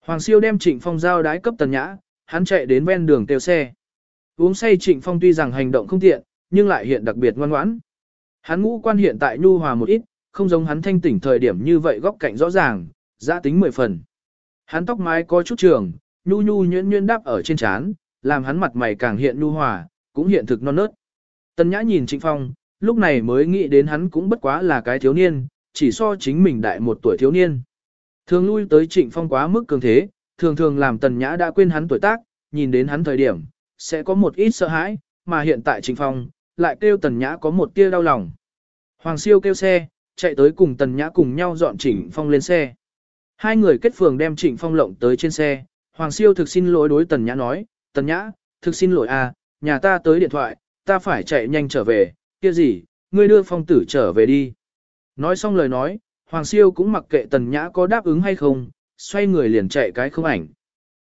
Hoàng siêu đem Trịnh Phong giao đái cấp tần nhã, hắn chạy đến ven đường tiêu xe. Uống say Trịnh Phong tuy rằng hành động không tiện, nhưng lại hiện đặc biệt ngoan ngoãn. Hắn ngũ quan hiện tại nhu hòa một ít, không giống hắn thanh tỉnh thời điểm như vậy góc cạnh rõ ràng, giá tính mười phần. Hắn tóc mái có chút trường, nhu nhu nhuyễn nhuyễn đáp ở trên trán, làm hắn mặt mày càng hiện nhu hòa, cũng hiện thực non nớt. Tân Nhã nhìn Trịnh Phong, lúc này mới nghĩ đến hắn cũng bất quá là cái thiếu niên, chỉ so chính mình đại một tuổi thiếu niên. Thường lui tới Trịnh Phong quá mức cường thế, thường thường làm Tần Nhã đã quên hắn tuổi tác, nhìn đến hắn thời điểm, sẽ có một ít sợ hãi, mà hiện tại Trịnh Phong, lại kêu Tần Nhã có một tia đau lòng. Hoàng Siêu kêu xe, chạy tới cùng Tần Nhã cùng nhau dọn Trình Phong lên xe. Hai người kết phường đem Trịnh Phong lộng tới trên xe, Hoàng Siêu thực xin lỗi đối Tần Nhã nói, Tần Nhã, thực xin lỗi à, nhà ta tới điện thoại, ta phải chạy nhanh trở về, kia gì, ngươi đưa Phong tử trở về đi. Nói xong lời nói, Hoàng Siêu cũng mặc kệ Tần Nhã có đáp ứng hay không, xoay người liền chạy cái không ảnh.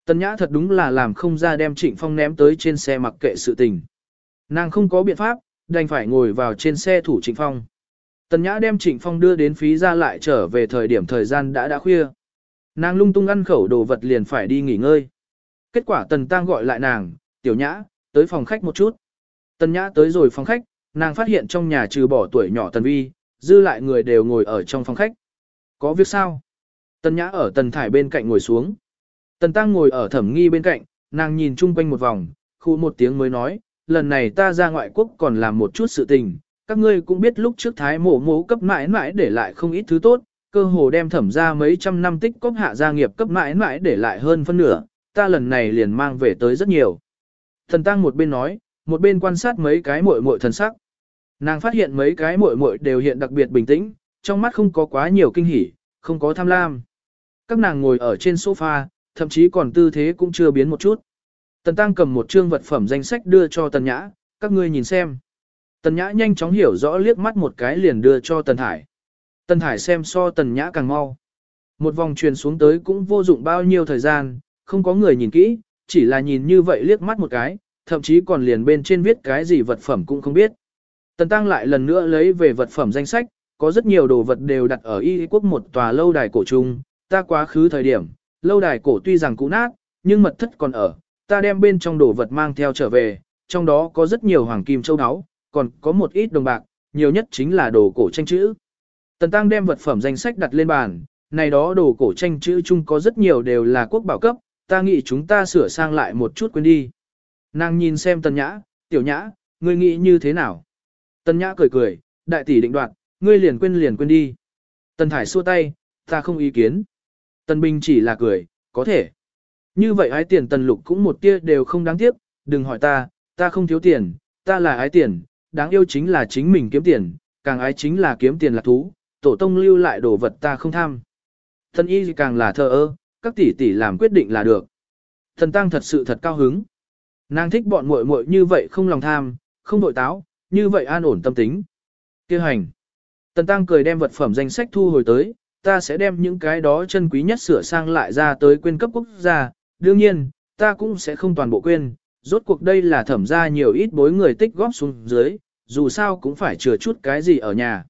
Tần Nhã thật đúng là làm không ra đem Trịnh Phong ném tới trên xe mặc kệ sự tình. Nàng không có biện pháp, đành phải ngồi vào trên xe thủ Trịnh Phong. Tần Nhã đem Trịnh Phong đưa đến phí ra lại trở về thời điểm thời gian đã đã khuya. Nàng lung tung ăn khẩu đồ vật liền phải đi nghỉ ngơi. Kết quả Tần Tăng gọi lại nàng, tiểu nhã, tới phòng khách một chút. Tần Nhã tới rồi phòng khách, nàng phát hiện trong nhà trừ bỏ tuổi nhỏ Tần Vi, dư lại người đều ngồi ở trong phòng khách. Có việc sao? Tần Nhã ở Tần Thải bên cạnh ngồi xuống. Tần Tăng ngồi ở thẩm nghi bên cạnh, nàng nhìn chung quanh một vòng, khu một tiếng mới nói, lần này ta ra ngoại quốc còn làm một chút sự tình, các ngươi cũng biết lúc trước thái mổ mố cấp mãi mãi để lại không ít thứ tốt, cơ hồ đem thẩm ra mấy trăm năm tích cóp hạ gia nghiệp cấp mãi mãi để lại hơn phân nửa, ta lần này liền mang về tới rất nhiều. Thần tăng một bên nói, một bên quan sát mấy cái muội muội thần sắc. Nàng phát hiện mấy cái muội muội đều hiện đặc biệt bình tĩnh, trong mắt không có quá nhiều kinh hỉ, không có tham lam. Các nàng ngồi ở trên sofa, thậm chí còn tư thế cũng chưa biến một chút. Tần Tăng cầm một chương vật phẩm danh sách đưa cho Tần Nhã, các ngươi nhìn xem. Tần Nhã nhanh chóng hiểu rõ liếc mắt một cái liền đưa cho Tần Thải. Tần Thải xem so Tần Nhã càng mau. Một vòng truyền xuống tới cũng vô dụng bao nhiêu thời gian, không có người nhìn kỹ, chỉ là nhìn như vậy liếc mắt một cái, thậm chí còn liền bên trên viết cái gì vật phẩm cũng không biết. Tần Tăng lại lần nữa lấy về vật phẩm danh sách, có rất nhiều đồ vật đều đặt ở y quốc một tòa lâu đài cổ trung, ta quá khứ thời điểm, lâu đài cổ tuy rằng cũ nát, nhưng mật thất còn ở, ta đem bên trong đồ vật mang theo trở về, trong đó có rất nhiều hoàng kim châu áo, còn có một ít đồng bạc, nhiều nhất chính là đồ cổ tranh chữ. Tần Tăng đem vật phẩm danh sách đặt lên bàn, này đó đồ cổ tranh chữ chung có rất nhiều đều là quốc bảo cấp, ta nghĩ chúng ta sửa sang lại một chút quên đi. Nàng nhìn xem Tần Nhã, tiểu nhã, ngươi nghĩ như thế nào? Tần nhã cười cười, đại tỷ định đoạt, ngươi liền quên liền quên đi. Tần thải xua tay, ta không ý kiến. Tần bình chỉ là cười, có thể. Như vậy ái tiền tần lục cũng một tia đều không đáng tiếc, đừng hỏi ta, ta không thiếu tiền, ta là ái tiền, đáng yêu chính là chính mình kiếm tiền, càng ái chính là kiếm tiền là thú, tổ tông lưu lại đồ vật ta không tham. Thần y càng là thờ ơ, các tỷ tỷ làm quyết định là được. Thần tăng thật sự thật cao hứng. Nàng thích bọn muội muội như vậy không lòng tham, không đội táo, như vậy an ổn tâm tính. Kêu hành. Tần tăng cười đem vật phẩm danh sách thu hồi tới, ta sẽ đem những cái đó chân quý nhất sửa sang lại ra tới quên cấp quốc gia. Đương nhiên, ta cũng sẽ không toàn bộ quên, rốt cuộc đây là thẩm ra nhiều ít bối người tích góp xuống dưới, dù sao cũng phải chừa chút cái gì ở nhà.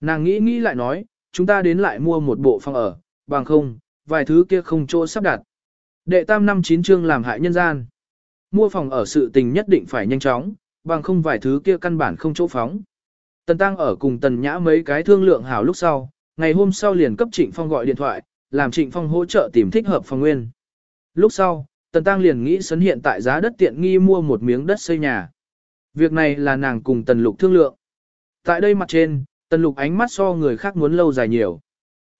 Nàng nghĩ nghĩ lại nói, chúng ta đến lại mua một bộ phòng ở, bằng không, vài thứ kia không chỗ sắp đặt. Đệ tam năm chín chương làm hại nhân gian. Mua phòng ở sự tình nhất định phải nhanh chóng, bằng không vài thứ kia căn bản không chỗ phóng. Tần Tăng ở cùng Tần Nhã mấy cái thương lượng hảo lúc sau, ngày hôm sau liền cấp Trịnh Phong gọi điện thoại, làm Trịnh Phong hỗ trợ tìm thích hợp phòng nguyên. Lúc sau, Tần Tăng liền nghĩ sấn hiện tại giá đất tiện nghi mua một miếng đất xây nhà. Việc này là nàng cùng Tần Lục thương lượng. Tại đây mặt trên, Tần Lục ánh mắt so người khác muốn lâu dài nhiều.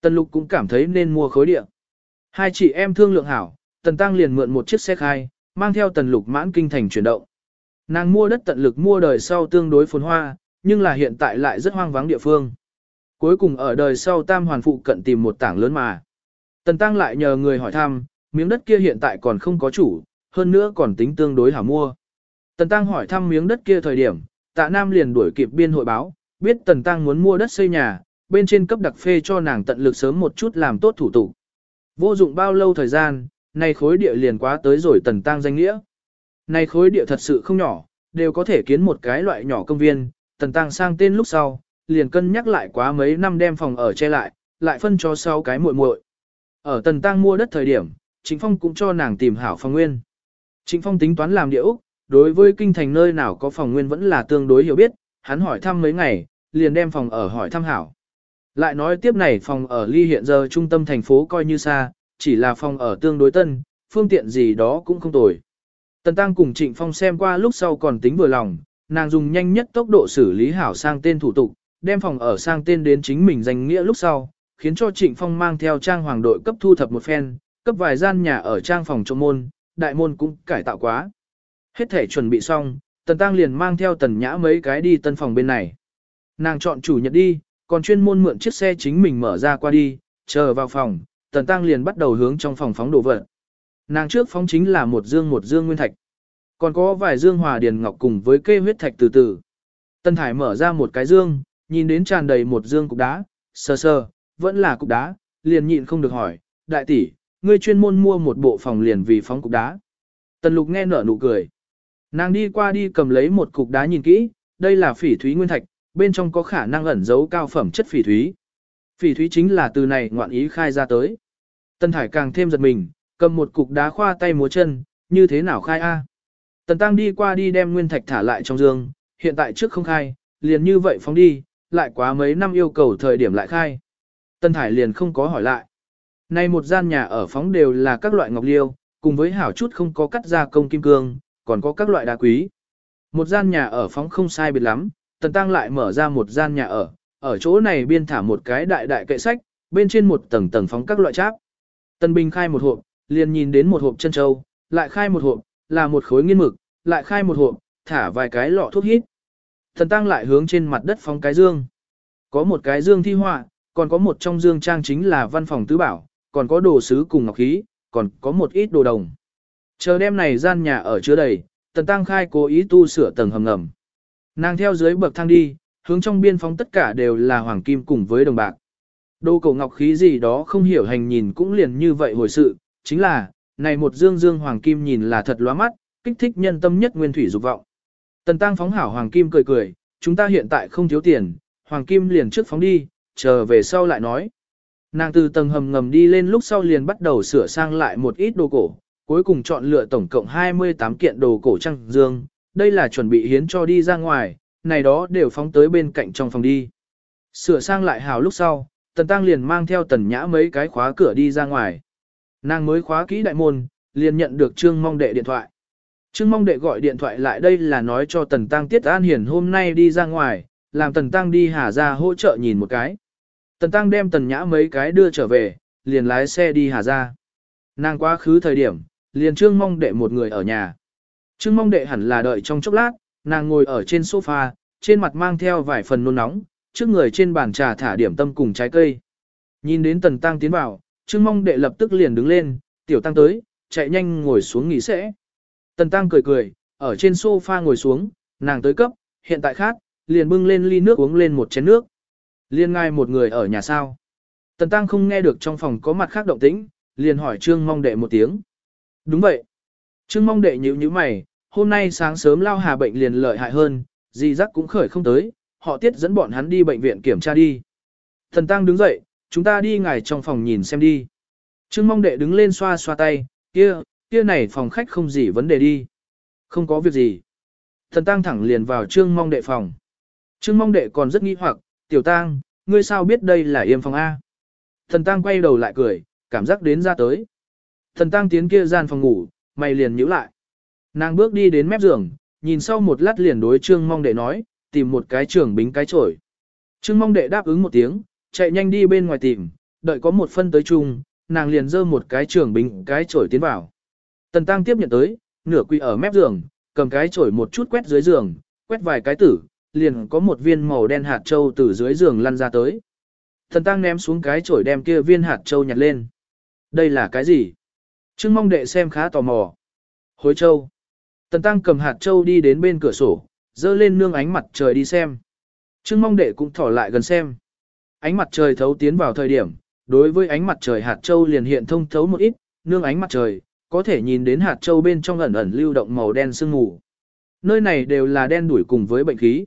Tần Lục cũng cảm thấy nên mua khối địa. Hai chị em thương lượng hảo, Tần Tăng liền mượn một chiếc xe khai, mang theo Tần Lục mãn kinh thành chuyển động. Nàng mua đất tận lực mua đời sau tương đối phồn hoa, nhưng là hiện tại lại rất hoang vắng địa phương. Cuối cùng ở đời sau Tam Hoàn Phụ cận tìm một tảng lớn mà. Tần Tăng lại nhờ người hỏi thăm, miếng đất kia hiện tại còn không có chủ, hơn nữa còn tính tương đối hảo mua. Tần Tăng hỏi thăm miếng đất kia thời điểm, tạ Nam liền đuổi kịp biên hội báo, biết Tần Tăng muốn mua đất xây nhà, bên trên cấp đặc phê cho nàng tận lực sớm một chút làm tốt thủ tục. Vô dụng bao lâu thời gian, này khối địa liền quá tới rồi Tần Tăng danh nghĩa. Này khối địa thật sự không nhỏ, đều có thể kiến một cái loại nhỏ công viên, Tần Tăng sang tên lúc sau, liền cân nhắc lại quá mấy năm đem phòng ở che lại, lại phân cho sau cái muội muội. Ở Tần Tăng mua đất thời điểm, Trịnh Phong cũng cho nàng tìm hảo phòng nguyên. Trịnh Phong tính toán làm địa Úc, đối với kinh thành nơi nào có phòng nguyên vẫn là tương đối hiểu biết, hắn hỏi thăm mấy ngày, liền đem phòng ở hỏi thăm hảo. Lại nói tiếp này phòng ở ly hiện giờ trung tâm thành phố coi như xa, chỉ là phòng ở tương đối tân, phương tiện gì đó cũng không tồi. Tần Tăng cùng Trịnh Phong xem qua lúc sau còn tính vừa lòng, nàng dùng nhanh nhất tốc độ xử lý hảo sang tên thủ tục, đem phòng ở sang tên đến chính mình danh nghĩa lúc sau, khiến cho Trịnh Phong mang theo trang hoàng đội cấp thu thập một phen, cấp vài gian nhà ở trang phòng trong môn, đại môn cũng cải tạo quá. Hết thể chuẩn bị xong, Tần Tăng liền mang theo Tần Nhã mấy cái đi tân phòng bên này. Nàng chọn chủ nhật đi, còn chuyên môn mượn chiếc xe chính mình mở ra qua đi, chờ vào phòng, Tần Tăng liền bắt đầu hướng trong phòng phóng đồ vật. Nàng trước phóng chính là một dương một dương nguyên thạch. Còn có vài dương hòa điền ngọc cùng với kê huyết thạch từ từ. Tân Thải mở ra một cái dương, nhìn đến tràn đầy một dương cục đá, sơ sơ, vẫn là cục đá, liền nhịn không được hỏi, đại tỷ, ngươi chuyên môn mua một bộ phòng liền vì phóng cục đá. Tần lục nghe nở nụ cười. Nàng đi qua đi cầm lấy một cục đá nhìn kỹ, đây là phỉ thúy nguyên thạch, bên trong có khả năng ẩn giấu cao phẩm chất phỉ thúy. Phỉ thúy chính là từ này ngoạn ý khai ra tới. Tân Thải càng thêm giật mình, cầm một cục đá khoa tay múa chân, như thế nào khai A. Tần Tăng đi qua đi đem nguyên thạch thả lại trong dương, hiện tại trước không khai, liền như vậy phóng đi, lại quá mấy năm yêu cầu thời điểm lại khai. Tân Thải liền không có hỏi lại. Nay một gian nhà ở phóng đều là các loại ngọc liêu, cùng với hảo chút không có cắt ra công kim cương, còn có các loại đá quý. Một gian nhà ở phóng không sai biệt lắm, Tần Tăng lại mở ra một gian nhà ở, ở chỗ này biên thả một cái đại đại kệ sách, bên trên một tầng tầng phóng các loại cháp. Tần Bình khai một hộp, liền nhìn đến một hộp chân châu, lại khai một hộp, là một khối nghiên mực, lại khai một hộp, thả vài cái lọ thuốc hít. Thần Tăng lại hướng trên mặt đất phóng cái dương. Có một cái dương thi họa, còn có một trong dương trang chính là văn phòng tứ bảo, còn có đồ sứ cùng ngọc khí, còn có một ít đồ đồng. Chờ đêm này gian nhà ở chứa đầy, Tần Tăng khai cố ý tu sửa tầng hầm ngầm. Nàng theo dưới bậc thang đi, hướng trong biên phóng tất cả đều là hoàng kim cùng với đồng bạc. Đồ cổ ngọc khí gì đó không hiểu hành nhìn cũng liền như vậy hồi sự, chính là, này một dương dương hoàng kim nhìn là thật lóa mắt, kích thích nhân tâm nhất nguyên thủy dục vọng. Tần Tăng phóng hảo hoàng kim cười cười, chúng ta hiện tại không thiếu tiền, hoàng kim liền trước phóng đi, chờ về sau lại nói. Nàng từ tầng hầm ngầm đi lên lúc sau liền bắt đầu sửa sang lại một ít đồ cổ, cuối cùng chọn lựa tổng cộng 28 kiện đồ cổ trăng dương, đây là chuẩn bị hiến cho đi ra ngoài, này đó đều phóng tới bên cạnh trong phòng đi. Sửa sang lại hào lúc sau, tần tăng liền mang theo tần nhã mấy cái khóa cửa đi ra ngoài. Nàng mới khóa kỹ đại môn, liền nhận được trương mong đệ điện thoại. Trương mong đệ gọi điện thoại lại đây là nói cho Tần Tăng Tiết An Hiển hôm nay đi ra ngoài, làm Tần Tăng đi Hà Gia hỗ trợ nhìn một cái. Tần Tăng đem Tần Nhã mấy cái đưa trở về, liền lái xe đi Hà Gia. Nàng quá khứ thời điểm, liền Trương mong đệ một người ở nhà. Trương mong đệ hẳn là đợi trong chốc lát, nàng ngồi ở trên sofa, trên mặt mang theo vài phần nôn nóng, trước người trên bàn trà thả điểm tâm cùng trái cây. Nhìn đến Tần Tăng tiến vào, Trương mong đệ lập tức liền đứng lên, tiểu tăng tới, chạy nhanh ngồi xuống nghỉ sẽ. Tần Tăng cười cười, ở trên sofa ngồi xuống, nàng tới cấp, hiện tại khác, liền bưng lên ly nước uống lên một chén nước. Liên ngai một người ở nhà sao. Tần Tăng không nghe được trong phòng có mặt khác động tĩnh, liền hỏi Trương mong đệ một tiếng. Đúng vậy. Trương mong đệ nhíu nhíu mày, hôm nay sáng sớm lao hà bệnh liền lợi hại hơn, gì rắc cũng khởi không tới, họ tiết dẫn bọn hắn đi bệnh viện kiểm tra đi. Thần Tăng đứng dậy, chúng ta đi ngài trong phòng nhìn xem đi. Trương mong đệ đứng lên xoa xoa tay, kia, kia này phòng khách không gì vấn đề đi. Không có việc gì. Thần Tăng thẳng liền vào Trương mong đệ phòng. Trương mong đệ còn rất nghi hoặc, tiểu Tăng, ngươi sao biết đây là yêm phòng A. Thần Tăng quay đầu lại cười, cảm giác đến ra tới. Thần Tăng tiến kia gian phòng ngủ, mày liền nhíu lại. Nàng bước đi đến mép giường, nhìn sau một lát liền đối Trương mong đệ nói, tìm một cái trường bính cái chổi. Trương mong đệ đáp ứng một tiếng, chạy nhanh đi bên ngoài tìm, đợi có một phân tới chung, nàng liền dơ một cái trường bính cái chổi tiến vào. Tần Tăng tiếp nhận tới, nửa quỳ ở mép giường, cầm cái chổi một chút quét dưới giường, quét vài cái tử, liền có một viên màu đen hạt châu từ dưới giường lăn ra tới. Tần Tăng ném xuống cái chổi đem kia viên hạt châu nhặt lên. Đây là cái gì? Trương mong đệ xem khá tò mò. Hối châu. Tần Tăng cầm hạt châu đi đến bên cửa sổ, dơ lên nương ánh mặt trời đi xem. Trương mong đệ cũng thỏ lại gần xem. Ánh mặt trời thấu tiến vào thời điểm, đối với ánh mặt trời hạt châu liền hiện thông thấu một ít, nương ánh mặt trời, có thể nhìn đến hạt châu bên trong ẩn ẩn lưu động màu đen sương mù. Nơi này đều là đen đuổi cùng với bệnh khí.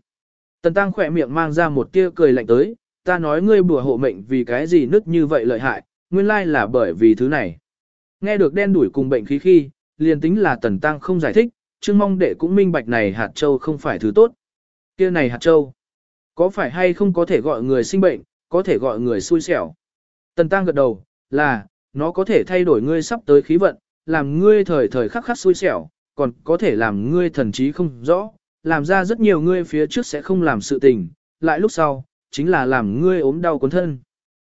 Tần Tăng khỏe miệng mang ra một tia cười lạnh tới, ta nói ngươi bùa hộ mệnh vì cái gì nứt như vậy lợi hại, nguyên lai là bởi vì thứ này. Nghe được đen đuổi cùng bệnh khí khi, liền tính là Tần Tăng không giải thích, Trương mong đệ cũng minh bạch này hạt châu không phải thứ tốt. kia này hạt châu, có phải hay không có thể gọi người sinh bệnh, có thể gọi người xui xẻo. Tần Tăng gật đầu, là, nó có thể thay đổi ngươi sắp tới khí vận, làm ngươi thời thời khắc khắc xui xẻo, còn có thể làm ngươi thần trí không rõ, làm ra rất nhiều ngươi phía trước sẽ không làm sự tình, lại lúc sau, chính là làm ngươi ốm đau cuốn thân.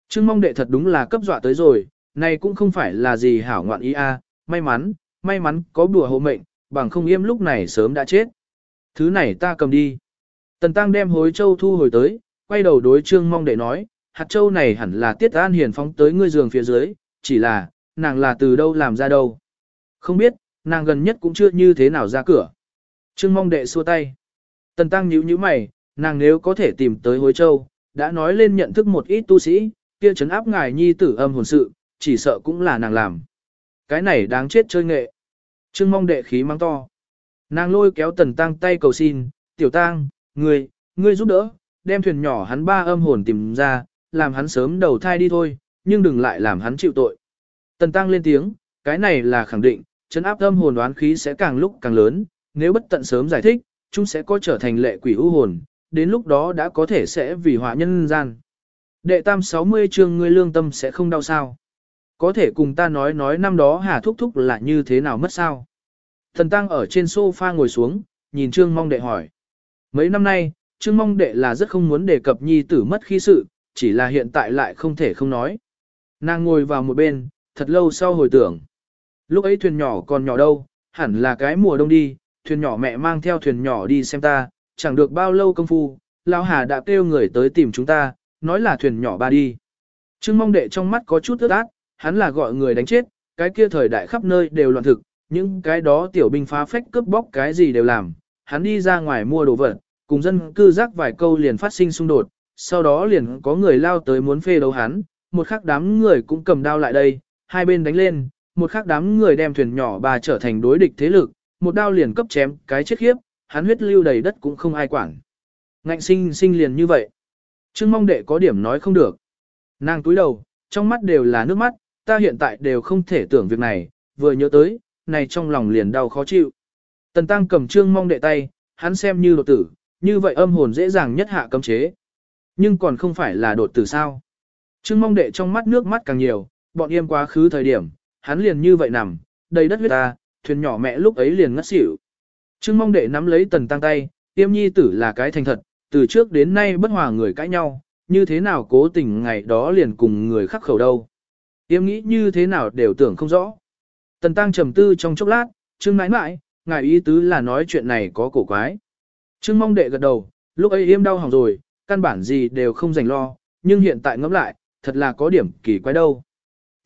Trương mong đệ thật đúng là cấp dọa tới rồi, này cũng không phải là gì hảo ngoạn ý a, à. may mắn, may mắn có bùa hộ mệnh, bằng không yêm lúc này sớm đã chết. Thứ này ta cầm đi. Tần Tăng đem hối châu thu hồi tới, quay đầu đối trương mong đệ nói, hạt châu này hẳn là tiết an hiền phóng tới ngươi giường phía dưới, chỉ là, nàng là từ đâu làm ra đâu. Không biết, nàng gần nhất cũng chưa như thế nào ra cửa. Trương mong đệ xua tay. Tần Tăng nhíu nhíu mày, nàng nếu có thể tìm tới hối châu, đã nói lên nhận thức một ít tu sĩ, kia chấn áp ngài nhi tử âm hồn sự, chỉ sợ cũng là nàng làm. Cái này đáng chết chơi nghệ. Trương mong đệ khí mang to. Nàng lôi kéo tần tăng tay cầu xin, tiểu tăng, ngươi, ngươi giúp đỡ, đem thuyền nhỏ hắn ba âm hồn tìm ra, làm hắn sớm đầu thai đi thôi, nhưng đừng lại làm hắn chịu tội. Tần tăng lên tiếng, cái này là khẳng định, chấn áp âm hồn đoán khí sẽ càng lúc càng lớn, nếu bất tận sớm giải thích, chúng sẽ có trở thành lệ quỷ u hồn, đến lúc đó đã có thể sẽ vì họa nhân gian. Đệ tam 60 chương ngươi lương tâm sẽ không đau sao. Có thể cùng ta nói nói năm đó Hà Thúc Thúc là như thế nào mất sao? Thần Tăng ở trên sofa ngồi xuống, nhìn Trương Mong Đệ hỏi. Mấy năm nay, Trương Mong Đệ là rất không muốn đề cập nhi tử mất khi sự, chỉ là hiện tại lại không thể không nói. Nàng ngồi vào một bên, thật lâu sau hồi tưởng. Lúc ấy thuyền nhỏ còn nhỏ đâu, hẳn là cái mùa đông đi, thuyền nhỏ mẹ mang theo thuyền nhỏ đi xem ta, chẳng được bao lâu công phu, Lão Hà đã kêu người tới tìm chúng ta, nói là thuyền nhỏ ba đi. Trương Mong Đệ trong mắt có chút ướt át, hắn là gọi người đánh chết, cái kia thời đại khắp nơi đều loạn thực, những cái đó tiểu binh phá phách cướp bóc cái gì đều làm, hắn đi ra ngoài mua đồ vật, cùng dân cư giác vài câu liền phát sinh xung đột, sau đó liền có người lao tới muốn phê đấu hắn, một khắc đám người cũng cầm đao lại đây, hai bên đánh lên, một khắc đám người đem thuyền nhỏ bà trở thành đối địch thế lực, một đao liền cấp chém cái chết khiếp, hắn huyết lưu đầy đất cũng không ai quản. Ngạnh sinh sinh liền như vậy. Trương mong đệ có điểm nói không được. Nàng túi đầu, trong mắt đều là nước mắt, ta hiện tại đều không thể tưởng việc này, vừa nhớ tới, này trong lòng liền đau khó chịu. Tần Tăng cầm trương mong đệ tay, hắn xem như đột tử, như vậy âm hồn dễ dàng nhất hạ cấm chế. Nhưng còn không phải là đột tử sao. Trương mong đệ trong mắt nước mắt càng nhiều, bọn em quá khứ thời điểm, hắn liền như vậy nằm, đầy đất huyết ta, thuyền nhỏ mẹ lúc ấy liền ngất xỉu. Trương mong đệ nắm lấy tần tăng tay, yêm nhi tử là cái thành thật, từ trước đến nay bất hòa người cãi nhau, như thế nào cố tình ngày đó liền cùng người khắc khẩu đâu. yêm nghĩ như thế nào đều tưởng không rõ. Tần tăng trầm tư trong chốc lát, trương mãi mãi, ngài ý tứ là nói chuyện này có cổ quái. Trương mong đệ gật đầu, lúc ấy yêm đau hỏng rồi, căn bản gì đều không dành lo, nhưng hiện tại ngẫm lại, thật là có điểm kỳ quái đâu.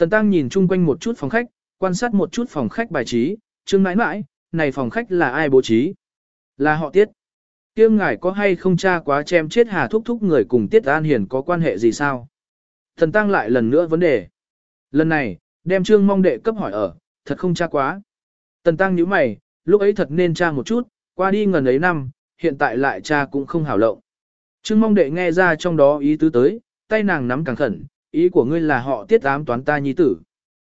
Tần tăng nhìn chung quanh một chút phòng khách, quan sát một chút phòng khách bài trí, trương mãi mãi, này phòng khách là ai bố trí? Là họ tiết. Kiêm ngài có hay không cha quá chém chết hà thúc thúc người cùng tiết an hiền có quan hệ gì sao? Tần tăng lại lần nữa vấn đề. Lần này, đem trương mong đệ cấp hỏi ở, thật không cha quá. Tần tăng nhíu mày, lúc ấy thật nên cha một chút, qua đi ngần ấy năm, hiện tại lại cha cũng không hảo lộng. Trương mong đệ nghe ra trong đó ý tứ tới, tay nàng nắm càng khẩn, ý của ngươi là họ tiết ám toán ta nhi tử.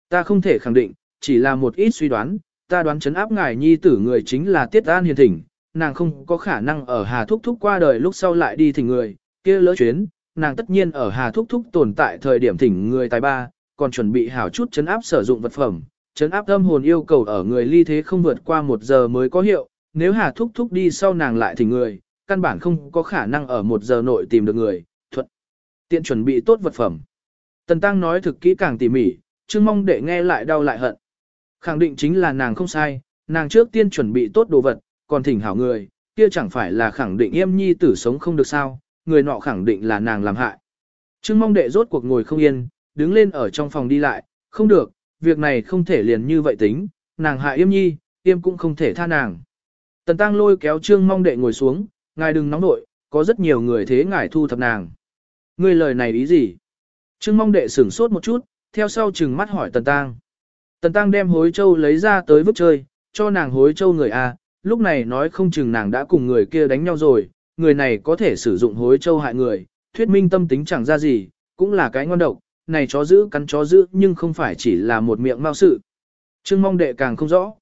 Ta không thể khẳng định, chỉ là một ít suy đoán, ta đoán chấn áp ngài nhi tử người chính là tiết an hiền thỉnh, nàng không có khả năng ở Hà Thúc Thúc qua đời lúc sau lại đi thỉnh người, kia lỡ chuyến, nàng tất nhiên ở Hà Thúc Thúc tồn tại thời điểm thỉnh người tài ba, còn chuẩn bị hảo chút chấn áp sử dụng vật phẩm, chấn áp âm hồn yêu cầu ở người ly thế không vượt qua một giờ mới có hiệu, nếu Hà Thúc Thúc đi sau nàng lại thỉnh người, căn bản không có khả năng ở một giờ nội tìm được người, thuận. Tiện chuẩn bị tốt vật phẩm. Tần Tăng nói thực kỹ càng tỉ mỉ, trương mong đệ nghe lại đau lại hận. Khẳng định chính là nàng không sai, nàng trước tiên chuẩn bị tốt đồ vật, còn thỉnh hảo người, kia chẳng phải là khẳng định yêm nhi tử sống không được sao, người nọ khẳng định là nàng làm hại. Trương mong đệ rốt cuộc ngồi không yên, đứng lên ở trong phòng đi lại, không được, việc này không thể liền như vậy tính, nàng hại yêm nhi, yêm cũng không thể tha nàng. Tần tăng lôi kéo trương mong đệ ngồi xuống, ngài đừng nóng nội, có rất nhiều người thế ngài thu thập nàng. Ngươi lời này ý gì? Trương mong đệ sửng sốt một chút, theo sau chừng mắt hỏi tần tăng. Tần tăng đem hối châu lấy ra tới vứt chơi, cho nàng hối châu người A, lúc này nói không chừng nàng đã cùng người kia đánh nhau rồi, người này có thể sử dụng hối châu hại người, thuyết minh tâm tính chẳng ra gì, cũng là cái ngon độc, này chó giữ cắn chó giữ nhưng không phải chỉ là một miệng mau sự. Trương mong đệ càng không rõ.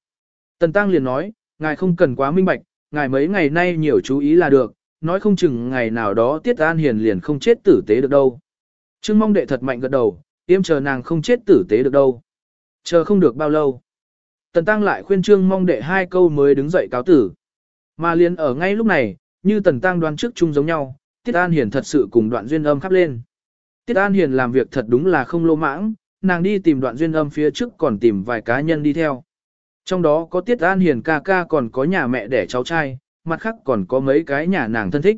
Tần Tăng liền nói, ngài không cần quá minh bạch, ngài mấy ngày nay nhiều chú ý là được, nói không chừng ngày nào đó Tiết An Hiền liền không chết tử tế được đâu. Trương mong đệ thật mạnh gật đầu, tiêm chờ nàng không chết tử tế được đâu. Chờ không được bao lâu. Tần Tăng lại khuyên Trương mong đệ hai câu mới đứng dậy cáo tử. Mà liền ở ngay lúc này, như Tần Tăng đoán trước chung giống nhau, Tiết An Hiền thật sự cùng đoạn duyên âm khắp lên. Tiết An Hiền làm việc thật đúng là không lô mãng, nàng đi tìm đoạn duyên âm phía trước còn tìm vài cá nhân đi theo. Trong đó có Tiết An Hiền ca ca còn có nhà mẹ đẻ cháu trai, mặt khác còn có mấy cái nhà nàng thân thích.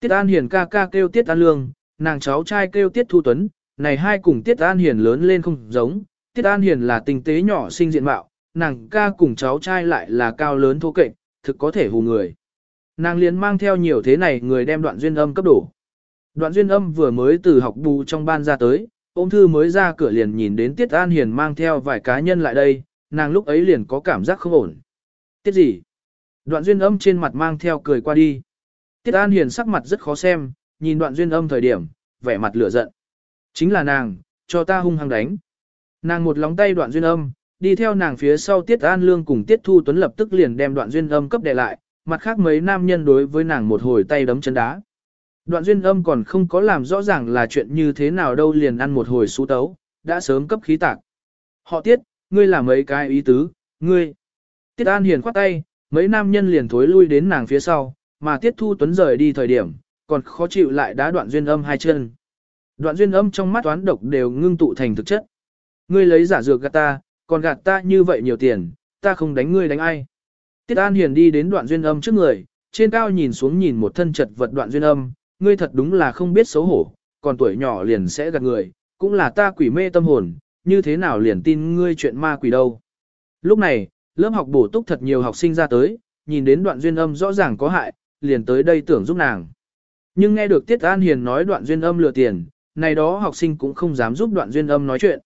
Tiết An Hiền ca ca kêu Tiết An Lương, nàng cháu trai kêu Tiết Thu Tuấn, này hai cùng Tiết An Hiền lớn lên không giống. Tiết An Hiền là tinh tế nhỏ sinh diện mạo, nàng ca cùng cháu trai lại là cao lớn thô kệch, thực có thể hù người. Nàng liền mang theo nhiều thế này người đem đoạn duyên âm cấp đổ. Đoạn duyên âm vừa mới từ học bù trong ban ra tới, ôm thư mới ra cửa liền nhìn đến Tiết An Hiền mang theo vài cá nhân lại đây, nàng lúc ấy liền có cảm giác không ổn. Tiết gì? Đoạn duyên âm trên mặt mang theo cười qua đi. Tiết An Hiền sắc mặt rất khó xem, nhìn đoạn duyên âm thời điểm, vẻ mặt lửa giận. Chính là nàng, cho ta hung hăng đánh. Nàng một lóng tay đoạn duyên âm, đi theo nàng phía sau Tiết An Lương cùng Tiết Thu Tuấn lập tức liền đem đoạn duyên âm cấp đè lại, mặt khác mấy nam nhân đối với nàng một hồi tay đấm chân đá. Đoạn duyên âm còn không có làm rõ ràng là chuyện như thế nào đâu liền ăn một hồi xú tấu, đã sớm cấp khí tạc. Họ Tiết, ngươi làm mấy cái ý tứ, ngươi. Tiết An Hiền khoát tay, mấy nam nhân liền thối lui đến nàng phía sau, mà Tiết Thu Tuấn rời đi thời điểm, còn khó chịu lại đá đoạn duyên âm hai chân. Đoạn duyên âm trong mắt toán độc đều ngưng tụ thành thực chất. Ngươi lấy giả dược gạt ta, còn gạt ta như vậy nhiều tiền, ta không đánh ngươi đánh ai. Tiết An Hiền đi đến đoạn duyên âm trước người, trên cao nhìn xuống nhìn một thân chật vật đoạn duyên âm, ngươi thật đúng là không biết xấu hổ, còn tuổi nhỏ liền sẽ gạt người, cũng là ta quỷ mê tâm hồn, như thế nào liền tin ngươi chuyện ma quỷ đâu. Lúc này, lớp học bổ túc thật nhiều học sinh ra tới, nhìn đến đoạn duyên âm rõ ràng có hại, liền tới đây tưởng giúp nàng. Nhưng nghe được Tiết An Hiền nói đoạn duyên âm lừa tiền, này đó học sinh cũng không dám giúp đoạn duyên âm nói chuyện.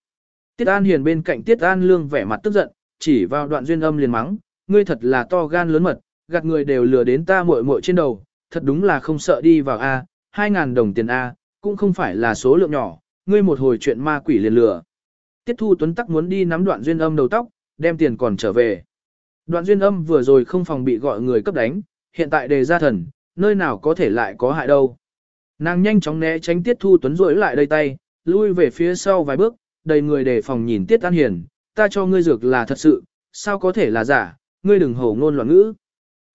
Tiết An Hiền bên cạnh Tiết An Lương vẻ mặt tức giận, chỉ vào đoạn duyên âm liền mắng, ngươi thật là to gan lớn mật, gạt người đều lừa đến ta muội muội trên đầu, thật đúng là không sợ đi vào A, 2.000 đồng tiền A, cũng không phải là số lượng nhỏ, ngươi một hồi chuyện ma quỷ liền lừa. Tiết Thu Tuấn tắc muốn đi nắm đoạn duyên âm đầu tóc, đem tiền còn trở về. Đoạn duyên âm vừa rồi không phòng bị gọi người cấp đánh, hiện tại đề ra thần, nơi nào có thể lại có hại đâu. Nàng nhanh chóng né tránh Tiết Thu Tuấn rối lại đây tay, lui về phía sau vài bước, đầy người để phòng nhìn Tiết An Hiền, ta cho ngươi dược là thật sự, sao có thể là giả, ngươi đừng hổ ngôn loạn ngữ.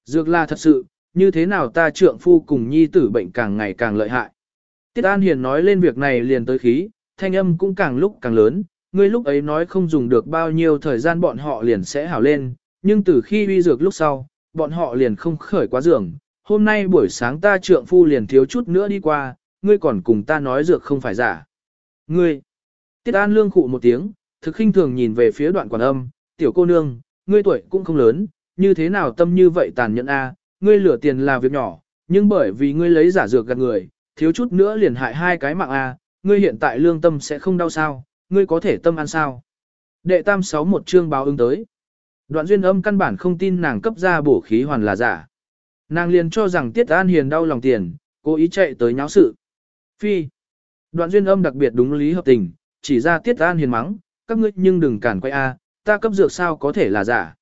Dược là thật sự, như thế nào ta trượng phu cùng nhi tử bệnh càng ngày càng lợi hại. Tiết An Hiền nói lên việc này liền tới khí, thanh âm cũng càng lúc càng lớn, ngươi lúc ấy nói không dùng được bao nhiêu thời gian bọn họ liền sẽ hảo lên, nhưng từ khi uy dược lúc sau, bọn họ liền không khởi quá giường. Hôm nay buổi sáng ta trượng phu liền thiếu chút nữa đi qua, ngươi còn cùng ta nói dược không phải giả. Ngươi! Tiết An lương khụ một tiếng, thực khinh thường nhìn về phía đoạn quản âm, tiểu cô nương, ngươi tuổi cũng không lớn, như thế nào tâm như vậy tàn nhẫn a? ngươi lửa tiền là việc nhỏ, nhưng bởi vì ngươi lấy giả dược gạt người, thiếu chút nữa liền hại hai cái mạng a, ngươi hiện tại lương tâm sẽ không đau sao, ngươi có thể tâm ăn sao. Đệ tam sáu một chương báo ứng tới. Đoạn duyên âm căn bản không tin nàng cấp ra bổ khí hoàn là giả. Nàng liền cho rằng Tiết An Hiền đau lòng tiền, cố ý chạy tới nháo sự. Phi. Đoạn duyên âm đặc biệt đúng lý hợp tình, chỉ ra Tiết An Hiền mắng, các ngươi nhưng đừng cản quay a, ta cấp dược sao có thể là giả.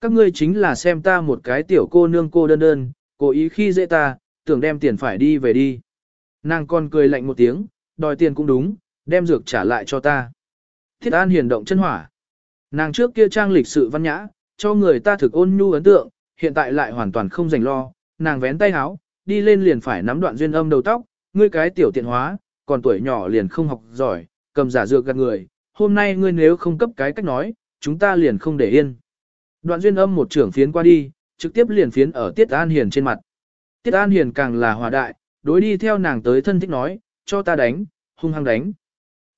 Các ngươi chính là xem ta một cái tiểu cô nương cô đơn đơn, cố ý khi dễ ta, tưởng đem tiền phải đi về đi. Nàng còn cười lạnh một tiếng, đòi tiền cũng đúng, đem dược trả lại cho ta. Thiết An hiền động chân hỏa. Nàng trước kia trang lịch sự văn nhã, cho người ta thực ôn nhu ấn tượng, hiện tại lại hoàn toàn không dành lo, nàng vén tay háo, đi lên liền phải nắm đoạn duyên âm đầu tóc, ngươi cái tiểu tiện hóa, còn tuổi nhỏ liền không học giỏi, cầm giả dược gạt người, hôm nay ngươi nếu không cấp cái cách nói, chúng ta liền không để yên. Đoạn duyên âm một trưởng phiến qua đi, trực tiếp liền phiến ở Tiết An Hiền trên mặt. Tiết An Hiền càng là hòa đại, đối đi theo nàng tới thân thích nói, cho ta đánh, hung hăng đánh.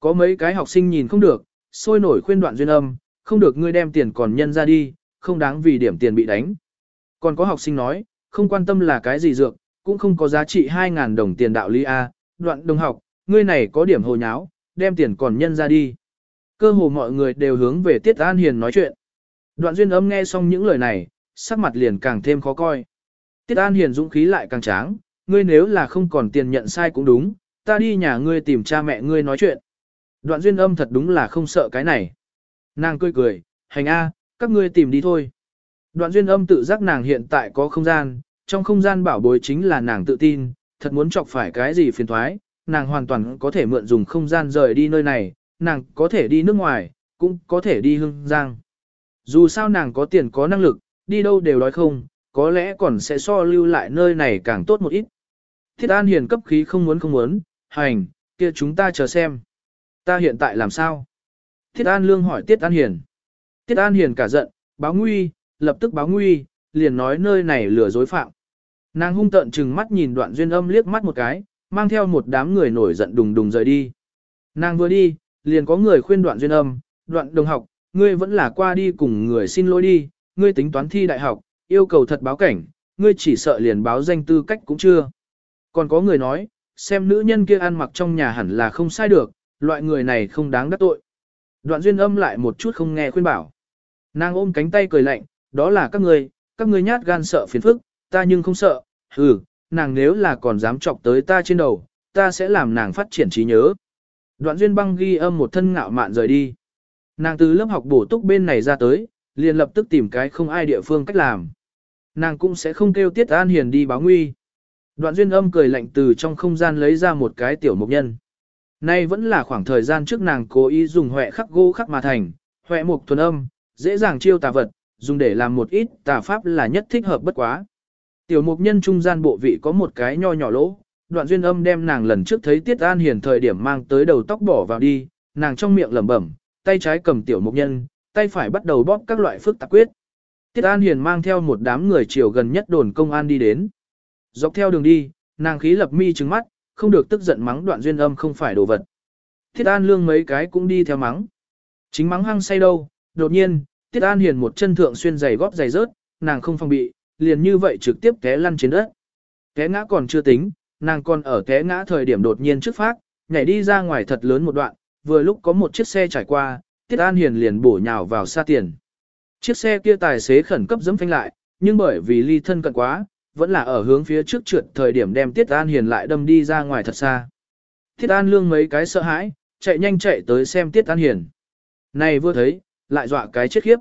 Có mấy cái học sinh nhìn không được, sôi nổi khuyên đoạn duyên âm, không được ngươi đem tiền còn nhân ra đi, không đáng vì điểm tiền bị đánh. Còn có học sinh nói, không quan tâm là cái gì dược, cũng không có giá trị 2.000 đồng tiền đạo lý A, đoạn đồng học, ngươi này có điểm hồ nháo, đem tiền còn nhân ra đi. Cơ hồ mọi người đều hướng về Tiết An Hiền nói chuyện. Đoạn duyên âm nghe xong những lời này, sắc mặt liền càng thêm khó coi. Tiết An Hiền dũng khí lại càng tráng, ngươi nếu là không còn tiền nhận sai cũng đúng, ta đi nhà ngươi tìm cha mẹ ngươi nói chuyện. Đoạn duyên âm thật đúng là không sợ cái này. Nàng cười cười, hành a, các ngươi tìm đi thôi. Đoạn duyên âm tự giác nàng hiện tại có không gian, trong không gian bảo bối chính là nàng tự tin, thật muốn chọc phải cái gì phiền thoái, nàng hoàn toàn có thể mượn dùng không gian rời đi nơi này, nàng có thể đi nước ngoài, cũng có thể đi hương giang. Dù sao nàng có tiền có năng lực, đi đâu đều nói không, có lẽ còn sẽ so lưu lại nơi này càng tốt một ít. Thiết An Hiền cấp khí không muốn không muốn, hành, kia chúng ta chờ xem. Ta hiện tại làm sao? Thiết An Lương hỏi Tiết An Hiền. Tiết An Hiền cả giận, báo nguy, lập tức báo nguy, liền nói nơi này lừa dối phạm. Nàng hung tợn chừng mắt nhìn đoạn duyên âm liếc mắt một cái, mang theo một đám người nổi giận đùng đùng rời đi. Nàng vừa đi, liền có người khuyên đoạn duyên âm, đoạn đồng học, ngươi vẫn là qua đi cùng người xin lỗi đi, ngươi tính toán thi đại học, yêu cầu thật báo cảnh, ngươi chỉ sợ liền báo danh tư cách cũng chưa. Còn có người nói, xem nữ nhân kia ăn mặc trong nhà hẳn là không sai được, loại người này không đáng đắc tội. Đoạn duyên âm lại một chút không nghe khuyên bảo. Nàng ôm cánh tay cười lạnh, đó là các ngươi, các ngươi nhát gan sợ phiền phức, ta nhưng không sợ, hừ, nàng nếu là còn dám chọc tới ta trên đầu, ta sẽ làm nàng phát triển trí nhớ. Đoạn duyên băng ghi âm một thân ngạo mạn rời đi. Nàng từ lớp học bổ túc bên này ra tới, liền lập tức tìm cái không ai địa phương cách làm. Nàng cũng sẽ không kêu Tiết An Hiền đi báo nguy. Đoạn duyên âm cười lạnh từ trong không gian lấy ra một cái tiểu mục nhân. Nay vẫn là khoảng thời gian trước nàng cố ý dùng huệ khắc gỗ khắc mà thành, huệ mục thuần âm, dễ dàng chiêu tà vật, dùng để làm một ít tà pháp là nhất thích hợp bất quá. Tiểu mục nhân trung gian bộ vị có một cái nho nhỏ lỗ, đoạn duyên âm đem nàng lần trước thấy Tiết An Hiền thời điểm mang tới đầu tóc bỏ vào đi, nàng trong miệng lẩm bẩm, tay trái cầm tiểu mục nhân, tay phải bắt đầu bóp các loại phức tạp quyết. Tiết An Hiền mang theo một đám người chiều gần nhất đồn công an đi đến. Dọc theo đường đi, nàng khí lập mi trừng mắt, không được tức giận mắng đoạn duyên âm không phải đồ vật. Tiết An lương mấy cái cũng đi theo mắng. Chính mắng hăng say đâu, đột nhiên, Tiết An Hiền một chân thượng xuyên giày gót giày rớt, nàng không phòng bị, liền như vậy trực tiếp té lăn trên đất. Té ngã còn chưa tính, nàng còn ở té ngã thời điểm đột nhiên trước phát, nhảy đi ra ngoài thật lớn một đoạn, vừa lúc có một chiếc xe trải qua, Tiết An Hiền liền bổ nhào vào xa tiền. Chiếc xe kia tài xế khẩn cấp dẫm phanh lại, nhưng bởi vì ly thân cận quá, vẫn là ở hướng phía trước trượt thời điểm đem Tiết An Hiền lại đâm đi ra ngoài thật xa. Tiết An lương mấy cái sợ hãi, chạy nhanh chạy tới xem Tiết An Hiền. Này vừa thấy, lại dọa cái chết khiếp.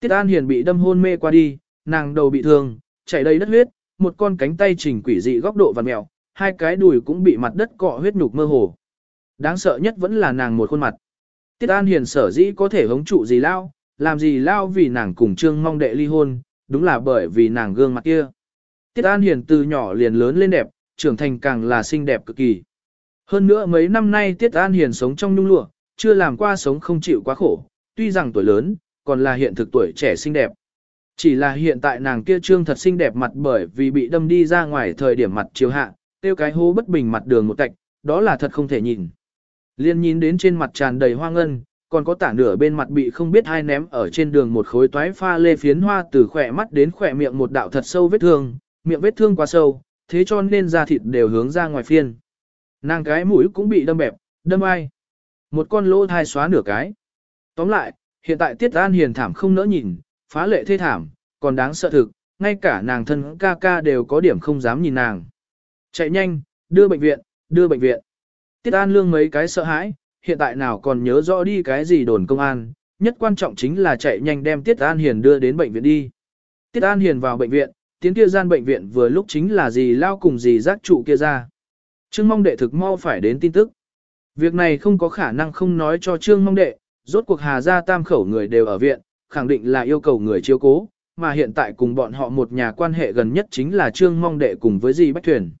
Tiết An Hiền bị đâm hôn mê qua đi, nàng đầu bị thương, chảy đầy đất huyết, một con cánh tay chỉnh quỷ dị góc độ và mèo, hai cái đùi cũng bị mặt đất cọ huyết nhục mơ hồ. Đáng sợ nhất vẫn là nàng một khuôn mặt. Tiết An Hiền sở dĩ có thể hống trụ gì lao, làm gì lao vì nàng cùng Trương Mong Đệ ly hôn, đúng là bởi vì nàng gương mặt kia. Tiết An Hiền từ nhỏ liền lớn lên đẹp, trưởng thành càng là xinh đẹp cực kỳ. Hơn nữa mấy năm nay Tiết An Hiền sống trong nhung lụa, chưa làm qua sống không chịu quá khổ, tuy rằng tuổi lớn, còn là hiện thực tuổi trẻ xinh đẹp. Chỉ là hiện tại nàng kia trương thật xinh đẹp mặt bởi vì bị đâm đi ra ngoài thời điểm mặt chiếu hạ, tiêu cái hố bất bình mặt đường một cạch, đó là thật không thể nhìn. Liên nhìn đến trên mặt tràn đầy hoa ngân, còn có tả nửa bên mặt bị không biết ai ném ở trên đường một khối toái pha lê phiến hoa từ khỏe mắt đến khỏe miệng một đạo thật sâu vết thương, miệng vết thương quá sâu, thế cho nên da thịt đều hướng ra ngoài phiên. Nàng cái mũi cũng bị đâm bẹp, đâm ai. Một con lỗ thai xóa nửa cái. Tóm lại, hiện tại Tiết An Hiền thảm không nỡ nhìn, phá lệ thê thảm, còn đáng sợ thực, ngay cả nàng thân ca ca đều có điểm không dám nhìn nàng. Chạy nhanh, đưa bệnh viện, đưa bệnh viện. Tiết An Lương mấy cái sợ hãi, hiện tại nào còn nhớ rõ đi cái gì đồn công an, nhất quan trọng chính là chạy nhanh đem Tiết An Hiền đưa đến bệnh viện đi. Tiết An Hiền vào bệnh viện, tiến kia gian bệnh viện vừa lúc chính là gì lao cùng gì giác trụ kia ra. Trương mong đệ thực mau phải đến tin tức. Việc này không có khả năng không nói cho Trương mong đệ, rốt cuộc Hà Gia tam khẩu người đều ở viện, khẳng định là yêu cầu người chiếu cố, mà hiện tại cùng bọn họ một nhà quan hệ gần nhất chính là Trương mong đệ cùng với dì Bách Thuyền.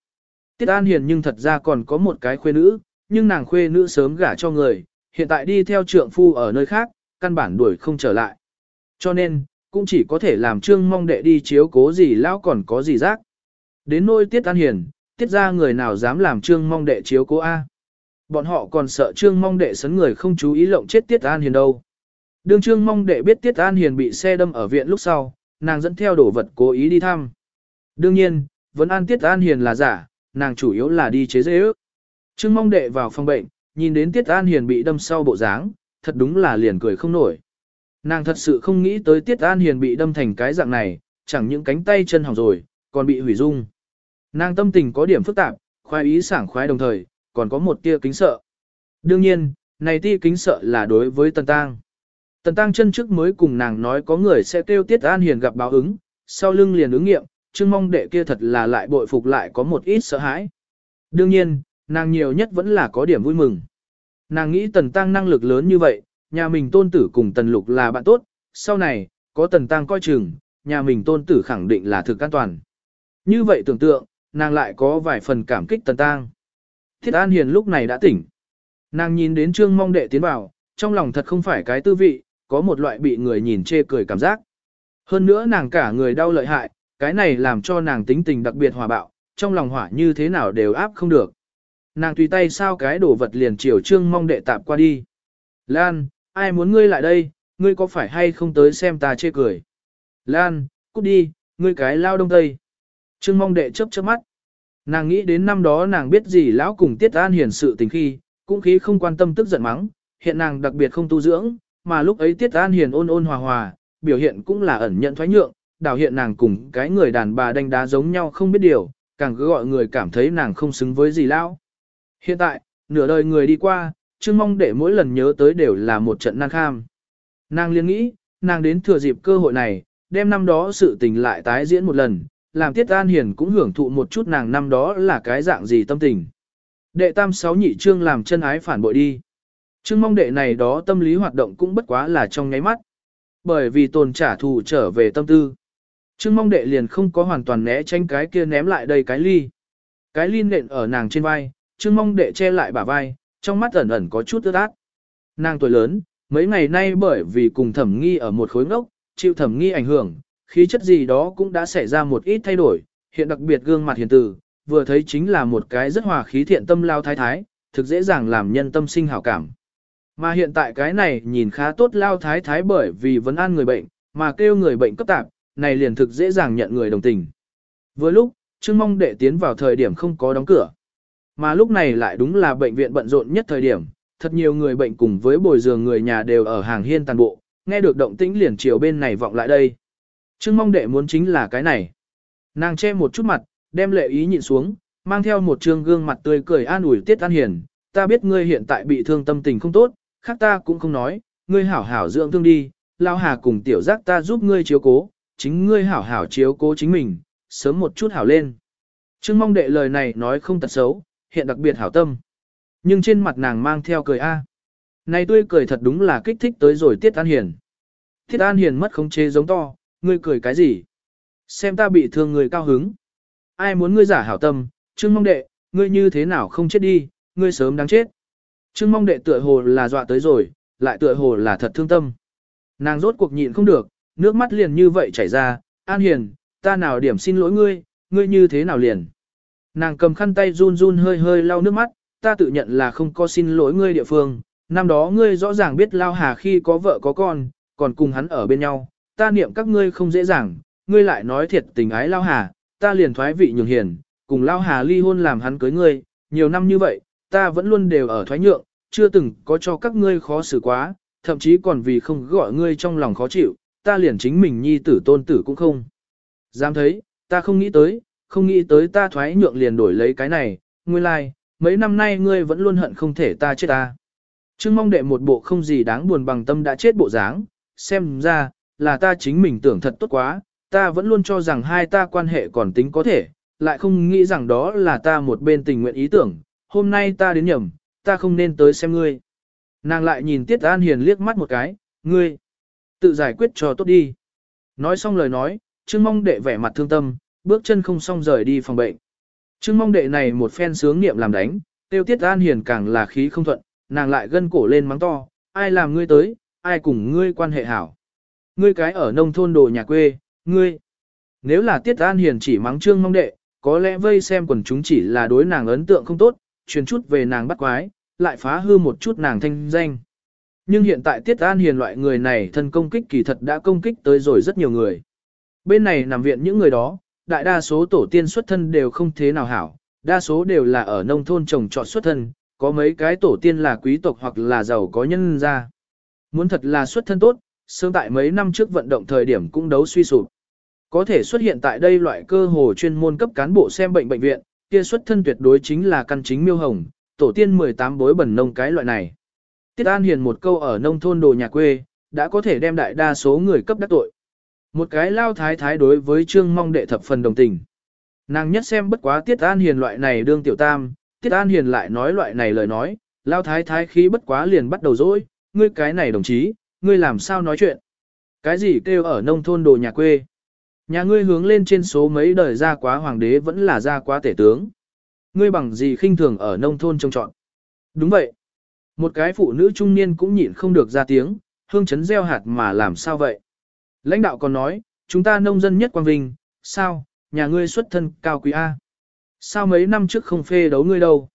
Tiết An Hiền nhưng thật ra còn có một cái khuê nữ, nhưng nàng khuê nữ sớm gả cho người, hiện tại đi theo trượng phu ở nơi khác, căn bản đuổi không trở lại. Cho nên, cũng chỉ có thể làm trương mong đệ đi chiếu cố gì lão còn có gì rác. Đến nôi tiết an hiền, tiết ra người nào dám làm trương mong đệ chiếu cố A. Bọn họ còn sợ trương mong đệ sấn người không chú ý lộng chết tiết an hiền đâu. đương trương mong đệ biết tiết an hiền bị xe đâm ở viện lúc sau, nàng dẫn theo đồ vật cố ý đi thăm. Đương nhiên, vẫn an tiết an hiền là giả, nàng chủ yếu là đi chế dễ ước. Trương mong đệ vào phòng bệnh, nhìn đến tiết an hiền bị đâm sau bộ dáng, thật đúng là liền cười không nổi. Nàng thật sự không nghĩ tới Tiết An Hiền bị đâm thành cái dạng này, chẳng những cánh tay chân hỏng rồi, còn bị hủy dung. Nàng tâm tình có điểm phức tạp, khoái ý sảng khoái đồng thời, còn có một tia kính sợ. Đương nhiên, này tia kính sợ là đối với Tần Tăng. Tần Tăng chân trước mới cùng nàng nói có người sẽ kêu Tiết An Hiền gặp báo ứng, sau lưng liền ứng nghiệm, chương mong đệ kia thật là lại bội phục lại có một ít sợ hãi. Đương nhiên, nàng nhiều nhất vẫn là có điểm vui mừng. Nàng nghĩ Tần Tăng năng lực lớn như vậy, nhà mình tôn tử cùng tần lục là bạn tốt, sau này, có tần tăng coi chừng, nhà mình tôn tử khẳng định là thực an toàn. Như vậy tưởng tượng, nàng lại có vài phần cảm kích tần tăng. Thiết An Hiền lúc này đã tỉnh. Nàng nhìn đến trương mong đệ tiến vào, trong lòng thật không phải cái tư vị, có một loại bị người nhìn chê cười cảm giác. Hơn nữa nàng cả người đau lợi hại, cái này làm cho nàng tính tình đặc biệt hòa bạo, trong lòng hỏa như thế nào đều áp không được. Nàng tùy tay sao cái đồ vật liền chiều trương mong đệ tạp qua đi. Lan, ai muốn ngươi lại đây, ngươi có phải hay không tới xem ta chê cười. Lan, cút đi, ngươi cái lao đông tây. Trương mong đệ chớp chớp mắt. Nàng nghĩ đến năm đó nàng biết gì lão cùng tiết an hiền sự tình khi, cũng khí không quan tâm tức giận mắng, hiện nàng đặc biệt không tu dưỡng, mà lúc ấy tiết an hiền ôn ôn hòa hòa, biểu hiện cũng là ẩn nhận thoái nhượng, đảo hiện nàng cùng cái người đàn bà đánh đá giống nhau không biết điều, càng cứ gọi người cảm thấy nàng không xứng với gì lão. Hiện tại, nửa đời người đi qua, Trương mong để mỗi lần nhớ tới đều là một trận nan kham. Nàng liên nghĩ, nàng đến thừa dịp cơ hội này, đem năm đó sự tình lại tái diễn một lần, làm Tiết An Hiền cũng hưởng thụ một chút nàng năm đó là cái dạng gì tâm tình. Đệ tam sáu nhị trương làm chân ái phản bội đi. Trương mong đệ này đó tâm lý hoạt động cũng bất quá là trong nháy mắt. Bởi vì tồn trả thù trở về tâm tư. Trương mong đệ liền không có hoàn toàn né tránh cái kia ném lại đây cái ly. Cái ly nện ở nàng trên vai, trương mong đệ che lại bả vai, trong mắt ẩn ẩn có chút ướt át. Nàng tuổi lớn, mấy ngày nay bởi vì cùng thẩm nghi ở một khối ngốc, chịu thẩm nghi ảnh hưởng, khí chất gì đó cũng đã xảy ra một ít thay đổi, hiện đặc biệt gương mặt hiền từ, vừa thấy chính là một cái rất hòa khí thiện tâm lao thái thái, thực dễ dàng làm nhân tâm sinh hảo cảm. Mà hiện tại cái này nhìn khá tốt lao thái thái bởi vì vấn an người bệnh, mà kêu người bệnh cấp tạp, này liền thực dễ dàng nhận người đồng tình. Vừa lúc, Trương Mong đệ tiến vào thời điểm không có đóng cửa. Mà lúc này lại đúng là bệnh viện bận rộn nhất thời điểm, thật nhiều người bệnh cùng với bồi giường người nhà đều ở hàng hiên tàn bộ, nghe được động tĩnh liền chiều bên này vọng lại đây. Trương mong đệ muốn chính là cái này. Nàng che một chút mặt, đem lệ ý nhịn xuống, mang theo một trương gương mặt tươi cười an ủi tiết an hiền. Ta biết ngươi hiện tại bị thương tâm tình không tốt, khác ta cũng không nói, ngươi hảo hảo dưỡng thương đi, lao hà cùng tiểu giác ta giúp ngươi chiếu cố, chính ngươi hảo hảo chiếu cố chính mình, sớm một chút hảo lên. Trương mong đệ lời này nói không tật xấu, hiện đặc biệt hảo tâm. Nhưng trên mặt nàng mang theo cười a. Này tươi cười thật đúng là kích thích tới rồi Tiết An Hiền. tiết An Hiền mất khống chế giống to, ngươi cười cái gì? Xem ta bị thương người cao hứng. Ai muốn ngươi giả hảo tâm, Trương Mong Đệ, ngươi như thế nào không chết đi, ngươi sớm đáng chết. Trương Mong Đệ tựa hồ là dọa tới rồi, lại tựa hồ là thật thương tâm. Nàng rốt cuộc nhịn không được, nước mắt liền như vậy chảy ra, An Hiền, ta nào điểm xin lỗi ngươi, ngươi như thế nào liền. Nàng cầm khăn tay run run hơi hơi lau nước mắt, ta tự nhận là không có xin lỗi ngươi địa phương, năm đó ngươi rõ ràng biết Lao Hà khi có vợ có con, còn cùng hắn ở bên nhau, ta niệm các ngươi không dễ dàng, ngươi lại nói thiệt tình ái Lao Hà, ta liền thoái vị nhường hiền, cùng Lao Hà ly hôn làm hắn cưới ngươi, nhiều năm như vậy, ta vẫn luôn đều ở thoái nhượng, chưa từng có cho các ngươi khó xử quá, thậm chí còn vì không gọi ngươi trong lòng khó chịu, ta liền chính mình nhi tử tôn tử cũng không. Dám thấy, ta không nghĩ tới, không nghĩ tới ta thoái nhượng liền đổi lấy cái này, nguyên lai, like, mấy năm nay ngươi vẫn luôn hận không thể ta chết ta. Trương mong đệ một bộ không gì đáng buồn bằng tâm đã chết bộ dáng, xem ra, là ta chính mình tưởng thật tốt quá, ta vẫn luôn cho rằng hai ta quan hệ còn tính có thể, lại không nghĩ rằng đó là ta một bên tình nguyện ý tưởng, hôm nay ta đến nhầm, ta không nên tới xem ngươi. Nàng lại nhìn Tiết An Hiền liếc mắt một cái, ngươi, tự giải quyết cho tốt đi. Nói xong lời nói, Trương mong đệ vẻ mặt thương tâm, bước chân không xong rời đi phòng bệnh. Trương mong đệ này một phen sướng niệm làm đánh, tiêu Tiết An Hiền càng là khí không thuận, nàng lại gân cổ lên mắng to, ai làm ngươi tới, ai cùng ngươi quan hệ hảo. Ngươi cái ở nông thôn đồ nhà quê, ngươi. Nếu là Tiết An Hiền chỉ mắng Trương mong đệ, có lẽ vây xem quần chúng chỉ là đối nàng ấn tượng không tốt, truyền chút về nàng bắt quái, lại phá hư một chút nàng thanh danh. Nhưng hiện tại Tiết An Hiền loại người này thân công kích kỳ thật đã công kích tới rồi rất nhiều người. Bên này nằm viện những người đó, đại đa số tổ tiên xuất thân đều không thế nào hảo, đa số đều là ở nông thôn trồng trọt xuất thân, có mấy cái tổ tiên là quý tộc hoặc là giàu có nhân gia. Muốn thật là xuất thân tốt, sớm tại mấy năm trước vận động thời điểm cũng đấu suy sụp. Có thể xuất hiện tại đây loại cơ hồ chuyên môn cấp cán bộ xem bệnh bệnh viện, kia xuất thân tuyệt đối chính là căn chính miêu hồng, tổ tiên 18 bối bẩn nông cái loại này. Tiết An Hiền một câu ở nông thôn đồ nhà quê, đã có thể đem đại đa số người cấp đắc tội. Một cái lao thái thái đối với trương mong đệ thập phần đồng tình. Nàng nhất xem bất quá Tiết An Hiền loại này đương tiểu tam, Tiết An Hiền lại nói loại này lời nói, lao thái thái khí bất quá liền bắt đầu dỗi, ngươi cái này đồng chí, ngươi làm sao nói chuyện. Cái gì kêu ở nông thôn đồ nhà quê. Nhà ngươi hướng lên trên số mấy đời ra quá hoàng đế vẫn là ra quá tể tướng. Ngươi bằng gì khinh thường ở nông thôn trông trọn. Đúng vậy. Một cái phụ nữ trung niên cũng nhịn không được ra tiếng, hương chấn gieo hạt mà làm sao vậy. Lãnh đạo còn nói, chúng ta nông dân nhất quang vinh, sao, nhà ngươi xuất thân cao quý A. Sao mấy năm trước không phê đấu ngươi đâu.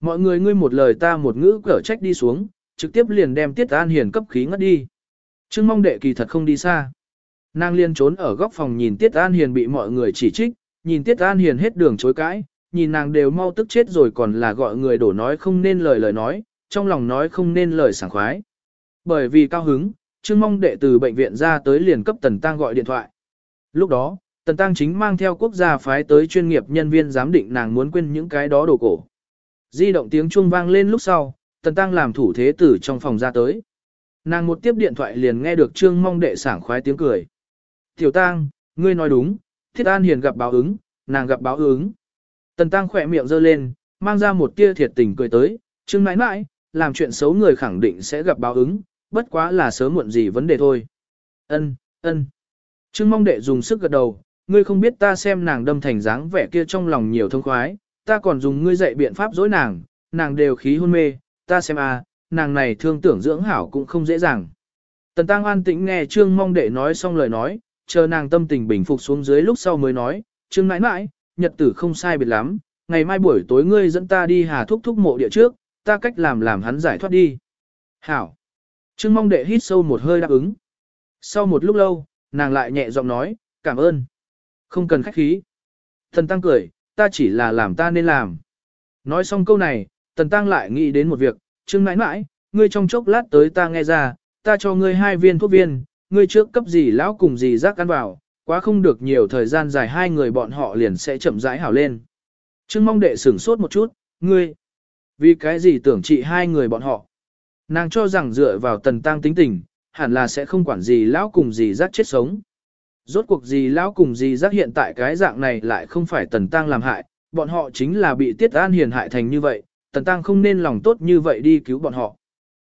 Mọi người ngươi một lời ta một ngữ cở trách đi xuống, trực tiếp liền đem tiết an hiền cấp khí ngất đi. Trương mong đệ kỳ thật không đi xa. Nàng liên trốn ở góc phòng nhìn Tiết An Hiền bị mọi người chỉ trích, nhìn Tiết An Hiền hết đường chối cãi, nhìn nàng đều mau tức chết rồi còn là gọi người đổ nói không nên lời lời nói, trong lòng nói không nên lời sảng khoái. Bởi vì cao hứng, Trương Mong đệ từ bệnh viện ra tới liền cấp Tần Tăng gọi điện thoại. Lúc đó, Tần Tăng chính mang theo quốc gia phái tới chuyên nghiệp nhân viên giám định nàng muốn quên những cái đó đồ cổ. Di động tiếng chuông vang lên lúc sau, Tần Tăng làm thủ thế tử trong phòng ra tới. Nàng một tiếp điện thoại liền nghe được Trương Mong đệ sảng khoái tiếng cười. Tiểu Tăng, ngươi nói đúng, Thiết An Hiền gặp báo ứng, nàng gặp báo ứng. Tần Tăng khỏe miệng giơ lên, mang ra một tia thiệt tình cười tới, Trương nãi nãi, làm chuyện xấu người khẳng định sẽ gặp báo ứng, bất quá là sớm muộn gì vấn đề thôi. Ân, ân. Trương mong đệ dùng sức gật đầu, ngươi không biết ta xem nàng đâm thành dáng vẻ kia trong lòng nhiều thông khoái, ta còn dùng ngươi dạy biện pháp dối nàng, nàng đều khí hôn mê, ta xem a, nàng này thương tưởng dưỡng hảo cũng không dễ dàng. Tần Tăng an tĩnh nghe Trương mong đệ nói xong lời nói, chờ nàng tâm tình bình phục xuống dưới lúc sau mới nói, Trương mãi mãi, nhật tử không sai biệt lắm, ngày mai buổi tối ngươi dẫn ta đi hà thúc thúc mộ địa trước, ta cách làm làm hắn giải thoát đi. Hảo. Trương mong đệ hít sâu một hơi đáp ứng. Sau một lúc lâu, nàng lại nhẹ giọng nói, cảm ơn. Không cần khách khí. Thần Tăng cười, ta chỉ là làm ta nên làm. Nói xong câu này, Tần Tăng lại nghĩ đến một việc, Trương nãi nãi, ngươi trong chốc lát tới ta nghe ra, ta cho ngươi hai viên thuốc viên, ngươi trước cấp gì lão cùng gì rác ăn vào, quá không được nhiều thời gian dài hai người bọn họ liền sẽ chậm rãi hảo lên. Trương mong đệ sửng sốt một chút, ngươi, vì cái gì tưởng trị hai người bọn họ. Nàng cho rằng dựa vào tần tăng tính tình, hẳn là sẽ không quản gì lão cùng gì rác chết sống. Rốt cuộc gì lão cùng gì rác hiện tại cái dạng này lại không phải tần tăng làm hại, bọn họ chính là bị tiết an hiền hại thành như vậy, tần tăng không nên lòng tốt như vậy đi cứu bọn họ.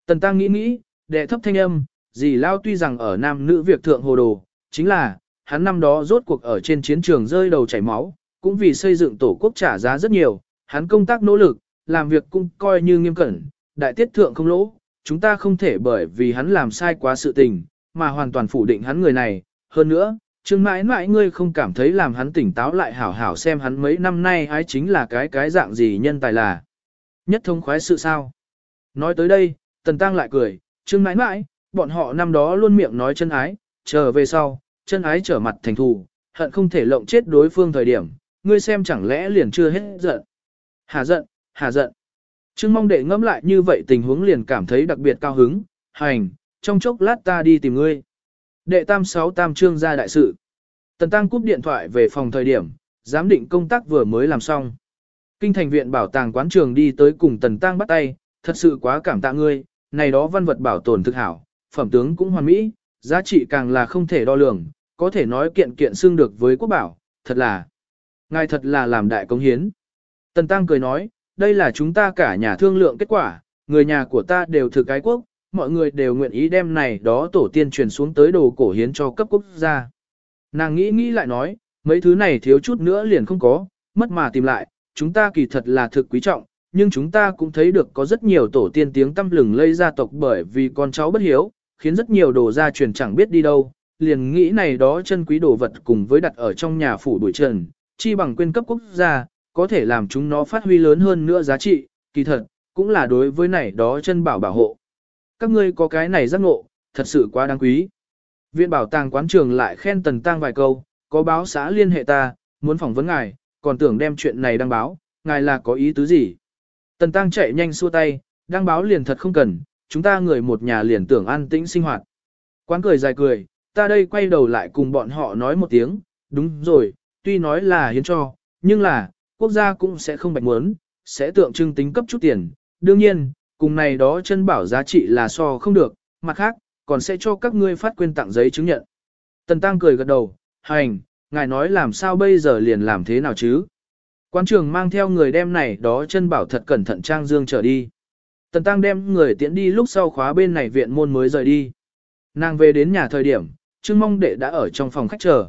Tần tăng nghĩ nghĩ, đệ thấp thanh âm, dì Lao tuy rằng ở nam nữ việc thượng hồ đồ, chính là, hắn năm đó rốt cuộc ở trên chiến trường rơi đầu chảy máu, cũng vì xây dựng tổ quốc trả giá rất nhiều, hắn công tác nỗ lực, làm việc cũng coi như nghiêm cẩn, đại tiết thượng không lỗ, chúng ta không thể bởi vì hắn làm sai quá sự tình, mà hoàn toàn phủ định hắn người này, hơn nữa, Trương mãi mãi ngươi không cảm thấy làm hắn tỉnh táo lại hảo hảo xem hắn mấy năm nay ái chính là cái cái dạng gì nhân tài là. Nhất thông khoái sự sao. Nói tới đây, Tần Tăng lại cười, Trương mãi mãi, bọn họ năm đó luôn miệng nói chân ái, chờ về sau, chân ái trở mặt thành thù, hận không thể lộng chết đối phương thời điểm, ngươi xem chẳng lẽ liền chưa hết giận. Hà giận, hà giận. Trương mong đệ ngẫm lại như vậy tình huống liền cảm thấy đặc biệt cao hứng, hành, trong chốc lát ta đi tìm ngươi. Đệ tam sáu tam trương ra đại sự. Tần Tăng cúp điện thoại về phòng thời điểm, giám định công tác vừa mới làm xong. Kinh thành viện bảo tàng quán trường đi tới cùng Tần Tăng bắt tay, thật sự quá cảm tạ ngươi, này đó văn vật bảo tồn thực hảo, phẩm tướng cũng hoàn mỹ, giá trị càng là không thể đo lường, có thể nói kiện kiện xưng được với quốc bảo, thật là, ngài thật là làm đại công hiến. Tần Tăng cười nói, đây là chúng ta cả nhà thương lượng kết quả, người nhà của ta đều thực cái quốc, mọi người đều nguyện ý đem này đó tổ tiên truyền xuống tới đồ cổ hiến cho cấp quốc gia. Nàng nghĩ nghĩ lại nói, mấy thứ này thiếu chút nữa liền không có, mất mà tìm lại, chúng ta kỳ thật là thực quý trọng, nhưng chúng ta cũng thấy được có rất nhiều tổ tiên tiếng tâm lừng lây gia tộc bởi vì con cháu bất hiếu, khiến rất nhiều đồ gia truyền chẳng biết đi đâu, liền nghĩ này đó chân quý đồ vật cùng với đặt ở trong nhà phủ đuổi trần, chi bằng quyên cấp quốc gia, có thể làm chúng nó phát huy lớn hơn nữa giá trị, kỳ thật, cũng là đối với này đó chân bảo bảo hộ. Các ngươi có cái này giác ngộ, thật sự quá đáng quý. Viện bảo tàng quán trường lại khen Tần Tăng vài câu, có báo xã liên hệ ta, muốn phỏng vấn ngài, còn tưởng đem chuyện này đăng báo, ngài là có ý tứ gì. Tần Tăng chạy nhanh xua tay, đăng báo liền thật không cần, chúng ta người một nhà liền tưởng an tĩnh sinh hoạt. Quán cười dài cười, ta đây quay đầu lại cùng bọn họ nói một tiếng, đúng rồi, tuy nói là hiến cho, nhưng là, quốc gia cũng sẽ không bạch muốn, sẽ tượng trưng tính cấp chút tiền. Đương nhiên, cùng này đó chân bảo giá trị là so không được, mặt khác, còn sẽ cho các ngươi phát quyên tặng giấy chứng nhận. Tần Tăng cười gật đầu, hành, ngài nói làm sao bây giờ liền làm thế nào chứ? Quan trường mang theo người đem này đó chân bảo thật cẩn thận trang dương trở đi. Tần Tăng đem người tiễn đi lúc sau khóa bên này viện môn mới rời đi. Nàng về đến nhà thời điểm, Trương Mong Đệ đã ở trong phòng khách chờ.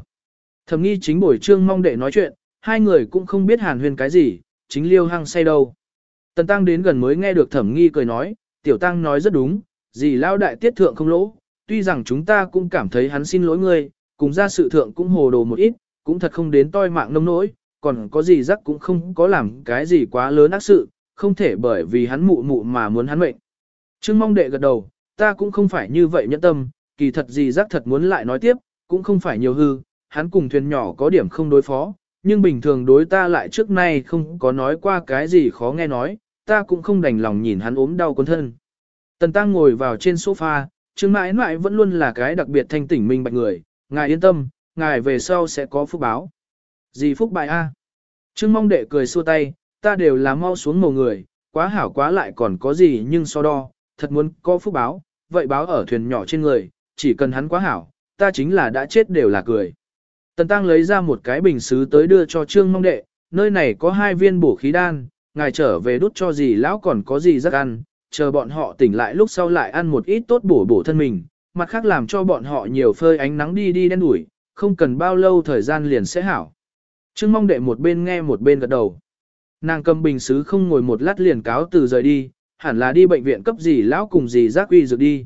Thầm nghi chính buổi Trương Mong Đệ nói chuyện, hai người cũng không biết hàn huyên cái gì, chính liêu hăng say đâu. Tần Tăng đến gần mới nghe được thẩm nghi cười nói, tiểu Tăng nói rất đúng, gì lao đại tiết thượng không lỗ, tuy rằng chúng ta cũng cảm thấy hắn xin lỗi ngươi, cùng ra sự thượng cũng hồ đồ một ít, cũng thật không đến toi mạng nông nỗi, còn có gì rắc cũng không có làm cái gì quá lớn ác sự, không thể bởi vì hắn mụ mụ mà muốn hắn mệnh. Trương mong đệ gật đầu, ta cũng không phải như vậy nhẫn tâm, kỳ thật gì rắc thật muốn lại nói tiếp, cũng không phải nhiều hư, hắn cùng thuyền nhỏ có điểm không đối phó, nhưng bình thường đối ta lại trước nay không có nói qua cái gì khó nghe nói, ta cũng không đành lòng nhìn hắn ốm đau con thân. Tần Tăng ngồi vào trên sofa, Trương mãi mãi vẫn luôn là cái đặc biệt thanh tỉnh minh bạch người, ngài yên tâm, ngài về sau sẽ có phúc báo. Gì phúc bại a? Trương mong đệ cười xua tay, ta đều là mau xuống mồ người, quá hảo quá lại còn có gì nhưng so đo, thật muốn có phúc báo, vậy báo ở thuyền nhỏ trên người, chỉ cần hắn quá hảo, ta chính là đã chết đều là cười. Tần Tăng lấy ra một cái bình xứ tới đưa cho Trương mong đệ, nơi này có hai viên bổ khí đan, ngài trở về đút cho gì lão còn có gì rất ăn, chờ bọn họ tỉnh lại lúc sau lại ăn một ít tốt bổ bổ thân mình, mặt khác làm cho bọn họ nhiều phơi ánh nắng đi đi đen đuổi, không cần bao lâu thời gian liền sẽ hảo. Trương mong đệ một bên nghe một bên gật đầu. Nàng cầm bình xứ không ngồi một lát liền cáo từ rời đi, hẳn là đi bệnh viện cấp gì lão cùng gì giác uy dược đi.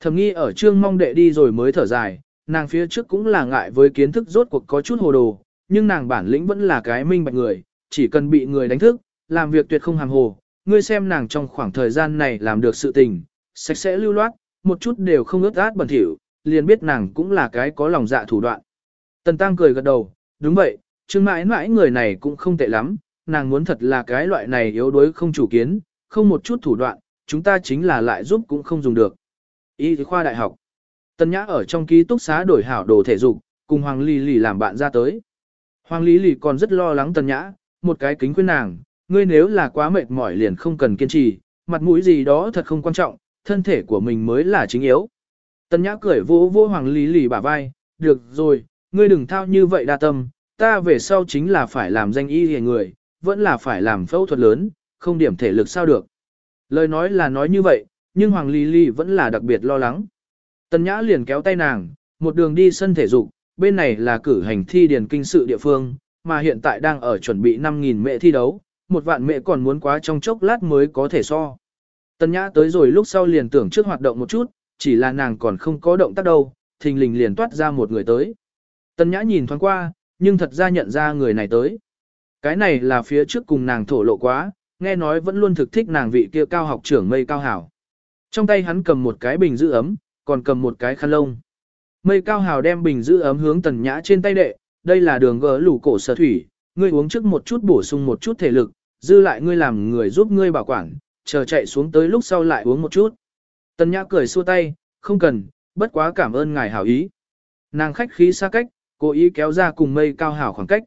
Thầm nghi ở trương mong đệ đi rồi mới thở dài, nàng phía trước cũng là ngại với kiến thức rốt cuộc có chút hồ đồ, nhưng nàng bản lĩnh vẫn là cái minh bạch người, chỉ cần bị người đánh thức, làm việc tuyệt không hàm hồ, ngươi xem nàng trong khoảng thời gian này làm được sự tình, sạch sẽ lưu loát, một chút đều không ướt át bẩn thỉu, liền biết nàng cũng là cái có lòng dạ thủ đoạn. Tần Tăng cười gật đầu, đúng vậy, Trương mãi mãi người này cũng không tệ lắm, nàng muốn thật là cái loại này yếu đuối không chủ kiến, không một chút thủ đoạn, chúng ta chính là lại giúp cũng không dùng được. Y khoa đại học. Tần Nhã ở trong ký túc xá đổi hảo đồ thể dục, cùng Hoàng Lý Lì làm bạn ra tới. Hoàng Lý Lì còn rất lo lắng Tần Nhã, một cái kính khuyên nàng, ngươi nếu là quá mệt mỏi liền không cần kiên trì, mặt mũi gì đó thật không quan trọng, thân thể của mình mới là chính yếu. Tần Nhã cười vỗ vỗ Hoàng Lý Lì bả vai, được rồi, ngươi đừng thao như vậy đa tâm, ta về sau chính là phải làm danh y hề người, vẫn là phải làm phẫu thuật lớn, không điểm thể lực sao được. Lời nói là nói như vậy, nhưng Hoàng Lý Lì vẫn là đặc biệt lo lắng. Tần Nhã liền kéo tay nàng, một đường đi sân thể dục, bên này là cử hành thi điển kinh sự địa phương, mà hiện tại đang ở chuẩn bị 5.000 mẹ thi đấu, một vạn mẹ còn muốn quá trong chốc lát mới có thể so. Tần Nhã tới rồi lúc sau liền tưởng trước hoạt động một chút, chỉ là nàng còn không có động tác đâu, thình lình liền toát ra một người tới. Tần Nhã nhìn thoáng qua, nhưng thật ra nhận ra người này tới. Cái này là phía trước cùng nàng thổ lộ quá, nghe nói vẫn luôn thực thích nàng vị kia cao học trưởng mây cao hảo. Trong tay hắn cầm một cái bình giữ ấm, còn cầm một cái khăn lông. Mây cao hào đem bình giữ ấm hướng tần nhã trên tay đệ, đây là đường gỡ lủ cổ sở thủy, ngươi uống trước một chút bổ sung một chút thể lực, dư lại ngươi làm người giúp ngươi bảo quản, chờ chạy xuống tới lúc sau lại uống một chút. Tần nhã cười xua tay, không cần, bất quá cảm ơn ngài hảo ý. Nàng khách khí xa cách, cố ý kéo ra cùng mây cao hảo khoảng cách.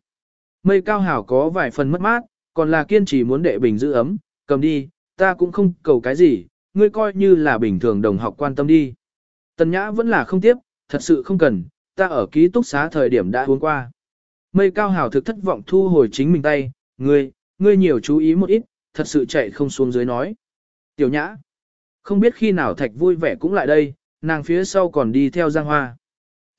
Mây cao hảo có vài phần mất mát, còn là kiên trì muốn đệ bình giữ ấm, cầm đi, ta cũng không cầu cái gì, ngươi coi như là bình thường đồng học quan tâm đi. Tần nhã vẫn là không tiếp, thật sự không cần, ta ở ký túc xá thời điểm đã uống qua. Mây cao hảo thực thất vọng thu hồi chính mình tay, ngươi, ngươi nhiều chú ý một ít, thật sự chạy không xuống dưới nói. Tiểu nhã, không biết khi nào thạch vui vẻ cũng lại đây, nàng phía sau còn đi theo giang hoa.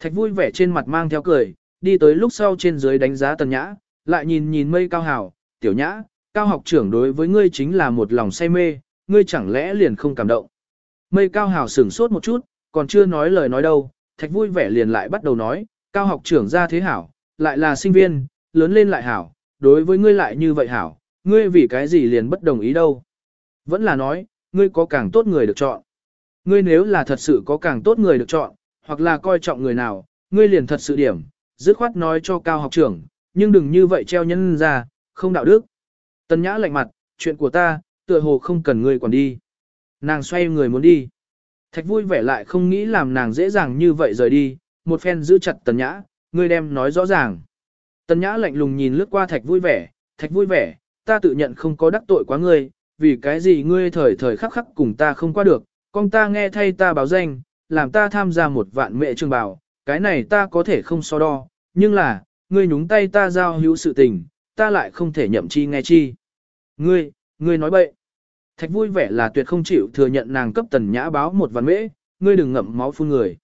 Thạch vui vẻ trên mặt mang theo cười, đi tới lúc sau trên dưới đánh giá tần nhã, lại nhìn nhìn mây cao hảo, tiểu nhã, cao học trưởng đối với ngươi chính là một lòng say mê, ngươi chẳng lẽ liền không cảm động. Mây cao hảo sửng sốt một chút, còn chưa nói lời nói đâu, thạch vui vẻ liền lại bắt đầu nói, cao học trưởng ra thế hảo, lại là sinh viên, lớn lên lại hảo, đối với ngươi lại như vậy hảo, ngươi vì cái gì liền bất đồng ý đâu. Vẫn là nói, ngươi có càng tốt người được chọn. Ngươi nếu là thật sự có càng tốt người được chọn, hoặc là coi trọng người nào, ngươi liền thật sự điểm, dứt khoát nói cho cao học trưởng, nhưng đừng như vậy treo nhân ra, không đạo đức. Tần nhã lạnh mặt, chuyện của ta, tựa hồ không cần ngươi quản đi. Nàng xoay người muốn đi. Thạch vui vẻ lại không nghĩ làm nàng dễ dàng như vậy rời đi, một phen giữ chặt tần nhã, ngươi đem nói rõ ràng. Tần nhã lạnh lùng nhìn lướt qua thạch vui vẻ, thạch vui vẻ, ta tự nhận không có đắc tội quá ngươi, vì cái gì ngươi thời thời khắc khắc cùng ta không qua được, con ta nghe thay ta báo danh, làm ta tham gia một vạn mẹ trường bảo, cái này ta có thể không so đo, nhưng là, ngươi nhúng tay ta giao hữu sự tình, ta lại không thể nhậm chi nghe chi. Ngươi, ngươi nói bậy. Thạch vui vẻ là tuyệt không chịu thừa nhận nàng cấp tần nhã báo một vạn mễ, ngươi đừng ngậm máu phun người.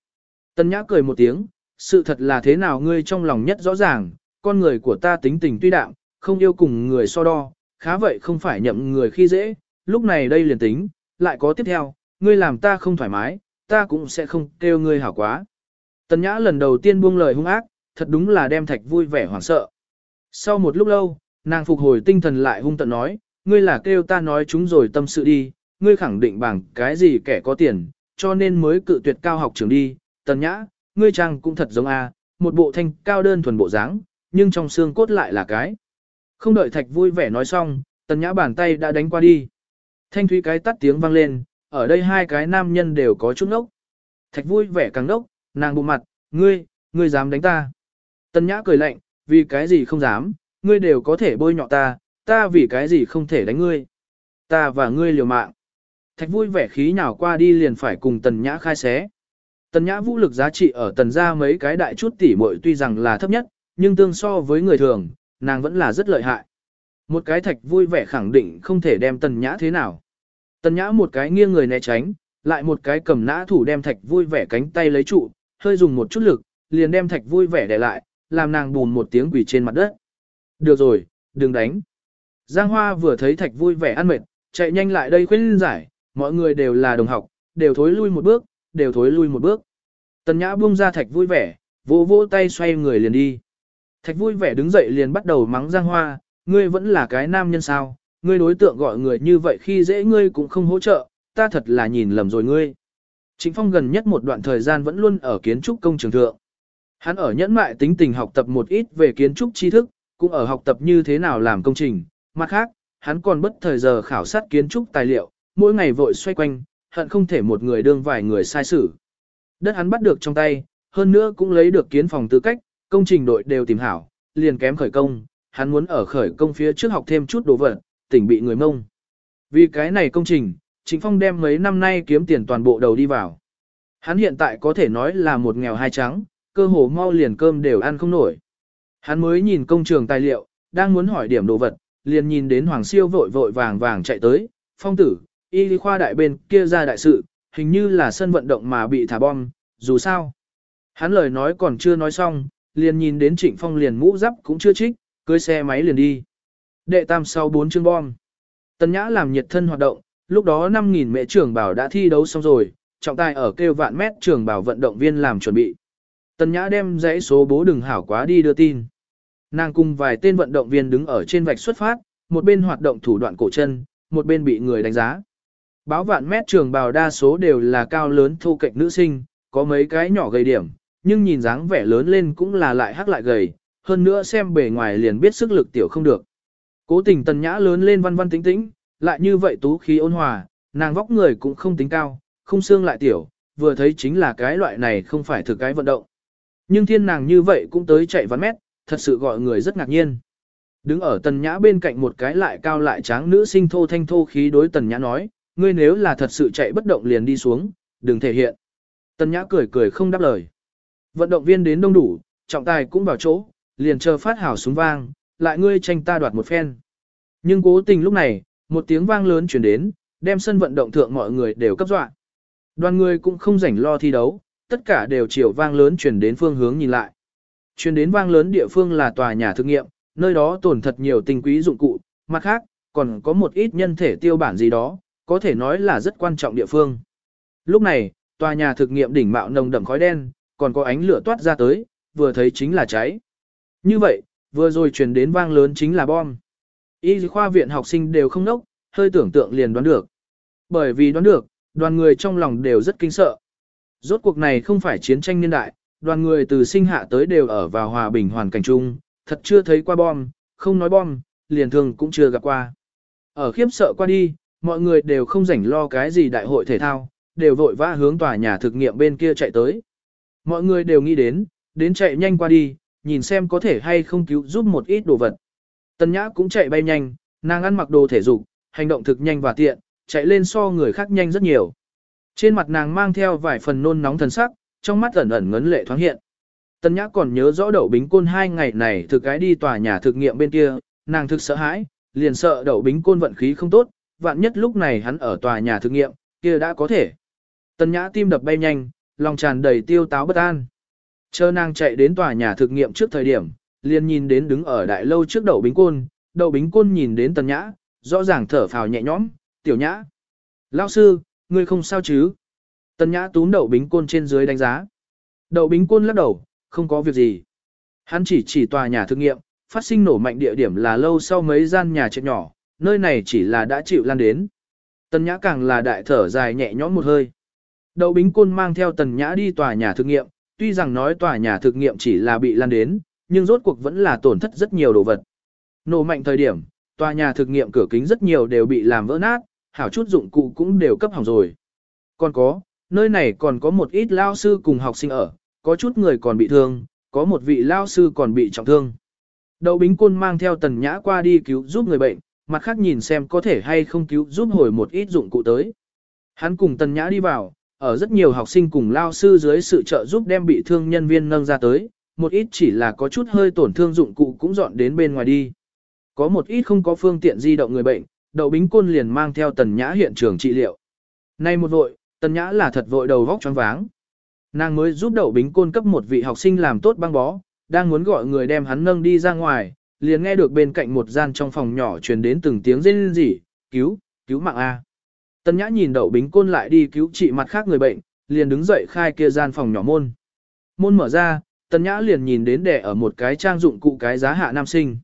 Tần nhã cười một tiếng, sự thật là thế nào ngươi trong lòng nhất rõ ràng, con người của ta tính tình tuy đạm, không yêu cùng người so đo, khá vậy không phải nhậm người khi dễ, lúc này đây liền tính, lại có tiếp theo, ngươi làm ta không thoải mái, ta cũng sẽ không kêu ngươi hảo quá. Tần nhã lần đầu tiên buông lời hung ác, thật đúng là đem thạch vui vẻ hoảng sợ. Sau một lúc lâu, nàng phục hồi tinh thần lại hung tận nói, ngươi là kêu ta nói chúng rồi tâm sự đi, ngươi khẳng định bằng cái gì kẻ có tiền, cho nên mới cự tuyệt cao học trường đi, tần nhã, ngươi trang cũng thật giống a, một bộ thanh cao đơn thuần bộ dáng, nhưng trong xương cốt lại là cái. Không đợi thạch vui vẻ nói xong, tần nhã bàn tay đã đánh qua đi. Thanh thúy cái tắt tiếng vang lên, ở đây hai cái nam nhân đều có chút nốc. Thạch vui vẻ càng nốc, nàng bụng mặt, ngươi, ngươi dám đánh ta. Tần nhã cười lạnh, vì cái gì không dám, ngươi đều có thể bôi nhọ ta, ta vì cái gì không thể đánh ngươi. Ta và ngươi liều mạng. Thạch vui vẻ khí nhào qua đi liền phải cùng tần nhã khai xé. Tần nhã vũ lực giá trị ở tần gia mấy cái đại chút tỷ muội tuy rằng là thấp nhất, nhưng tương so với người thường, nàng vẫn là rất lợi hại. Một cái thạch vui vẻ khẳng định không thể đem tần nhã thế nào. Tần nhã một cái nghiêng người né tránh, lại một cái cầm nã thủ đem thạch vui vẻ cánh tay lấy trụ, hơi dùng một chút lực, liền đem thạch vui vẻ để lại, làm nàng bùn một tiếng quỷ trên mặt đất. Được rồi, đừng đánh. Giang Hoa vừa thấy thạch vui vẻ ăn mệt, chạy nhanh lại đây khuyên giải, mọi người đều là đồng học, đều thối lui một bước, đều thối lui một bước. Tần Nhã buông ra thạch vui vẻ, vỗ vỗ tay xoay người liền đi. Thạch vui vẻ đứng dậy liền bắt đầu mắng Giang Hoa, ngươi vẫn là cái nam nhân sao, ngươi đối tượng gọi người như vậy khi dễ ngươi cũng không hỗ trợ, ta thật là nhìn lầm rồi ngươi. Trịnh Phong gần nhất một đoạn thời gian vẫn luôn ở kiến trúc công trường thượng. Hắn ở nhẫn mại tính tình học tập một ít về kiến trúc tri thức, cũng ở học tập như thế nào làm công trình. Mặt khác, hắn còn bất thời giờ khảo sát kiến trúc tài liệu, mỗi ngày vội xoay quanh, hận không thể một người đương vài người sai xử. Đất hắn bắt được trong tay, hơn nữa cũng lấy được kiến phòng tư cách, công trình đội đều tìm hảo, liền kém khởi công, hắn muốn ở khởi công phía trước học thêm chút đồ vật, tỉnh bị người mông. Vì cái này công trình, Chính Phong đem mấy năm nay kiếm tiền toàn bộ đầu đi vào. Hắn hiện tại có thể nói là một nghèo hai trắng, cơ hồ mau liền cơm đều ăn không nổi. Hắn mới nhìn công trường tài liệu, đang muốn hỏi điểm đồ vật, liền nhìn đến Hoàng Siêu vội vội vàng vàng chạy tới, phong tử, y lý khoa đại bên kia ra đại sự, hình như là sân vận động mà bị thả bom, dù sao. Hắn lời nói còn chưa nói xong, liền nhìn đến Trịnh Phong liền mũ giáp cũng chưa trích, cưới xe máy liền đi. Đệ tam sau bốn chương bom. Tần Nhã làm nhiệt thân hoạt động, lúc đó 5.000 mẹ trưởng bảo đã thi đấu xong rồi, trọng tài ở kêu vạn mét trưởng bảo vận động viên làm chuẩn bị. Tần Nhã đem dãy số bố đừng hảo quá đi đưa tin. Nàng cùng vài tên vận động viên đứng ở trên vạch xuất phát, một bên hoạt động thủ đoạn cổ chân, một bên bị người đánh giá. Báo vạn mét trường bào đa số đều là cao lớn thu cạnh nữ sinh, có mấy cái nhỏ gầy điểm, nhưng nhìn dáng vẻ lớn lên cũng là lại hắc lại gầy, hơn nữa xem bề ngoài liền biết sức lực tiểu không được. Cố tình tần nhã lớn lên văn văn tính tĩnh, lại như vậy tú khí ôn hòa, nàng vóc người cũng không tính cao, không xương lại tiểu, vừa thấy chính là cái loại này không phải thực cái vận động. Nhưng thiên nàng như vậy cũng tới chạy văn mét, thật sự gọi người rất ngạc nhiên. Đứng ở tần nhã bên cạnh một cái lại cao lại tráng nữ sinh thô thanh thô khí đối tần nhã nói, ngươi nếu là thật sự chạy bất động liền đi xuống, đừng thể hiện. Tần nhã cười cười không đáp lời. Vận động viên đến đông đủ, trọng tài cũng vào chỗ, liền chờ phát hảo súng vang, lại ngươi tranh ta đoạt một phen. Nhưng cố tình lúc này, một tiếng vang lớn chuyển đến, đem sân vận động thượng mọi người đều cấp dọa. Đoàn người cũng không rảnh lo thi đấu, tất cả đều chiều vang lớn chuyển đến phương hướng nhìn lại. Chuyển đến vang lớn địa phương là tòa nhà thực nghiệm, nơi đó tồn thật nhiều tinh quý dụng cụ, mặt khác, còn có một ít nhân thể tiêu bản gì đó, có thể nói là rất quan trọng địa phương. Lúc này, tòa nhà thực nghiệm đỉnh mạo nồng đậm khói đen, còn có ánh lửa toát ra tới, vừa thấy chính là cháy. Như vậy, vừa rồi truyền đến vang lớn chính là bom. Y khoa viện học sinh đều không nốc, hơi tưởng tượng liền đoán được. Bởi vì đoán được, đoàn người trong lòng đều rất kinh sợ. Rốt cuộc này không phải chiến tranh niên đại, đoàn người từ sinh hạ tới đều ở vào hòa bình hoàn cảnh chung, thật chưa thấy qua bom, không nói bom, liền thường cũng chưa gặp qua. Ở khiếp sợ qua đi, mọi người đều không rảnh lo cái gì đại hội thể thao, đều vội vã hướng tòa nhà thực nghiệm bên kia chạy tới. Mọi người đều nghĩ đến, đến chạy nhanh qua đi, nhìn xem có thể hay không cứu giúp một ít đồ vật. Tần Nhã cũng chạy bay nhanh, nàng ăn mặc đồ thể dục, hành động thực nhanh và tiện, chạy lên so người khác nhanh rất nhiều. Trên mặt nàng mang theo vài phần nôn nóng thần sắc, trong mắt ẩn ẩn ngấn lệ thoáng hiện. Tần Nhã còn nhớ rõ đậu bính côn hai ngày này thực cái đi tòa nhà thực nghiệm bên kia, nàng thực sợ hãi, liền sợ đậu bính côn vận khí không tốt, vạn nhất lúc này hắn ở tòa nhà thực nghiệm, kia đã có thể. Tần Nhã tim đập bay nhanh, lòng tràn đầy tiêu táo bất an. Chờ nàng chạy đến tòa nhà thực nghiệm trước thời điểm, liền nhìn đến đứng ở đại lâu trước đậu bính côn, đậu bính côn nhìn đến Tần Nhã, rõ ràng thở phào nhẹ nhõm, tiểu nhã. Lao sư, ngươi không sao chứ? Tần Nhã túm đậu bính côn trên dưới đánh giá. Đậu bính côn lắc đầu, không có việc gì. Hắn chỉ chỉ tòa nhà thực nghiệm, phát sinh nổ mạnh địa điểm là lâu sau mấy gian nhà trệt nhỏ, nơi này chỉ là đã chịu lan đến. Tần Nhã càng là đại thở dài nhẹ nhõm một hơi. Đậu Bính Côn mang theo Tần Nhã đi tòa nhà thực nghiệm, tuy rằng nói tòa nhà thực nghiệm chỉ là bị lan đến, nhưng rốt cuộc vẫn là tổn thất rất nhiều đồ vật. Nổ mạnh thời điểm, tòa nhà thực nghiệm cửa kính rất nhiều đều bị làm vỡ nát, hảo chút dụng cụ cũng đều cấp hỏng rồi. Còn có, nơi này còn có một ít lao sư cùng học sinh ở, có chút người còn bị thương, có một vị lao sư còn bị trọng thương. Đậu Bính Côn mang theo Tần Nhã qua đi cứu giúp người bệnh, mặt khác nhìn xem có thể hay không cứu giúp hồi một ít dụng cụ tới. Hắn cùng Tần Nhã đi vào, ở rất nhiều học sinh cùng lao sư dưới sự trợ giúp đem bị thương nhân viên nâng ra tới, một ít chỉ là có chút hơi tổn thương dụng cụ cũng dọn đến bên ngoài đi. Có một ít không có phương tiện di động người bệnh, đậu bính côn liền mang theo Tần Nhã hiện trường trị liệu. Nay một vội, Tần Nhã là thật vội đầu vóc choáng váng. Nàng mới giúp đậu bính côn cấp một vị học sinh làm tốt băng bó, đang muốn gọi người đem hắn nâng đi ra ngoài, liền nghe được bên cạnh một gian trong phòng nhỏ truyền đến từng tiếng rên rỉ, cứu, cứu mạng A. Tân Nhã nhìn đậu bính côn lại đi cứu trị mặt khác người bệnh, liền đứng dậy khai kia gian phòng nhỏ môn. Môn mở ra, Tân Nhã liền nhìn đến đẻ ở một cái trang dụng cụ cái giá hạ nam sinh.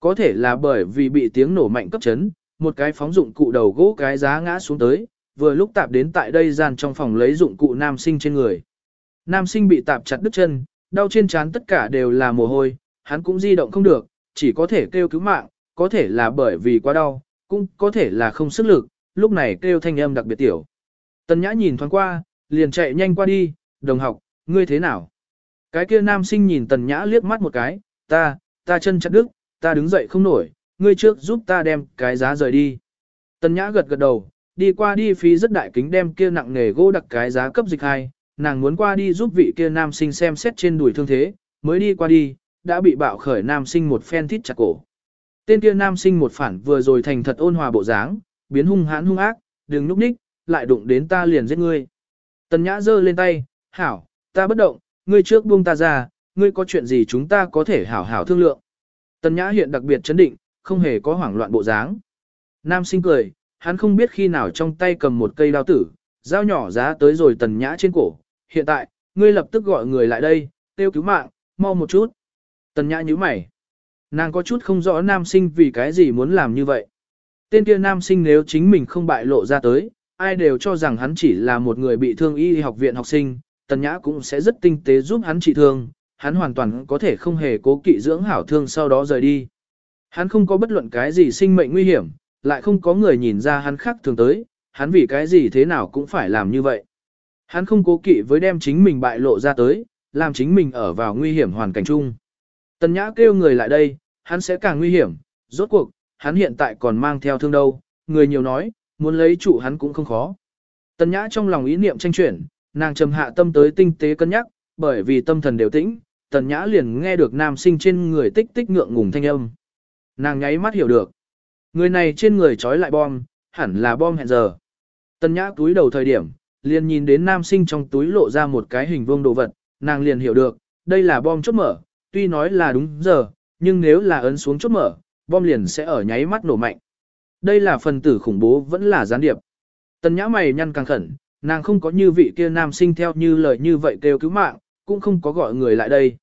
Có thể là bởi vì bị tiếng nổ mạnh cấp chấn, một cái phóng dụng cụ đầu gỗ cái giá ngã xuống tới, vừa lúc tạp đến tại đây gian trong phòng lấy dụng cụ nam sinh trên người. Nam sinh bị tạp chặt đứt chân, đau trên trán tất cả đều là mồ hôi, hắn cũng di động không được, chỉ có thể kêu cứu mạng, có thể là bởi vì quá đau, cũng có thể là không sức lực, lúc này kêu thanh âm đặc biệt tiểu. Tần Nhã nhìn thoáng qua, liền chạy nhanh qua đi, đồng học, ngươi thế nào? Cái kia nam sinh nhìn Tần Nhã liếc mắt một cái, ta, ta chân chặt đứt, ta đứng dậy không nổi, ngươi trước giúp ta đem cái giá rời đi. Tần Nhã gật gật đầu, đi qua đi phí rất đại kính đem kia nặng nghề gỗ đặc cái giá cấp dịch hai, nàng muốn qua đi giúp vị kia nam sinh xem xét trên đùi thương thế, mới đi qua đi, đã bị bạo khởi nam sinh một phen thít chặt cổ. Tên kia nam sinh một phản vừa rồi thành thật ôn hòa bộ dáng, biến hung hãn hung ác, đừng núp ních, lại đụng đến ta liền giết ngươi. Tần Nhã giơ lên tay, hảo, ta bất động, ngươi trước buông ta ra, ngươi có chuyện gì chúng ta có thể hảo hảo thương lượng. Tần Nhã hiện đặc biệt chấn định, không hề có hoảng loạn bộ dáng. Nam sinh cười, hắn không biết khi nào trong tay cầm một cây đao tử, dao nhỏ giá tới rồi Tần Nhã trên cổ. Hiện tại, ngươi lập tức gọi người lại đây, tiêu cứu mạng, mau một chút. Tần Nhã nhíu mày. Nàng có chút không rõ nam sinh vì cái gì muốn làm như vậy. Tên kia nam sinh nếu chính mình không bại lộ ra tới, ai đều cho rằng hắn chỉ là một người bị thương y học viện học sinh, Tần Nhã cũng sẽ rất tinh tế giúp hắn trị thương, hắn hoàn toàn có thể không hề cố kỵ dưỡng hảo thương sau đó rời đi. Hắn không có bất luận cái gì sinh mệnh nguy hiểm, lại không có người nhìn ra hắn khác thường tới, hắn vì cái gì thế nào cũng phải làm như vậy. Hắn không cố kỵ với đem chính mình bại lộ ra tới, làm chính mình ở vào nguy hiểm hoàn cảnh chung. Tần Nhã kêu người lại đây, hắn sẽ càng nguy hiểm, rốt cuộc, hắn hiện tại còn mang theo thương đâu, người nhiều nói, muốn lấy chủ hắn cũng không khó. Tần Nhã trong lòng ý niệm tranh chuyển, nàng trầm hạ tâm tới tinh tế cân nhắc, bởi vì tâm thần đều tĩnh, Tần Nhã liền nghe được nam sinh trên người tích tích ngượng ngùng thanh âm. Nàng nháy mắt hiểu được. Người này trên người trói lại bom, hẳn là bom hẹn giờ. Tần Nhã túi đầu thời điểm, liền nhìn đến nam sinh trong túi lộ ra một cái hình vuông đồ vật, nàng liền hiểu được, đây là bom chốt mở, tuy nói là đúng giờ, nhưng nếu là ấn xuống chốt mở, bom liền sẽ ở nháy mắt nổ mạnh. Đây là phần tử khủng bố vẫn là gián điệp. Tần nhã mày nhăn càng khẩn, nàng không có như vị kia nam sinh theo như lời như vậy kêu cứu mạng, cũng không có gọi người lại đây.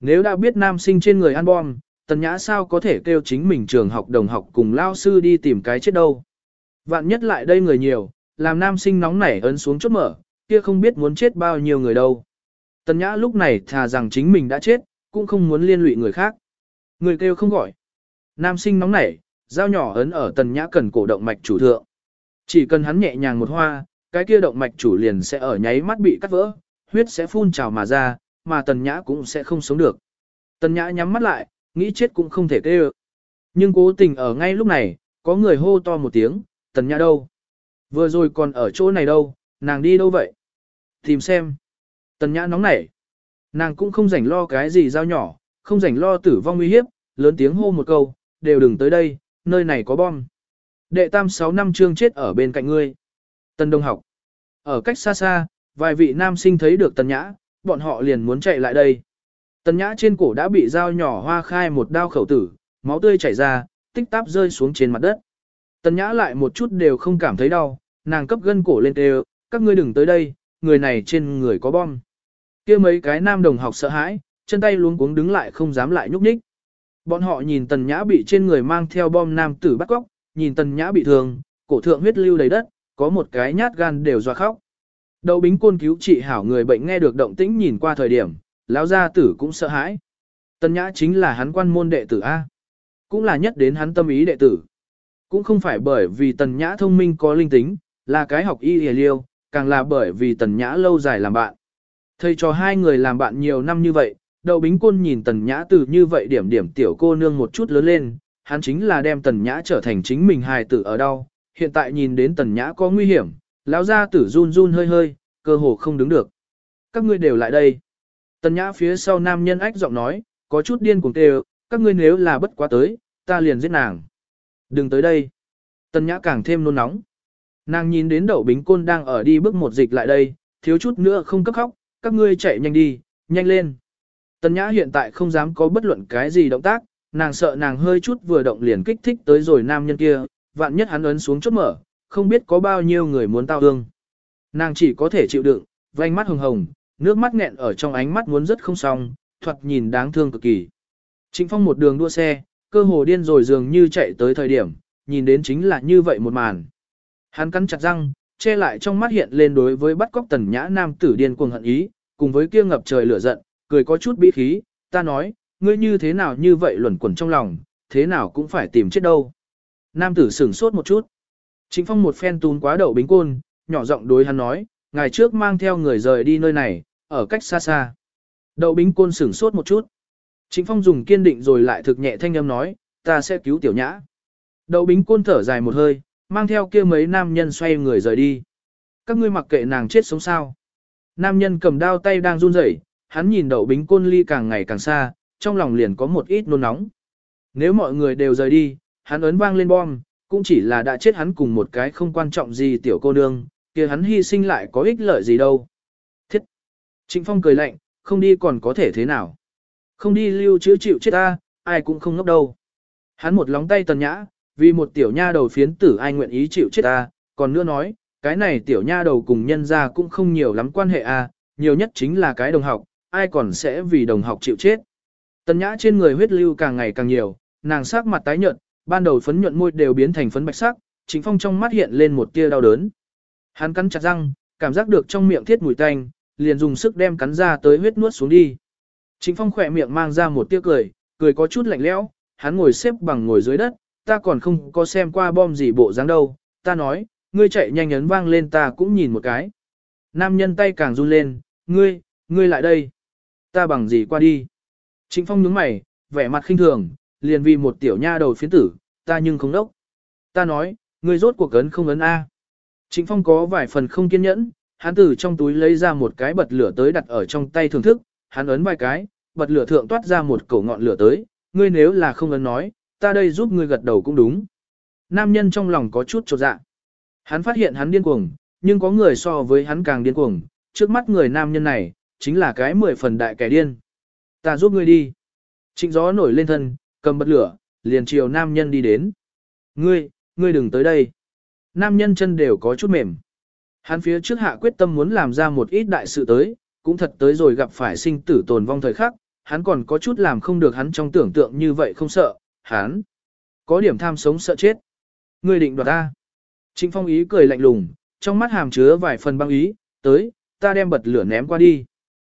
Nếu đã biết nam sinh trên người ăn bom, tần nhã sao có thể kêu chính mình trường học đồng học cùng lao sư đi tìm cái chết đâu. Vạn nhất lại đây người nhiều, làm nam sinh nóng nảy ấn xuống chốt mở, kia không biết muốn chết bao nhiêu người đâu. Tần nhã lúc này thà rằng chính mình đã chết, cũng không muốn liên lụy người khác. Người kêu không gọi. Nam sinh nóng nảy, dao nhỏ ấn ở tần nhã cần cổ động mạch chủ thượng. Chỉ cần hắn nhẹ nhàng một hoa, cái kia động mạch chủ liền sẽ ở nháy mắt bị cắt vỡ, huyết sẽ phun trào mà ra, mà tần nhã cũng sẽ không sống được. Tần nhã nhắm mắt lại, nghĩ chết cũng không thể kêu. Nhưng cố tình ở ngay lúc này, có người hô to một tiếng, tần nhã đâu? Vừa rồi còn ở chỗ này đâu, nàng đi đâu vậy? Tìm xem. Tần nhã nóng nảy. Nàng cũng không rảnh lo cái gì dao nhỏ, không rảnh lo tử vong nguy hiếp, lớn tiếng hô một câu, đều đừng tới đây, nơi này có bom. Đệ tam sáu năm trương chết ở bên cạnh ngươi. Tân Đông học. Ở cách xa xa, vài vị nam sinh thấy được Tần Nhã, bọn họ liền muốn chạy lại đây. Tần Nhã trên cổ đã bị dao nhỏ hoa khai một đao khẩu tử, máu tươi chảy ra, tích táp rơi xuống trên mặt đất. Tần Nhã lại một chút đều không cảm thấy đau, nàng cấp gân cổ lên đều, các ngươi đừng tới đây, người này trên người có bom. kia mấy cái nam đồng học sợ hãi, chân tay luống cuống đứng lại không dám lại nhúc nhích. Bọn họ nhìn Tần Nhã bị trên người mang theo bom nam tử bắt cóc, nhìn Tần Nhã bị thương, cổ thượng huyết lưu đầy đất, có một cái nhát gan đều doa khóc. đầu bính côn cứu trị hảo người bệnh nghe được động tĩnh nhìn qua thời điểm, lão gia tử cũng sợ hãi. Tần Nhã chính là hắn quan môn đệ tử A. Cũng là nhất đến hắn tâm ý đệ tử. Cũng không phải bởi vì Tần Nhã thông minh có linh tính, là cái học y hề liêu, càng là bởi vì Tần Nhã lâu dài làm bạn. Thầy cho hai người làm bạn nhiều năm như vậy, đậu bính côn nhìn tần nhã từ như vậy điểm điểm tiểu cô nương một chút lớn lên, hắn chính là đem tần nhã trở thành chính mình hài tử ở đâu, hiện tại nhìn đến tần nhã có nguy hiểm, lão gia tử run run hơi hơi, cơ hồ không đứng được. Các ngươi đều lại đây. Tần nhã phía sau nam nhân ách giọng nói, có chút điên cuồng tê các ngươi nếu là bất quá tới, ta liền giết nàng. Đừng tới đây. Tần nhã càng thêm nôn nóng. Nàng nhìn đến đậu bính côn đang ở đi bước một dịch lại đây, thiếu chút nữa không cấp khóc, các ngươi chạy nhanh đi, nhanh lên. Tần Nhã hiện tại không dám có bất luận cái gì động tác, nàng sợ nàng hơi chút vừa động liền kích thích tới rồi nam nhân kia, vạn nhất hắn ấn xuống chốt mở, không biết có bao nhiêu người muốn tao ương. Nàng chỉ có thể chịu đựng, vành mắt hồng hồng, nước mắt nghẹn ở trong ánh mắt muốn rất không xong, thoạt nhìn đáng thương cực kỳ. Trịnh Phong một đường đua xe, cơ hồ điên rồi dường như chạy tới thời điểm, nhìn đến chính là như vậy một màn. Hắn cắn chặt răng, che lại trong mắt hiện lên đối với bắt cóc tần nhã nam tử điên cuồng hận ý, cùng với kia ngập trời lửa giận, cười có chút bí khí, ta nói, ngươi như thế nào như vậy luẩn quẩn trong lòng, thế nào cũng phải tìm chết đâu. Nam tử sửng sốt một chút. Trịnh Phong một phen tún quá đậu bính côn, nhỏ giọng đối hắn nói, ngày trước mang theo người rời đi nơi này, ở cách xa xa. Đậu bính côn sửng sốt một chút. Trịnh Phong dùng kiên định rồi lại thực nhẹ thanh âm nói, ta sẽ cứu tiểu nhã. Đậu bính côn thở dài một hơi, mang theo kia mấy nam nhân xoay người rời đi. Các ngươi mặc kệ nàng chết sống sao. Nam nhân cầm đao tay đang run rẩy, hắn nhìn đậu bính côn ly càng ngày càng xa, trong lòng liền có một ít nôn nóng. Nếu mọi người đều rời đi, hắn ấn vang lên bom, cũng chỉ là đã chết hắn cùng một cái không quan trọng gì tiểu cô nương, kia hắn hy sinh lại có ích lợi gì đâu. Thiết! Trịnh Phong cười lạnh, không đi còn có thể thế nào. Không đi lưu chữ chịu chết ta, ai cũng không ngốc đâu. Hắn một lóng tay tần nhã, vì một tiểu nha đầu phiến tử ai nguyện ý chịu chết ta, còn nữa nói, cái này tiểu nha đầu cùng nhân ra cũng không nhiều lắm quan hệ à, nhiều nhất chính là cái đồng học, ai còn sẽ vì đồng học chịu chết. Tần nhã trên người huyết lưu càng ngày càng nhiều, nàng sắc mặt tái nhợt, ban đầu phấn nhuận môi đều biến thành phấn bạch sắc, chính Phong trong mắt hiện lên một tia đau đớn. Hắn cắn chặt răng, cảm giác được trong miệng thiết mùi tanh, liền dùng sức đem cắn ra tới huyết nuốt xuống đi. Chính Phong khỏe miệng mang ra một tia cười, cười có chút lạnh lẽo, hắn ngồi xếp bằng ngồi dưới đất, ta còn không có xem qua bom gì bộ dáng đâu, ta nói, ngươi chạy nhanh ấn vang lên ta cũng nhìn một cái. Nam nhân tay càng run lên, ngươi, ngươi lại đây. Ta bằng gì qua đi. Trịnh Phong nhướng mày, vẻ mặt khinh thường, liền vì một tiểu nha đầu phiến tử, ta nhưng không đốc. Ta nói, ngươi rốt cuộc ấn không ấn A. Trịnh Phong có vài phần không kiên nhẫn, hắn từ trong túi lấy ra một cái bật lửa tới đặt ở trong tay thưởng thức, hắn ấn vài cái, bật lửa thượng toát ra một cổ ngọn lửa tới, ngươi nếu là không ấn nói, ta đây giúp ngươi gật đầu cũng đúng. Nam nhân trong lòng có chút chột dạ. Hắn phát hiện hắn điên cuồng, nhưng có người so với hắn càng điên cuồng, trước mắt người nam nhân này, chính là cái mười phần đại kẻ điên. Ta giúp ngươi đi. Trịnh gió nổi lên thân, cầm bật lửa, liền chiều nam nhân đi đến. Ngươi, ngươi đừng tới đây. Nam nhân chân đều có chút mềm. Hắn phía trước hạ quyết tâm muốn làm ra một ít đại sự tới, cũng thật tới rồi gặp phải sinh tử tồn vong thời khắc, hắn còn có chút làm không được hắn trong tưởng tượng như vậy không sợ, hắn có điểm tham sống sợ chết. Ngươi định đoạt ta. Trịnh Phong ý cười lạnh lùng, trong mắt hàm chứa vài phần băng ý, tới, ta đem bật lửa ném qua đi.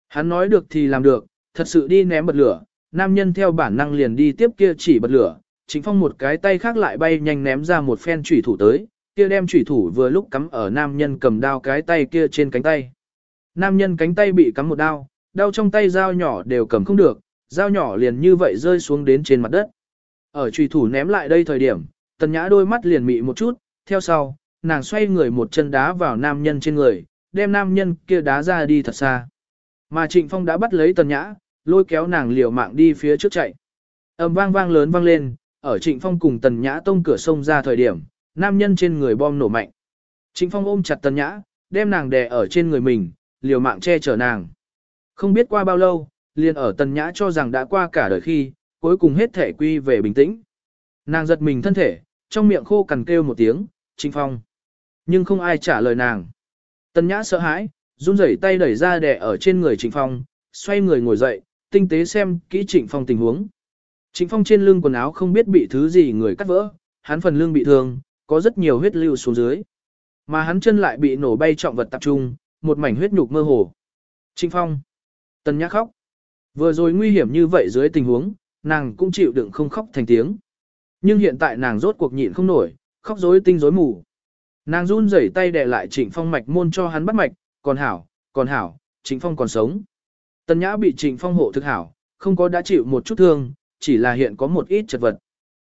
Hắn nói được thì làm được, thật sự đi ném bật lửa, nam nhân theo bản năng liền đi tiếp kia chỉ bật lửa, chính Phong một cái tay khác lại bay nhanh ném ra một phen chủy thủ tới, kia đem chủy thủ vừa lúc cắm ở nam nhân cầm đao cái tay kia trên cánh tay. Nam nhân cánh tay bị cắm một đao, đao trong tay dao nhỏ đều cầm không được, dao nhỏ liền như vậy rơi xuống đến trên mặt đất. Ở chủy thủ ném lại đây thời điểm, tần nhã đôi mắt liền mị một chút, theo sau, nàng xoay người một chân đá vào nam nhân trên người, đem nam nhân kia đá ra đi thật xa. Mà Trịnh Phong đã bắt lấy tần nhã, lôi kéo nàng liều mạng đi phía trước chạy. ầm vang vang lớn vang lên, ở Trịnh Phong cùng tần nhã tông cửa sông ra thời điểm, nam nhân trên người bom nổ mạnh. Trịnh Phong ôm chặt tần nhã, đem nàng đè ở trên người mình, liều mạng che chở nàng. Không biết qua bao lâu, liền ở tần nhã cho rằng đã qua cả đời khi, cuối cùng hết thể quy về bình tĩnh. Nàng giật mình thân thể, trong miệng khô cằn kêu một tiếng, Trịnh Phong. Nhưng không ai trả lời nàng. Tần Nhã sợ hãi, run rẩy tay đẩy ra đè ở trên người Trịnh Phong, xoay người ngồi dậy, tinh tế xem kỹ Trịnh Phong tình huống. Trịnh Phong trên lưng quần áo không biết bị thứ gì người cắt vỡ, hắn phần lưng bị thương, có rất nhiều huyết lưu xuống dưới. Mà hắn chân lại bị nổ bay trọng vật tập trung, một mảnh huyết nhục mơ hồ. Trịnh Phong. Tần Nhã khóc. Vừa rồi nguy hiểm như vậy dưới tình huống, nàng cũng chịu đựng không khóc thành tiếng. Nhưng hiện tại nàng rốt cuộc nhịn không nổi, khóc rối tinh rối mù. Nàng run rẩy tay đè lại Trịnh Phong mạch môn cho hắn bắt mạch, còn hảo, còn hảo, Trịnh Phong còn sống. Tần Nhã bị Trịnh Phong hộ thực hảo, không có đã chịu một chút thương, chỉ là hiện có một ít chật vật.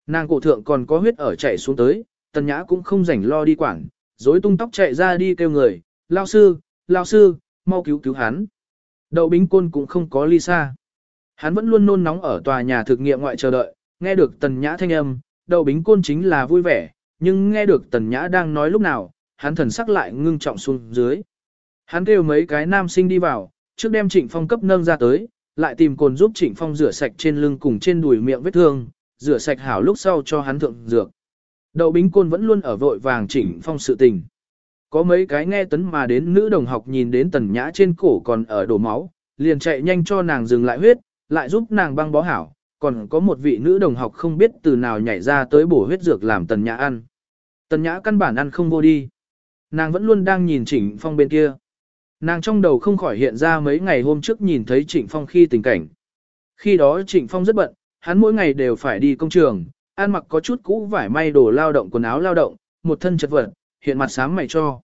Nàng cổ thượng còn có huyết ở chảy xuống tới, Tần Nhã cũng không rảnh lo đi quản, rối tung tóc chạy ra đi kêu người, lao sư, lao sư, mau cứu cứu hắn. Đậu bính côn cũng không có ly xa. Hắn vẫn luôn nôn nóng ở tòa nhà thực nghiệm ngoại chờ đợi, nghe được tần nhã thanh âm, đậu bính côn chính là vui vẻ, nhưng nghe được tần nhã đang nói lúc nào, hắn thần sắc lại ngưng trọng xuống dưới. Hắn kêu mấy cái nam sinh đi vào, trước đem trịnh phong cấp nâng ra tới, lại tìm cồn giúp trịnh phong rửa sạch trên lưng cùng trên đùi miệng vết thương, rửa sạch hảo lúc sau cho hắn thượng dược. Đậu bính côn vẫn luôn ở vội vàng trịnh phong sự tình. Có mấy cái nghe tấn mà đến nữ đồng học nhìn đến tần nhã trên cổ còn ở đổ máu, liền chạy nhanh cho nàng dừng lại huyết, lại giúp nàng băng bó hảo, còn có một vị nữ đồng học không biết từ nào nhảy ra tới bổ huyết dược làm tần nhã ăn. Tần nhã căn bản ăn không vô đi. Nàng vẫn luôn đang nhìn Trịnh Phong bên kia. Nàng trong đầu không khỏi hiện ra mấy ngày hôm trước nhìn thấy Trịnh Phong khi tình cảnh. Khi đó Trịnh Phong rất bận, hắn mỗi ngày đều phải đi công trường, ăn mặc có chút cũ vải may đồ lao động quần áo lao động, một thân chật vật, hiện mặt sáng mày cho.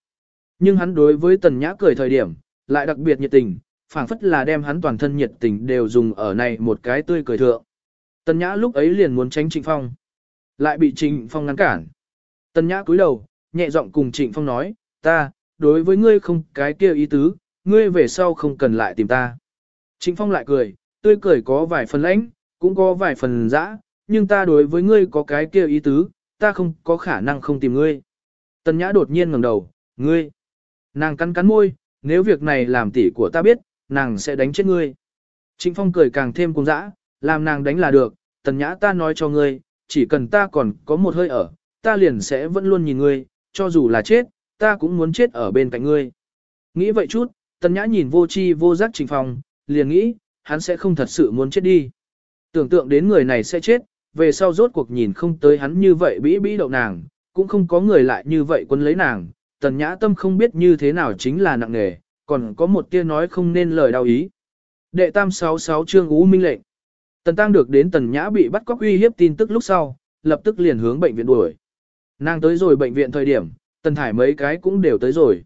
Nhưng hắn đối với tần nhã cười thời điểm, lại đặc biệt nhiệt tình, phảng phất là đem hắn toàn thân nhiệt tình đều dùng ở này một cái tươi cười thượng. Tần Nhã lúc ấy liền muốn tránh Trịnh Phong, lại bị Trịnh Phong ngăn cản. Tần Nhã cúi đầu, nhẹ giọng cùng Trịnh Phong nói, ta, đối với ngươi không cái kia ý tứ, ngươi về sau không cần lại tìm ta. Trịnh Phong lại cười, tươi cười có vài phần lãnh, cũng có vài phần dã, nhưng ta đối với ngươi có cái kia ý tứ, ta không có khả năng không tìm ngươi. Tần Nhã đột nhiên ngẩng đầu, ngươi. Nàng cắn cắn môi, nếu việc này làm tỷ của ta biết, nàng sẽ đánh chết ngươi. Trịnh Phong cười càng thêm cung dã, làm nàng đánh là được, tần nhã ta nói cho ngươi, chỉ cần ta còn có một hơi ở, ta liền sẽ vẫn luôn nhìn ngươi, cho dù là chết, ta cũng muốn chết ở bên cạnh ngươi. Nghĩ vậy chút, tần nhã nhìn vô chi vô giác trình phòng, liền nghĩ, hắn sẽ không thật sự muốn chết đi. Tưởng tượng đến người này sẽ chết, về sau rốt cuộc nhìn không tới hắn như vậy bĩ bĩ đậu nàng, cũng không có người lại như vậy quân lấy nàng, tần nhã tâm không biết như thế nào chính là nặng nề, còn có một tia nói không nên lời đau ý. Đệ tam 66 chương ú minh lệnh. Tần tăng được đến tần nhã bị bắt cóc uy hiếp tin tức lúc sau, lập tức liền hướng bệnh viện đuổi. Nàng tới rồi bệnh viện thời điểm, tần thải mấy cái cũng đều tới rồi.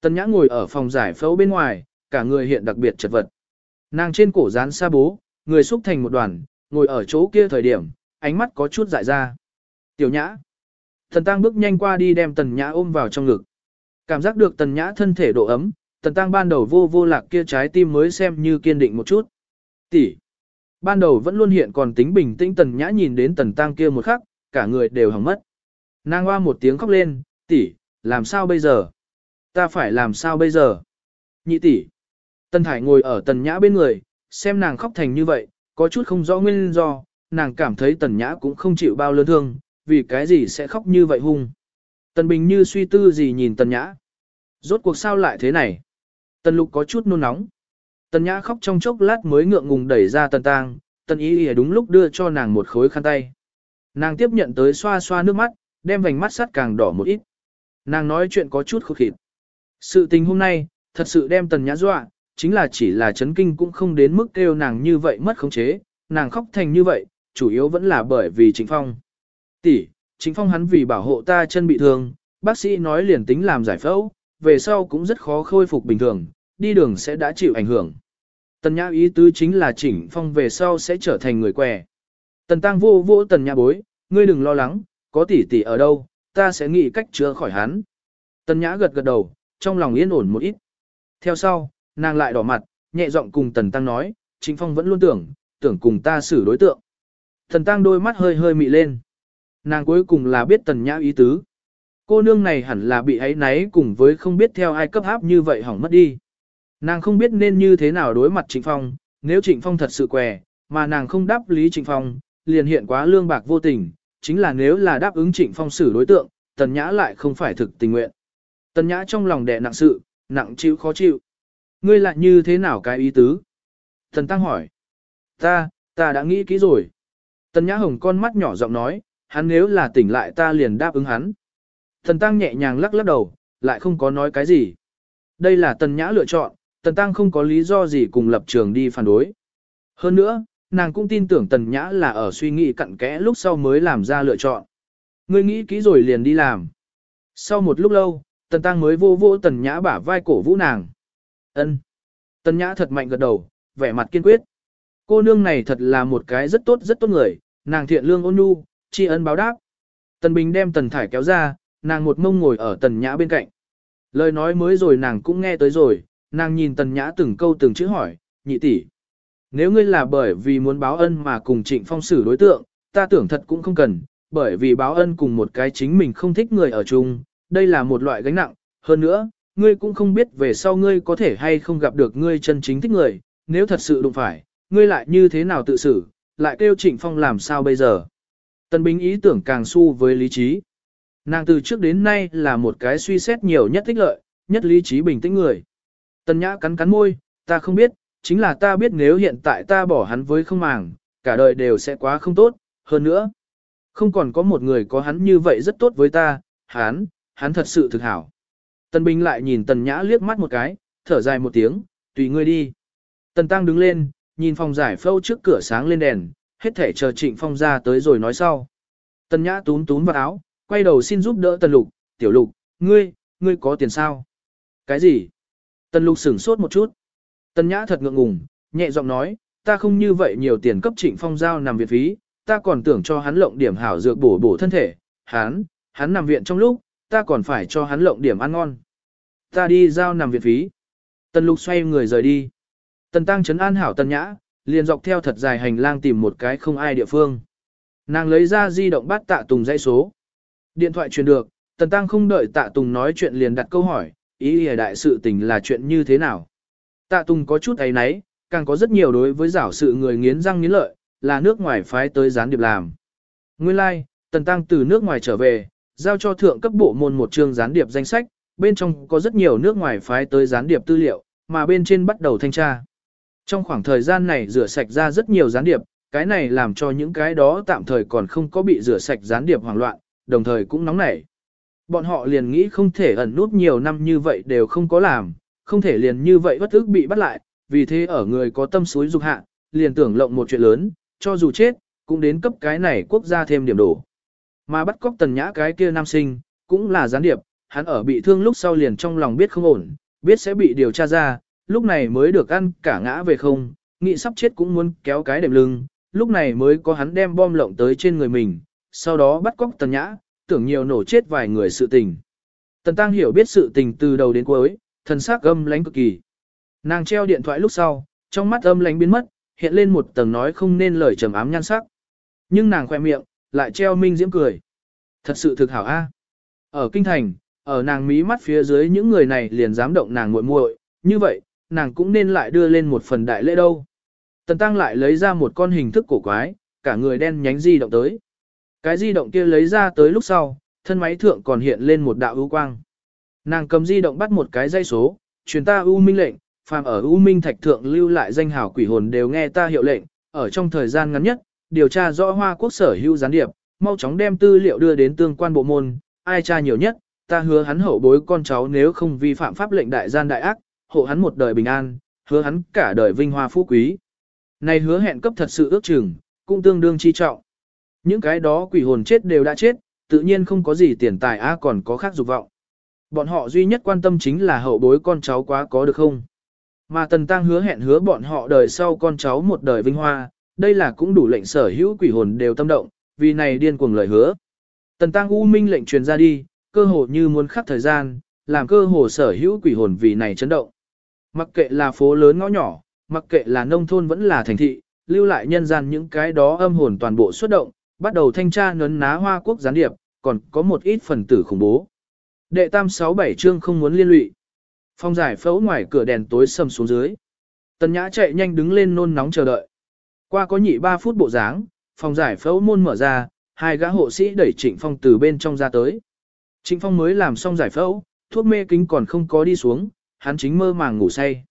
Tần nhã ngồi ở phòng giải phẫu bên ngoài, cả người hiện đặc biệt chật vật. Nàng trên cổ dán sa bố, người xúc thành một đoàn, ngồi ở chỗ kia thời điểm, ánh mắt có chút dại ra. Tiểu nhã. Thần tăng bước nhanh qua đi đem tần nhã ôm vào trong ngực. Cảm giác được tần nhã thân thể độ ấm, tần tăng ban đầu vô vô lạc kia trái tim mới xem như kiên định một chút. Tỷ. Ban đầu vẫn luôn hiện còn tính bình tĩnh tần nhã nhìn đến tần tăng kia một khắc, cả người đều hỏng mất. Nàng hoa một tiếng khóc lên, tỷ, làm sao bây giờ? Ta phải làm sao bây giờ? Nhị tỷ. Tần Thải ngồi ở tần nhã bên người, xem nàng khóc thành như vậy, có chút không rõ nguyên do, nàng cảm thấy tần nhã cũng không chịu bao lớn thương, vì cái gì sẽ khóc như vậy hung. Tần Bình như suy tư gì nhìn tần nhã. Rốt cuộc sao lại thế này? Tần lục có chút nôn nóng. Tần nhã khóc trong chốc lát mới ngượng ngùng đẩy ra tần tang, tần ý ỉa đúng lúc đưa cho nàng một khối khăn tay. Nàng tiếp nhận tới xoa xoa nước mắt, đem vành mắt sắt càng đỏ một ít. Nàng nói chuyện có chút khúc khịt. Sự tình hôm nay, thật sự đem tần nhã dọa, chính là chỉ là chấn kinh cũng không đến mức kêu nàng như vậy mất khống chế, nàng khóc thành như vậy, chủ yếu vẫn là bởi vì Chính Phong. Tỷ, Chính Phong hắn vì bảo hộ ta chân bị thương, bác sĩ nói liền tính làm giải phẫu, về sau cũng rất khó khôi phục bình thường, đi đường sẽ đã chịu ảnh hưởng. Tần Nhã ý tứ chính là chỉnh Phong về sau sẽ trở thành người què. Tần Tăng vô vô Tần Nhã bối, ngươi đừng lo lắng, có tỷ tỷ ở đâu, ta sẽ nghĩ cách chữa khỏi hắn. Tần Nhã gật gật đầu, trong lòng yên ổn một ít. Theo sau, nàng lại đỏ mặt, nhẹ giọng cùng Tần Tăng nói, Trịnh Phong vẫn luôn tưởng, tưởng cùng ta xử đối tượng. Tần Tăng đôi mắt hơi hơi mị lên. Nàng cuối cùng là biết Tần Nhã ý tứ. Cô nương này hẳn là bị ấy náy cùng với không biết theo ai cấp áp như vậy hỏng mất đi. Nàng không biết nên như thế nào đối mặt Trịnh Phong, nếu Trịnh Phong thật sự què, mà nàng không đáp lý Trịnh Phong, liền hiện quá lương bạc vô tình, chính là nếu là đáp ứng Trịnh Phong xử đối tượng, Tần Nhã lại không phải thực tình nguyện. Tần Nhã trong lòng đè nặng sự, nặng chịu khó chịu. Ngươi lại như thế nào cái ý tứ? Tần Tăng hỏi. Ta, ta đã nghĩ kỹ rồi. Tần Nhã Hồng con mắt nhỏ giọng nói, hắn nếu là tỉnh lại ta liền đáp ứng hắn. Tần Tăng nhẹ nhàng lắc lắc đầu, lại không có nói cái gì. Đây là Tần Nhã lựa chọn, Tần Tăng không có lý do gì cùng lập trường đi phản đối. Hơn nữa, nàng cũng tin tưởng Tần Nhã là ở suy nghĩ cặn kẽ lúc sau mới làm ra lựa chọn. Ngươi nghĩ kỹ rồi liền đi làm. Sau một lúc lâu, Tần Tăng mới vô vô Tần Nhã bả vai cổ vũ nàng. Ân. Tần Nhã thật mạnh gật đầu, vẻ mặt kiên quyết. Cô nương này thật là một cái rất tốt rất tốt người, nàng thiện lương ôn nhu, tri ân báo đáp. Tần Bình đem Tần Thải kéo ra, nàng một mông ngồi ở Tần Nhã bên cạnh. Lời nói mới rồi nàng cũng nghe tới rồi, nàng nhìn Tần Nhã từng câu từng chữ hỏi, nhị tỷ, nếu ngươi là bởi vì muốn báo ân mà cùng trịnh phong xử đối tượng, ta tưởng thật cũng không cần, bởi vì báo ân cùng một cái chính mình không thích người ở chung, đây là một loại gánh nặng, hơn nữa, ngươi cũng không biết về sau ngươi có thể hay không gặp được ngươi chân chính thích người, nếu thật sự đụng phải, ngươi lại như thế nào tự xử, lại kêu trịnh phong làm sao bây giờ. Tần Bính ý tưởng càng su với lý trí. Nàng từ trước đến nay là một cái suy xét nhiều nhất thích lợi, nhất lý trí bình tĩnh người. Tần Nhã cắn cắn môi, ta không biết, chính là ta biết nếu hiện tại ta bỏ hắn với không màng, cả đời đều sẽ quá không tốt, hơn nữa. Không còn có một người có hắn như vậy rất tốt với ta, hắn, hắn thật sự thực hảo. Tần Bình lại nhìn Tần Nhã liếc mắt một cái, thở dài một tiếng, tùy ngươi đi. Tần Tăng đứng lên, nhìn phòng giải phâu trước cửa sáng lên đèn, hết thể chờ Trịnh Phong ra tới rồi nói sau. Tần Nhã túm túm vào áo, quay đầu xin giúp đỡ Tần Lục, tiểu Lục, ngươi, ngươi có tiền sao? Cái gì? Tần Lục sửng sốt một chút. Tân Nhã thật ngượng ngùng, nhẹ giọng nói, ta không như vậy nhiều tiền cấp Trịnh Phong giao nằm viện phí, ta còn tưởng cho hắn lộng điểm hảo dược bổ bổ thân thể, hắn, hắn nằm viện trong lúc, ta còn phải cho hắn lộng điểm ăn ngon. Ta đi giao nằm viện phí. Tần lục xoay người rời đi. Tần tăng chấn an hảo tần nhã, liền dọc theo thật dài hành lang tìm một cái không ai địa phương. Nàng lấy ra di động bắt tạ tùng dãy số. Điện thoại truyền được, tần tăng không đợi tạ tùng nói chuyện liền đặt câu hỏi, ý ý đại sự tình là chuyện như thế nào. Tạ Tùng có chút ấy nấy, càng có rất nhiều đối với giảo sự người nghiến răng nghiến lợi, là nước ngoài phái tới gián điệp làm. Nguyên lai, like, Tần Tăng từ nước ngoài trở về, giao cho thượng cấp bộ môn một chương gián điệp danh sách, bên trong có rất nhiều nước ngoài phái tới gián điệp tư liệu, mà bên trên bắt đầu thanh tra. Trong khoảng thời gian này rửa sạch ra rất nhiều gián điệp, cái này làm cho những cái đó tạm thời còn không có bị rửa sạch gián điệp hoảng loạn, đồng thời cũng nóng nảy. Bọn họ liền nghĩ không thể ẩn nút nhiều năm như vậy đều không có làm, không thể liền như vậy bất ức bị bắt lại, vì thế ở người có tâm suối dục hạ, liền tưởng lộng một chuyện lớn, cho dù chết, cũng đến cấp cái này quốc gia thêm điểm đổ. Mà bắt cóc tần nhã cái kia nam sinh, cũng là gián điệp, hắn ở bị thương lúc sau liền trong lòng biết không ổn, biết sẽ bị điều tra ra, lúc này mới được ăn cả ngã về không, nghĩ sắp chết cũng muốn kéo cái đệm lưng, lúc này mới có hắn đem bom lộng tới trên người mình, sau đó bắt cóc tần nhã, tưởng nhiều nổ chết vài người sự tình. Tần Tăng hiểu biết sự tình từ đầu đến cuối, thần sắc âm lánh cực kỳ. Nàng treo điện thoại lúc sau, trong mắt âm lánh biến mất, hiện lên một tầng nói không nên lời trầm ám nhan sắc. Nhưng nàng khoe miệng, lại treo minh diễm cười. Thật sự thực hảo a. Ở kinh thành, ở nàng mí mắt phía dưới những người này liền dám động nàng muội muội, như vậy, nàng cũng nên lại đưa lên một phần đại lễ đâu. Tần Tăng lại lấy ra một con hình thức cổ quái, cả người đen nhánh di động tới. Cái di động kia lấy ra tới lúc sau, thân máy thượng còn hiện lên một đạo ưu quang. Nàng cầm di động bắt một cái dây số, truyền ta u minh lệnh, phàm ở u minh thạch thượng lưu lại danh hào quỷ hồn đều nghe ta hiệu lệnh, ở trong thời gian ngắn nhất, điều tra rõ hoa quốc sở hữu gián điệp, mau chóng đem tư liệu đưa đến tương quan bộ môn, ai tra nhiều nhất, ta hứa hắn hậu bối con cháu nếu không vi phạm pháp lệnh đại gian đại ác, hộ hắn một đời bình an, hứa hắn cả đời vinh hoa phú quý. Này hứa hẹn cấp thật sự ước chừng, cũng tương đương chi trọng. Những cái đó quỷ hồn chết đều đã chết, tự nhiên không có gì tiền tài á còn có khác dục vọng. Bọn họ duy nhất quan tâm chính là hậu bối con cháu quá có được không. Mà Tần Tăng hứa hẹn hứa bọn họ đời sau con cháu một đời vinh hoa, đây là cũng đủ lệnh sở hữu quỷ hồn đều tâm động, vì này điên cuồng lời hứa. Tần Tăng U Minh lệnh truyền ra đi, cơ hồ như muốn khắc thời gian, làm cơ hồ sở hữu quỷ hồn vì này chấn động. Mặc kệ là phố lớn ngõ nhỏ, mặc kệ là nông thôn vẫn là thành thị, lưu lại nhân gian những cái đó âm hồn toàn bộ xuất động, bắt đầu thanh tra nấn ná hoa quốc gián điệp, còn có một ít phần tử khủng bố. Đệ tam sáu bảy chương không muốn liên lụy. Phong giải phẫu ngoài cửa đèn tối sầm xuống dưới. Tần Nhã chạy nhanh đứng lên nôn nóng chờ đợi. Qua có nhị ba phút bộ dáng, phòng giải phẫu môn mở ra, hai gã hộ sĩ đẩy Trịnh Phong từ bên trong ra tới. Trịnh Phong mới làm xong giải phẫu, thuốc mê kính còn không có đi xuống, hắn chính mơ màng ngủ say.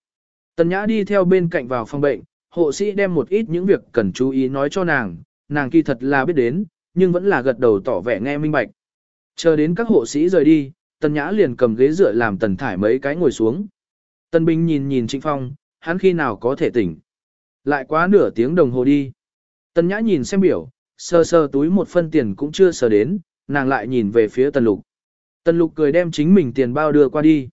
Tần Nhã đi theo bên cạnh vào phòng bệnh, hộ sĩ đem một ít những việc cần chú ý nói cho nàng, nàng kỳ thật là biết đến, nhưng vẫn là gật đầu tỏ vẻ nghe minh bạch. Chờ đến các hộ sĩ rời đi, Tần Nhã liền cầm ghế dựa làm Tần Thải mấy cái ngồi xuống. Tần Bình nhìn nhìn Trịnh Phong, hắn khi nào có thể tỉnh. Lại quá nửa tiếng đồng hồ đi. Tần Nhã nhìn xem biểu, sơ sơ túi một phân tiền cũng chưa sờ đến, nàng lại nhìn về phía Tần Lục. Tần Lục cười đem chính mình tiền bao đưa qua đi.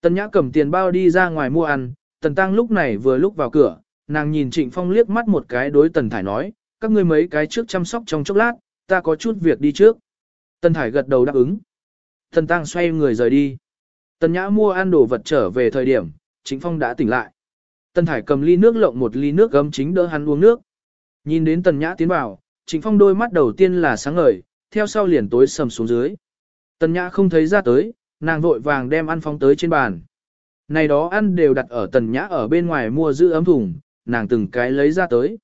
Tần Nhã cầm tiền bao đi ra ngoài mua ăn, Tần Tăng lúc này vừa lúc vào cửa, nàng nhìn Trịnh Phong liếc mắt một cái đối Tần Thải nói, các ngươi mấy cái trước chăm sóc trong chốc lát, ta có chút việc đi trước. Tần Thải gật đầu đáp ứng. Tần Tăng xoay người rời đi. Tần Nhã mua ăn đồ vật trở về thời điểm, Trịnh Phong đã tỉnh lại. Tần Thải cầm ly nước lộng một ly nước gấm chính đỡ hắn uống nước. Nhìn đến Tần Nhã tiến vào, Trịnh Phong đôi mắt đầu tiên là sáng ngời, theo sau liền tối sầm xuống dưới. Tần Nhã không thấy ra tới, nàng vội vàng đem ăn phóng tới trên bàn. Này đó ăn đều đặt ở Tần Nhã ở bên ngoài mua giữ ấm thùng, nàng từng cái lấy ra tới.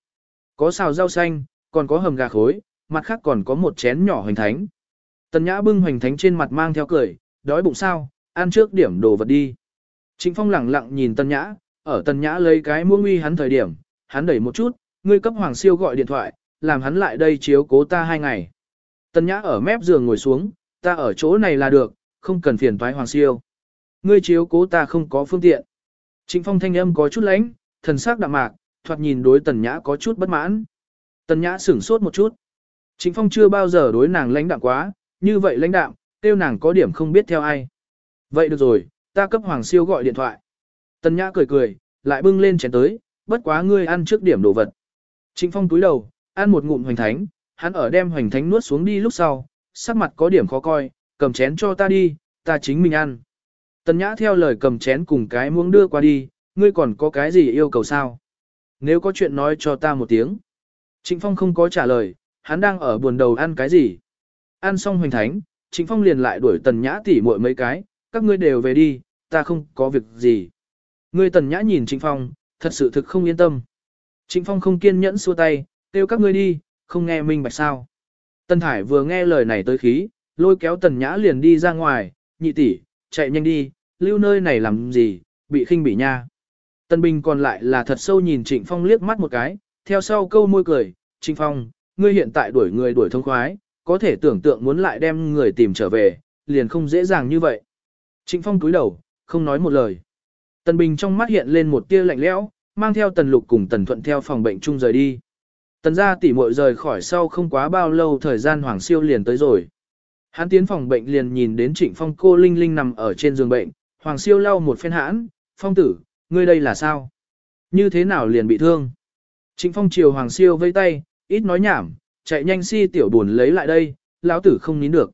Có xào rau xanh, còn có hầm gà khối, mặt khác còn có một chén nhỏ hình thánh. Tần Nhã bưng hoành thánh trên mặt mang theo cười, đói bụng sao, ăn trước điểm đồ vật đi. Trịnh Phong lẳng lặng nhìn Tần Nhã, ở Tần Nhã lấy cái muỗng uy hắn thời điểm, hắn đẩy một chút, ngươi cấp Hoàng Siêu gọi điện thoại, làm hắn lại đây chiếu cố ta hai ngày. Tần Nhã ở mép giường ngồi xuống, ta ở chỗ này là được, không cần phiền toái Hoàng Siêu. Ngươi chiếu cố ta không có phương tiện. Trịnh Phong thanh âm có chút lãnh, thần sắc đạm mạc, thoạt nhìn đối Tần Nhã có chút bất mãn. Tần Nhã sửng sốt một chút. Trịnh Phong chưa bao giờ đối nàng lãnh đạm quá, như vậy lãnh đạm, tiêu nàng có điểm không biết theo ai. Vậy được rồi, ta cấp Hoàng Siêu gọi điện thoại. Tần Nhã cười cười, lại bưng lên chén tới, bất quá ngươi ăn trước điểm đồ vật. Trịnh Phong túi đầu, ăn một ngụm hoành thánh, hắn ở đem hoành thánh nuốt xuống đi lúc sau, sắc mặt có điểm khó coi, cầm chén cho ta đi, ta chính mình ăn. Tần Nhã theo lời cầm chén cùng cái muỗng đưa qua đi, ngươi còn có cái gì yêu cầu sao? Nếu có chuyện nói cho ta một tiếng. Trịnh Phong không có trả lời, hắn đang ở buồn đầu ăn cái gì. Ăn xong hoành thánh, Trịnh Phong liền lại đuổi Tần Nhã tỉ muội mấy cái, các ngươi đều về đi, ta không có việc gì. Ngươi tần nhã nhìn Trịnh Phong, thật sự thực không yên tâm. Trịnh Phong không kiên nhẫn xua tay, kêu các ngươi đi, không nghe minh bạch sao. Tần Thải vừa nghe lời này tới khí, lôi kéo tần nhã liền đi ra ngoài, nhị tỷ, chạy nhanh đi, lưu nơi này làm gì, bị khinh bị nha. Tần Bình còn lại là thật sâu nhìn Trịnh Phong liếc mắt một cái, theo sau câu môi cười, Trịnh Phong, ngươi hiện tại đuổi người đuổi thông khoái, có thể tưởng tượng muốn lại đem người tìm trở về, liền không dễ dàng như vậy. Trịnh Phong cúi đầu, không nói một lời. Tần Bình trong mắt hiện lên một tia lạnh lẽo, mang theo Tần Lục cùng Tần Thuận theo phòng bệnh chung rời đi. Tần gia tỷ muội rời khỏi sau không quá bao lâu thời gian Hoàng Siêu liền tới rồi. Hắn tiến phòng bệnh liền nhìn đến Trịnh Phong cô Linh Linh nằm ở trên giường bệnh, Hoàng Siêu lau một phen hãn, Phong tử, ngươi đây là sao? Như thế nào liền bị thương? Trịnh Phong chiều Hoàng Siêu vây tay, ít nói nhảm, chạy nhanh si tiểu buồn lấy lại đây, lão tử không nín được.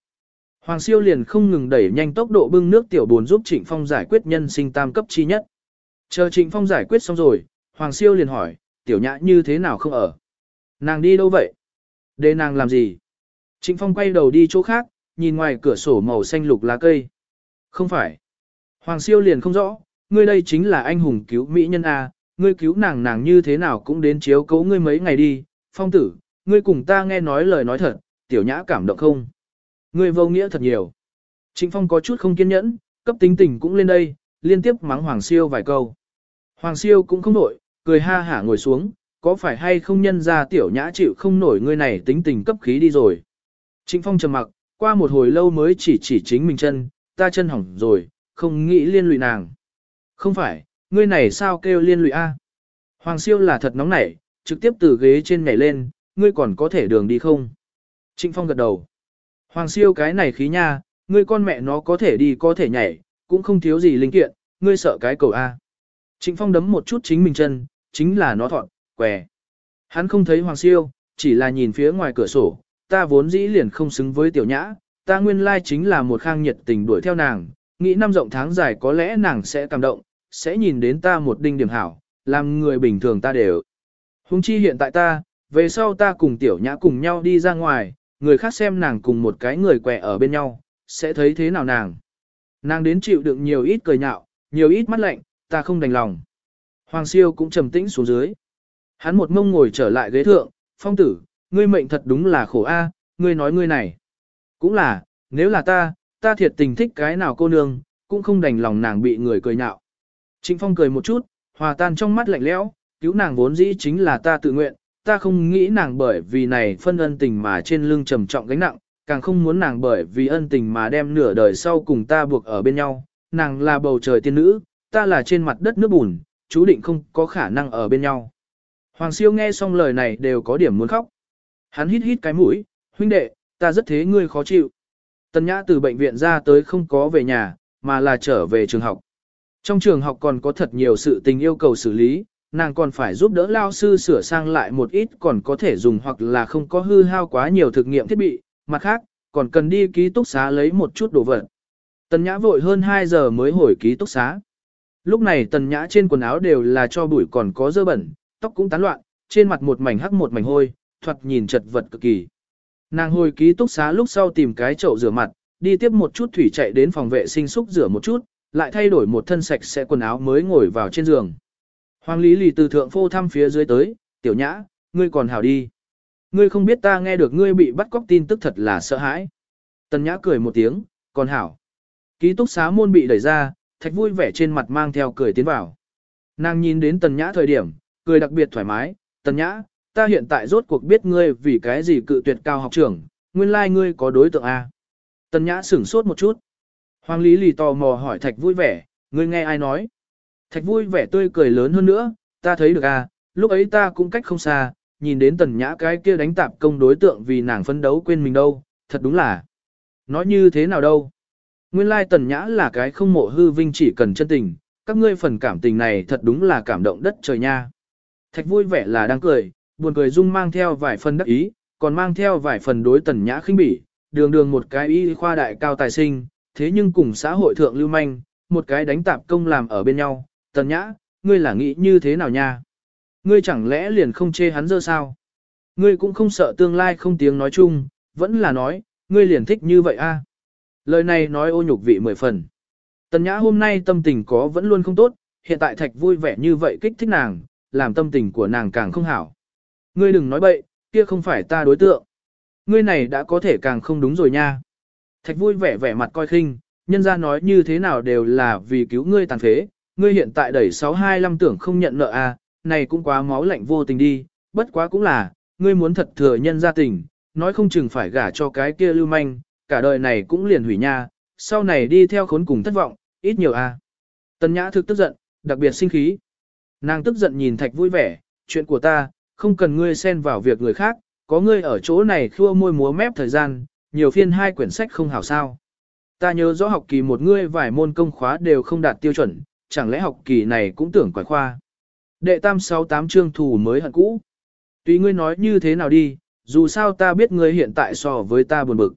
Hoàng Siêu liền không ngừng đẩy nhanh tốc độ bưng nước tiểu buồn giúp Trịnh Phong giải quyết nhân sinh tam cấp chi nhất. Chờ Trịnh Phong giải quyết xong rồi, Hoàng Siêu liền hỏi, tiểu nhã như thế nào không ở? Nàng đi đâu vậy? Để nàng làm gì? Trịnh Phong quay đầu đi chỗ khác, nhìn ngoài cửa sổ màu xanh lục lá cây. Không phải. Hoàng Siêu liền không rõ, ngươi đây chính là anh hùng cứu mỹ nhân A, ngươi cứu nàng nàng như thế nào cũng đến chiếu cố ngươi mấy ngày đi. Phong tử, ngươi cùng ta nghe nói lời nói thật, tiểu nhã cảm động không? Ngươi vô nghĩa thật nhiều. Trịnh Phong có chút không kiên nhẫn, cấp tính tình cũng lên đây, liên tiếp mắng Hoàng Siêu vài câu. Hoàng Siêu cũng không nổi, cười ha hả ngồi xuống, có phải hay không nhân ra tiểu nhã chịu không nổi ngươi này tính tình cấp khí đi rồi. Trịnh Phong trầm mặc, qua một hồi lâu mới chỉ chỉ chính mình chân, ta chân hỏng rồi, không nghĩ liên lụy nàng. Không phải, ngươi này sao kêu liên lụy A. Hoàng siêu là thật nóng nảy, trực tiếp từ ghế trên nhảy lên, ngươi còn có thể đường đi không? Trịnh Phong gật đầu. Hoàng siêu cái này khí nha, ngươi con mẹ nó có thể đi có thể nhảy, cũng không thiếu gì linh kiện, ngươi sợ cái cầu A. Trịnh Phong đấm một chút chính mình chân, chính là nó thọn, què. Hắn không thấy Hoàng siêu, chỉ là nhìn phía ngoài cửa sổ, ta vốn dĩ liền không xứng với tiểu nhã, ta nguyên lai chính là một khang nhiệt tình đuổi theo nàng, nghĩ năm rộng tháng dài có lẽ nàng sẽ cảm động, sẽ nhìn đến ta một đinh điểm hảo, làm người bình thường ta đều. Hùng chi hiện tại ta, về sau ta cùng tiểu nhã cùng nhau đi ra ngoài, người khác xem nàng cùng một cái người quẹ ở bên nhau, sẽ thấy thế nào nàng. Nàng đến chịu đựng nhiều ít cười nhạo, nhiều ít mắt lạnh, ta không đành lòng. Hoàng siêu cũng trầm tĩnh xuống dưới. Hắn một mông ngồi trở lại ghế thượng, phong tử, ngươi mệnh thật đúng là khổ a, ngươi nói ngươi này. Cũng là, nếu là ta, ta thiệt tình thích cái nào cô nương, cũng không đành lòng nàng bị người cười nhạo. Trịnh Phong cười một chút, hòa tan trong mắt lạnh lẽo, cứu nàng vốn dĩ chính là ta tự nguyện, ta không nghĩ nàng bởi vì này phân ân tình mà trên lưng trầm trọng gánh nặng, càng không muốn nàng bởi vì ân tình mà đem nửa đời sau cùng ta buộc ở bên nhau, nàng là bầu trời tiên nữ, ta là trên mặt đất nước bùn, chú định không có khả năng ở bên nhau. Hoàng siêu nghe xong lời này đều có điểm muốn khóc. Hắn hít hít cái mũi, huynh đệ, ta rất thế ngươi khó chịu. Tần Nhã từ bệnh viện ra tới không có về nhà, mà là trở về trường học. Trong trường học còn có thật nhiều sự tình yêu cầu xử lý, nàng còn phải giúp đỡ lao sư sửa sang lại một ít còn có thể dùng hoặc là không có hư hao quá nhiều thực nghiệm thiết bị, mặt khác, còn cần đi ký túc xá lấy một chút đồ vật. Tần Nhã vội hơn 2 giờ mới hồi ký túc xá. Lúc này Tần Nhã trên quần áo đều là cho bụi còn có dơ bẩn, tóc cũng tán loạn, trên mặt một mảnh hắc một mảnh hôi, thoạt nhìn chật vật cực kỳ. Nàng hồi ký túc xá lúc sau tìm cái chậu rửa mặt, đi tiếp một chút thủy chạy đến phòng vệ sinh xúc rửa một chút, lại thay đổi một thân sạch sẽ quần áo mới ngồi vào trên giường. Hoàng Lý lì từ thượng phô thăm phía dưới tới, tiểu nhã, ngươi còn hảo đi. Ngươi không biết ta nghe được ngươi bị bắt cóc tin tức thật là sợ hãi. Tần nhã cười một tiếng, còn hảo. Ký túc xá môn bị đẩy ra, thạch vui vẻ trên mặt mang theo cười tiến vào. Nàng nhìn đến tần nhã thời điểm, cười đặc biệt thoải mái, tần nhã, ta hiện tại rốt cuộc biết ngươi vì cái gì cự tuyệt cao học trưởng, nguyên lai like ngươi có đối tượng A. Tần Nhã sửng sốt một chút. Hoàng Lý lì tò mò hỏi Thạch vui vẻ, ngươi nghe ai nói? Thạch vui vẻ tươi cười lớn hơn nữa, ta thấy được à lúc ấy ta cũng cách không xa, nhìn đến Tần Nhã cái kia đánh tạp công đối tượng vì nàng phấn đấu quên mình đâu, thật đúng là. Nói như thế nào đâu? Nguyên lai Tần Nhã là cái không mộ hư vinh chỉ cần chân tình, các ngươi phần cảm tình này thật đúng là cảm động đất trời nha. Thạch vui vẻ là đang cười, buồn cười dung mang theo vài phần đắc ý, còn mang theo vài phần đối Tần Nhã khinh bỉ, đường đường một cái y khoa đại cao tài sinh, thế nhưng cùng xã hội thượng lưu manh, một cái đánh tạp công làm ở bên nhau, tần nhã, ngươi là nghĩ như thế nào nha? Ngươi chẳng lẽ liền không chê hắn dơ sao? Ngươi cũng không sợ tương lai không tiếng nói chung, vẫn là nói, ngươi liền thích như vậy a? Lời này nói ô nhục vị mười phần. Tần nhã hôm nay tâm tình có vẫn luôn không tốt, hiện tại thạch vui vẻ như vậy kích thích nàng, làm tâm tình của nàng càng không hảo. Ngươi đừng nói bậy, kia không phải ta đối tượng. Ngươi này đã có thể càng không đúng rồi nha. Thạch vui vẻ vẻ mặt coi khinh, nhân ra nói như thế nào đều là vì cứu ngươi tàn phế, ngươi hiện tại đẩy 625 tưởng không nhận nợ à, này cũng quá máu lạnh vô tình đi, bất quá cũng là, ngươi muốn thật thừa nhân gia tình, nói không chừng phải gả cho cái kia lưu manh, cả đời này cũng liền hủy nha, sau này đi theo khốn cùng thất vọng, ít nhiều à. Tần Nhã thực tức giận, đặc biệt sinh khí. Nàng tức giận nhìn Thạch vui vẻ, chuyện của ta, không cần ngươi xen vào việc người khác, có ngươi ở chỗ này khua môi múa mép thời gian, nhiều phiên hai quyển sách không hảo sao. Ta nhớ rõ học kỳ một ngươi vài môn công khóa đều không đạt tiêu chuẩn, chẳng lẽ học kỳ này cũng tưởng quải khoa. Đệ tam sáu tám chương thù mới hận cũ. Tùy ngươi nói như thế nào đi, dù sao ta biết ngươi hiện tại so với ta buồn bực.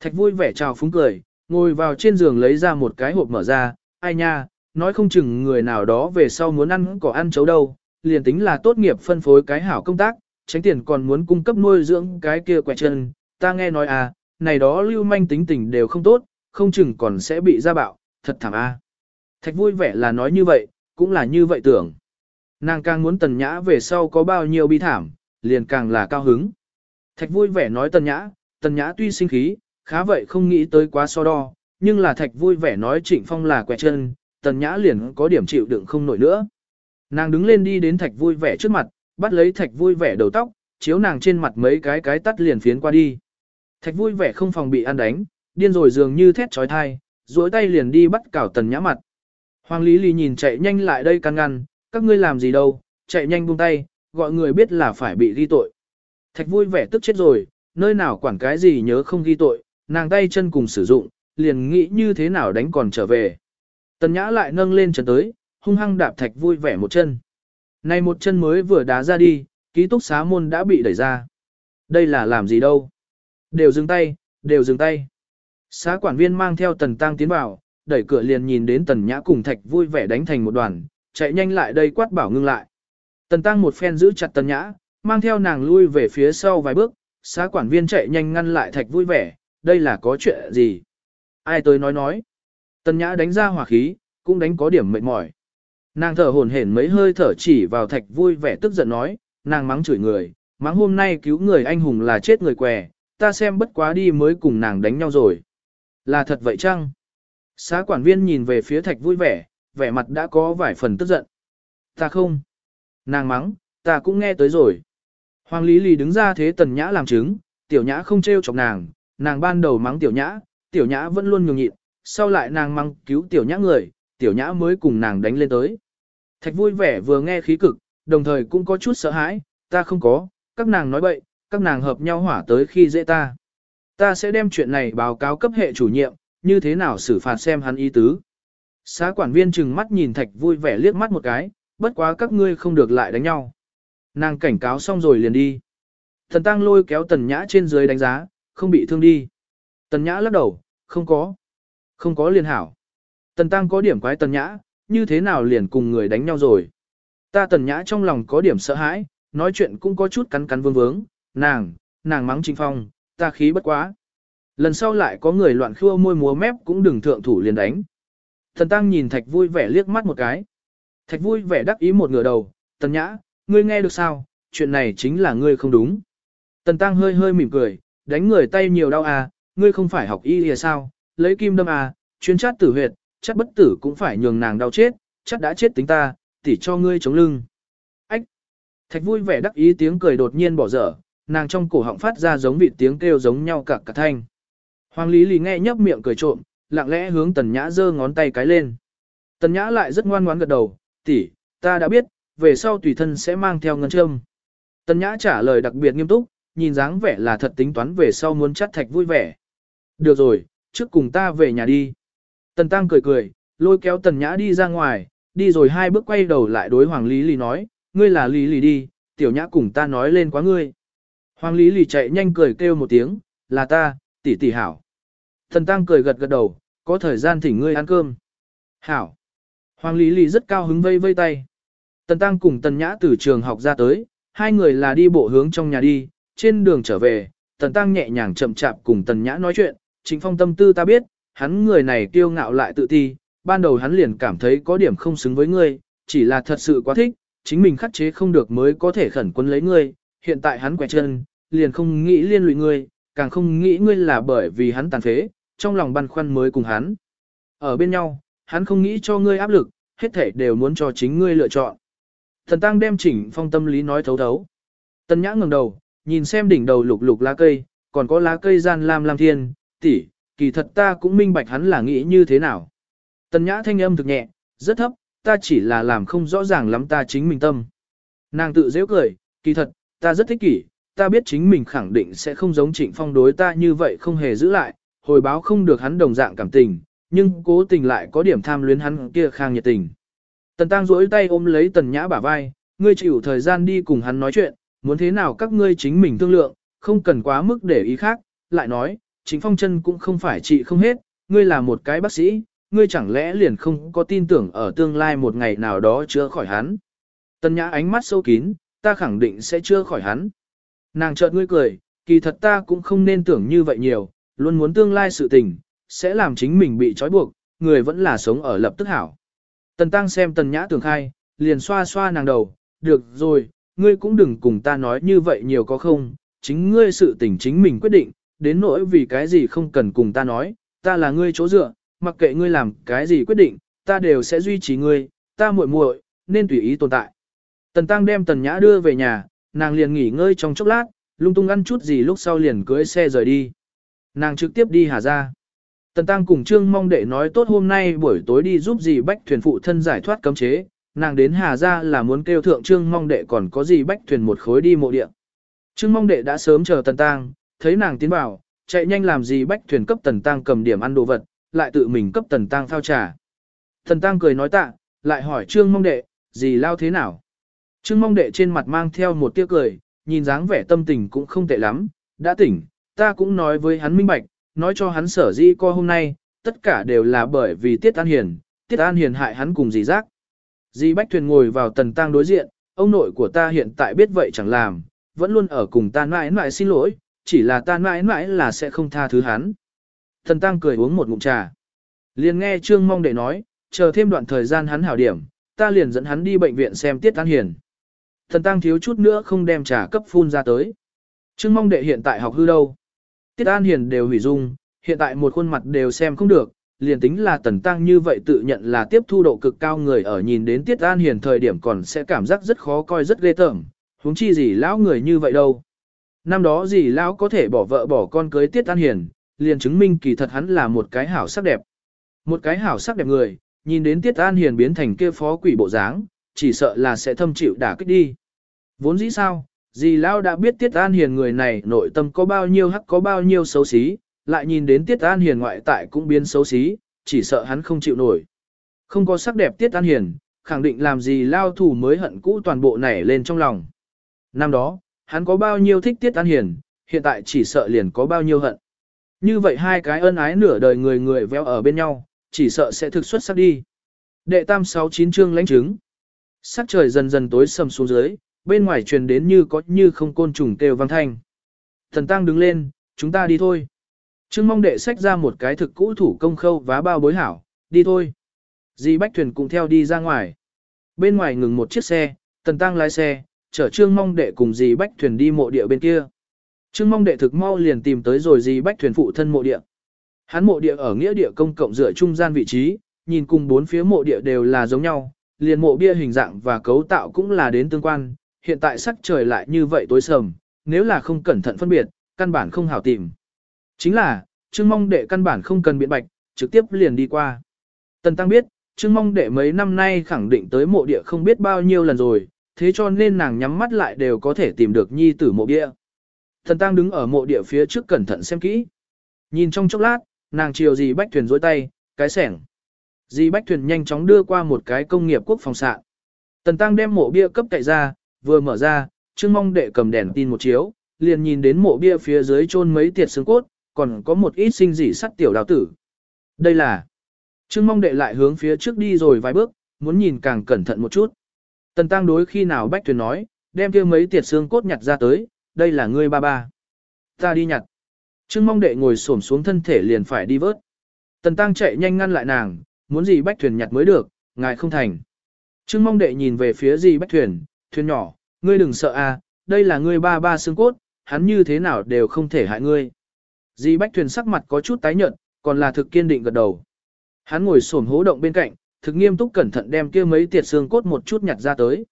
Thạch vui vẻ chào phúng cười, ngồi vào trên giường lấy ra một cái hộp mở ra, ai nha, nói không chừng người nào đó về sau muốn ăn cỏ ăn chấu đâu, liền tính là tốt nghiệp phân phối cái hảo công tác, tránh tiền còn muốn cung cấp nuôi dưỡng cái kia quẹt chân, ta nghe nói à, này đó lưu manh tính tình đều không tốt, không chừng còn sẽ bị ra bạo, thật thảm a. Thạch vui vẻ là nói như vậy, cũng là như vậy tưởng. Nàng càng muốn tần nhã về sau có bao nhiêu bi thảm, liền càng là cao hứng. Thạch vui vẻ nói tần nhã, tần nhã tuy sinh khí, khá vậy không nghĩ tới quá so đo, nhưng là thạch vui vẻ nói trịnh phong là quẹt chân, tần nhã liền có điểm chịu đựng không nổi nữa. Nàng đứng lên đi đến thạch vui vẻ trước mặt, bắt lấy thạch vui vẻ đầu tóc, chiếu nàng trên mặt mấy cái cái tắt liền phiến qua đi. Thạch vui vẻ không phòng bị ăn đánh, điên rồi dường như thét trói thai, duỗi tay liền đi bắt cào tần nhã mặt. Hoàng Lý Lý nhìn chạy nhanh lại đây căn ngăn, các ngươi làm gì đâu, chạy nhanh buông tay, gọi người biết là phải bị ghi tội. Thạch vui vẻ tức chết rồi, nơi nào quản cái gì nhớ không ghi tội, nàng tay chân cùng sử dụng, liền nghĩ như thế nào đánh còn trở về. Tần nhã lại nâng lên chân tới, hung hăng đạp thạch vui vẻ một chân. Này một chân mới vừa đá ra đi, ký túc xá môn đã bị đẩy ra. Đây là làm gì đâu? Đều dừng tay, đều dừng tay. Xá quản viên mang theo tần tăng tiến vào, đẩy cửa liền nhìn đến tần nhã cùng thạch vui vẻ đánh thành một đoàn, chạy nhanh lại đây quát bảo ngưng lại. Tần tăng một phen giữ chặt tần nhã, mang theo nàng lui về phía sau vài bước, xá quản viên chạy nhanh ngăn lại thạch vui vẻ, đây là có chuyện gì? Ai tới nói nói? Tần nhã đánh ra hỏa khí, cũng đánh có điểm mệt mỏi. Nàng thở hổn hển mấy hơi thở chỉ vào thạch vui vẻ tức giận nói, nàng mắng chửi người, mắng hôm nay cứu người anh hùng là chết người què, ta xem bất quá đi mới cùng nàng đánh nhau rồi. Là thật vậy chăng? Xá quản viên nhìn về phía thạch vui vẻ, vẻ mặt đã có vài phần tức giận. Ta không. Nàng mắng, ta cũng nghe tới rồi. Hoàng Lý Lì đứng ra thế tần nhã làm chứng, tiểu nhã không trêu chọc nàng, nàng ban đầu mắng tiểu nhã, tiểu nhã vẫn luôn nhường nhịn, sau lại nàng mắng cứu tiểu nhã người, tiểu nhã mới cùng nàng đánh lên tới. Thạch vui vẻ vừa nghe khí cực, đồng thời cũng có chút sợ hãi, ta không có, các nàng nói bậy, các nàng hợp nhau hỏa tới khi dễ ta. Ta sẽ đem chuyện này báo cáo cấp hệ chủ nhiệm, như thế nào xử phạt xem hắn ý tứ. Xá quản viên chừng mắt nhìn thạch vui vẻ liếc mắt một cái, bất quá các ngươi không được lại đánh nhau. Nàng cảnh cáo xong rồi liền đi. Thần tăng lôi kéo tần nhã trên dưới đánh giá, không bị thương đi. Tần nhã lắc đầu, không có. Không có liền hảo. Tần tăng có điểm quái tần nhã, như thế nào liền cùng người đánh nhau rồi. Ta tần nhã trong lòng có điểm sợ hãi, nói chuyện cũng có chút cắn cắn vương vướng, nàng, nàng mắng Trịnh Phong, ta khí bất quá. Lần sau lại có người loạn khua môi múa mép cũng đừng thượng thủ liền đánh. Thần Tăng nhìn Thạch vui vẻ liếc mắt một cái. Thạch vui vẻ đắc ý một ngửa đầu, Tần Nhã, ngươi nghe được sao, chuyện này chính là ngươi không đúng. Tần Tăng hơi hơi mỉm cười, đánh người tay nhiều đau à, ngươi không phải học y thì sao, lấy kim đâm à, chuyên chát tử huyệt, chắc bất tử cũng phải nhường nàng đau chết, chắc đã chết tính ta, tỉ cho ngươi chống lưng. Ách! Thạch vui vẻ đắc ý tiếng cười đột nhiên bỏ dở, nàng trong cổ họng phát ra giống vị tiếng kêu giống nhau cả cả thanh. Hoàng Lý Lì nghe nhấp miệng cười trộm, lặng lẽ hướng Tần Nhã giơ ngón tay cái lên. Tần Nhã lại rất ngoan ngoãn gật đầu, tỷ, ta đã biết, về sau tùy thân sẽ mang theo ngân châm. Tần Nhã trả lời đặc biệt nghiêm túc, nhìn dáng vẻ là thật tính toán về sau muốn chắt thạch vui vẻ. Được rồi, trước cùng ta về nhà đi. Tần Tăng cười cười, lôi kéo Tần Nhã đi ra ngoài, đi rồi hai bước quay đầu lại đối Hoàng Lý Lì nói, ngươi là Lý Lì đi, tiểu nhã cùng ta nói lên quá ngươi. Hoàng Lý Lì chạy nhanh cười kêu một tiếng, là ta, tỷ tỷ hảo. Thần Tăng cười gật gật đầu, có thời gian thỉnh ngươi ăn cơm. Hảo. Hoàng Lý Lì rất cao hứng vây vây tay. Tần Tăng cùng Tần Nhã từ trường học ra tới, hai người là đi bộ hướng trong nhà đi, trên đường trở về, Tần Tăng nhẹ nhàng chậm chạp cùng Tần Nhã nói chuyện, chính phong tâm tư ta biết, hắn người này kiêu ngạo lại tự ti, ban đầu hắn liền cảm thấy có điểm không xứng với ngươi, chỉ là thật sự quá thích, chính mình khắc chế không được mới có thể khẩn quân lấy ngươi, hiện tại hắn quẹt chân, liền không nghĩ liên lụy ngươi, càng không nghĩ ngươi là bởi vì hắn tàn phế, trong lòng băn khoăn mới cùng hắn. Ở bên nhau, hắn không nghĩ cho ngươi áp lực, hết thể đều muốn cho chính ngươi lựa chọn. Thần Tăng đem chỉnh phong tâm lý nói thấu thấu. Tân Nhã ngẩng đầu, nhìn xem đỉnh đầu lục lục lá cây, còn có lá cây gian lam lam thiên, tỷ, kỳ thật ta cũng minh bạch hắn là nghĩ như thế nào. Tân Nhã thanh âm thực nhẹ, rất thấp, ta chỉ là làm không rõ ràng lắm ta chính mình tâm. Nàng tự dễ cười, kỳ thật, ta rất thích kỷ, ta biết chính mình khẳng định sẽ không giống trịnh phong đối ta như vậy không hề giữ lại, hồi báo không được hắn đồng dạng cảm tình, nhưng cố tình lại có điểm tham luyến hắn kia khang nhiệt tình. Tần Tăng duỗi tay ôm lấy Tần Nhã bả vai, ngươi chịu thời gian đi cùng hắn nói chuyện, muốn thế nào các ngươi chính mình thương lượng, không cần quá mức để ý khác, lại nói, chính phong chân cũng không phải trị không hết, ngươi là một cái bác sĩ, ngươi chẳng lẽ liền không có tin tưởng ở tương lai một ngày nào đó chữa khỏi hắn. Tần Nhã ánh mắt sâu kín, ta khẳng định sẽ chữa khỏi hắn. Nàng chợt ngươi cười, kỳ thật ta cũng không nên tưởng như vậy nhiều, luôn muốn tương lai sự tình, sẽ làm chính mình bị trói buộc, người vẫn là sống ở lập tức hảo. Tần Tăng xem Tần Nhã tường khai, liền xoa xoa nàng đầu, được rồi, ngươi cũng đừng cùng ta nói như vậy nhiều có không, chính ngươi sự tình chính mình quyết định, đến nỗi vì cái gì không cần cùng ta nói, ta là ngươi chỗ dựa, mặc kệ ngươi làm cái gì quyết định, ta đều sẽ duy trì ngươi, ta muội muội nên tùy ý tồn tại. Tần Tăng đem Tần Nhã đưa về nhà, nàng liền nghỉ ngơi trong chốc lát, lung tung ăn chút gì lúc sau liền cưới xe rời đi. Nàng trực tiếp đi Hà Gia. Tần Tăng cùng Trương mong đệ nói tốt hôm nay buổi tối đi giúp gì bách thuyền phụ thân giải thoát cấm chế, nàng đến Hà Gia là muốn kêu thượng Trương mong đệ còn có gì bách thuyền một khối đi mộ địa. Trương mong đệ đã sớm chờ Tần Tăng, thấy nàng tiến vào, chạy nhanh làm gì bách thuyền cấp Tần Tăng cầm điểm ăn đồ vật, lại tự mình cấp Tần Tăng thao trà. Tần Tăng cười nói tạ, lại hỏi Trương mong đệ, gì lao thế nào? Trương mong đệ trên mặt mang theo một tia cười, nhìn dáng vẻ tâm tình cũng không tệ lắm, đã tỉnh, ta cũng nói với hắn minh bạch, nói cho hắn sở di co hôm nay, tất cả đều là bởi vì Tiết An Hiền, Tiết An Hiền hại hắn cùng dì giác. Dì Bách Thuyền ngồi vào tần tang đối diện, ông nội của ta hiện tại biết vậy chẳng làm, vẫn luôn ở cùng ta mãi mãi xin lỗi, chỉ là ta mãi mãi là sẽ không tha thứ hắn. Thần tang cười uống một ngụm trà. Liền nghe Trương Mong đệ nói, chờ thêm đoạn thời gian hắn hảo điểm, ta liền dẫn hắn đi bệnh viện xem Tiết An Hiền. Thần tăng thiếu chút nữa không đem trà cấp phun ra tới. Trương Mong đệ hiện tại học hư đâu. Tiết An Hiền đều hủy dung, hiện tại một khuôn mặt đều xem không được, liền tính là tần tăng như vậy tự nhận là tiếp thu độ cực cao người ở nhìn đến Tiết An Hiền thời điểm còn sẽ cảm giác rất khó coi rất ghê tởm, huống chi gì lão người như vậy đâu. Năm đó gì lão có thể bỏ vợ bỏ con cưới Tiết An Hiền, liền chứng minh kỳ thật hắn là một cái hảo sắc đẹp. Một cái hảo sắc đẹp người, nhìn đến Tiết An Hiền biến thành kia phó quỷ bộ dáng, chỉ sợ là sẽ thâm chịu đả kích đi. Vốn dĩ sao, Dì Lao đã biết Tiết An Hiền người này nội tâm có bao nhiêu hắc có bao nhiêu xấu xí, lại nhìn đến Tiết An Hiền ngoại tại cũng biến xấu xí, chỉ sợ hắn không chịu nổi. Không có sắc đẹp Tiết An Hiền, khẳng định làm gì Lao thủ mới hận cũ toàn bộ nảy lên trong lòng. Năm đó, hắn có bao nhiêu thích Tiết An Hiền, hiện tại chỉ sợ liền có bao nhiêu hận. Như vậy hai cái ân ái nửa đời người người véo ở bên nhau, chỉ sợ sẽ thực xuất sắc đi. Đệ tam sáu chín chương lãnh chứng. Sắc trời dần dần tối sầm xuống dưới, bên ngoài truyền đến như có như không côn trùng kêu vang thanh. Thần Tăng đứng lên, chúng ta đi thôi. Trương mong đệ sách ra một cái thực cũ thủ công khâu vá bao bối hảo, đi thôi. Di Bách Thuyền cũng theo đi ra ngoài. Bên ngoài ngừng một chiếc xe, Tần Tăng lái xe, chở Trương mong đệ cùng Di Bách Thuyền đi mộ địa bên kia. Trương mong đệ thực mau liền tìm tới rồi Di Bách Thuyền phụ thân mộ địa. Hắn mộ địa ở nghĩa địa công cộng dựa trung gian vị trí, nhìn cùng bốn phía mộ địa đều là giống nhau, liền mộ bia hình dạng và cấu tạo cũng là đến tương quan, hiện tại sắc trời lại như vậy tối sầm, nếu là không cẩn thận phân biệt, căn bản không hảo tìm. Chính là, Trương Mong Đệ căn bản không cần biện bạch, trực tiếp liền đi qua. Tần Tăng biết, Trương Mong Đệ mấy năm nay khẳng định tới mộ địa không biết bao nhiêu lần rồi, thế cho nên nàng nhắm mắt lại đều có thể tìm được nhi tử mộ địa. Tần Tăng đứng ở mộ địa phía trước cẩn thận xem kỹ. Nhìn trong chốc lát, nàng chiều dì Bách Thuyền dối tay, cái sẻng. Dì Bách Thuyền nhanh chóng đưa qua một cái công nghiệp quốc phòng sạn. Tần Tăng đem mộ bia cấp cậy ra, vừa mở ra, Trương Mong đệ cầm đèn tin một chiếu, liền nhìn đến mộ bia phía dưới chôn mấy tiệt xương cốt, còn có một ít sinh dị sắt tiểu đào tử. Đây là Trương Mong đệ lại hướng phía trước đi rồi vài bước, muốn nhìn càng cẩn thận một chút. Tần Tăng đối khi nào Bách Tuyền nói, đem kia mấy tiệt xương cốt nhặt ra tới, đây là ngươi ba ba. Ta đi nhặt. Trương Mong đệ ngồi xổm xuống thân thể liền phải đi vớt. Tần Tăng chạy nhanh ngăn lại nàng, muốn gì bách thuyền nhặt mới được, ngài không thành. Trương mong đệ nhìn về phía gì bách thuyền, thuyền nhỏ, ngươi đừng sợ a, đây là ngươi ba ba xương cốt, hắn như thế nào đều không thể hại ngươi. Di bách thuyền sắc mặt có chút tái nhợt, còn là thực kiên định gật đầu. Hắn ngồi xổm hố động bên cạnh, thực nghiêm túc cẩn thận đem kia mấy tiệt xương cốt một chút nhặt ra tới.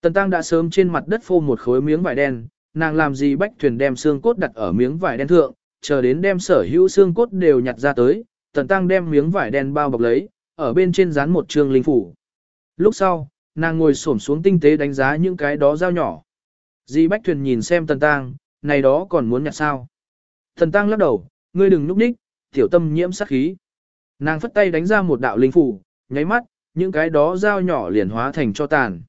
Tần Tăng đã sớm trên mặt đất phô một khối miếng vải đen, nàng làm gì bách thuyền đem xương cốt đặt ở miếng vải đen thượng, chờ đến đem sở hữu xương cốt đều nhặt ra tới, Tần Tăng đem miếng vải đen bao bọc lấy, ở bên trên dán một trường linh phủ. Lúc sau, nàng ngồi xổm xuống tinh tế đánh giá những cái đó dao nhỏ. Di Bách Thuyền nhìn xem Tần Tăng, này đó còn muốn nhặt sao. Tần Tăng lắc đầu, ngươi đừng núp ních, tiểu tâm nhiễm sát khí. Nàng phất tay đánh ra một đạo linh phủ, nháy mắt, những cái đó dao nhỏ liền hóa thành cho tàn.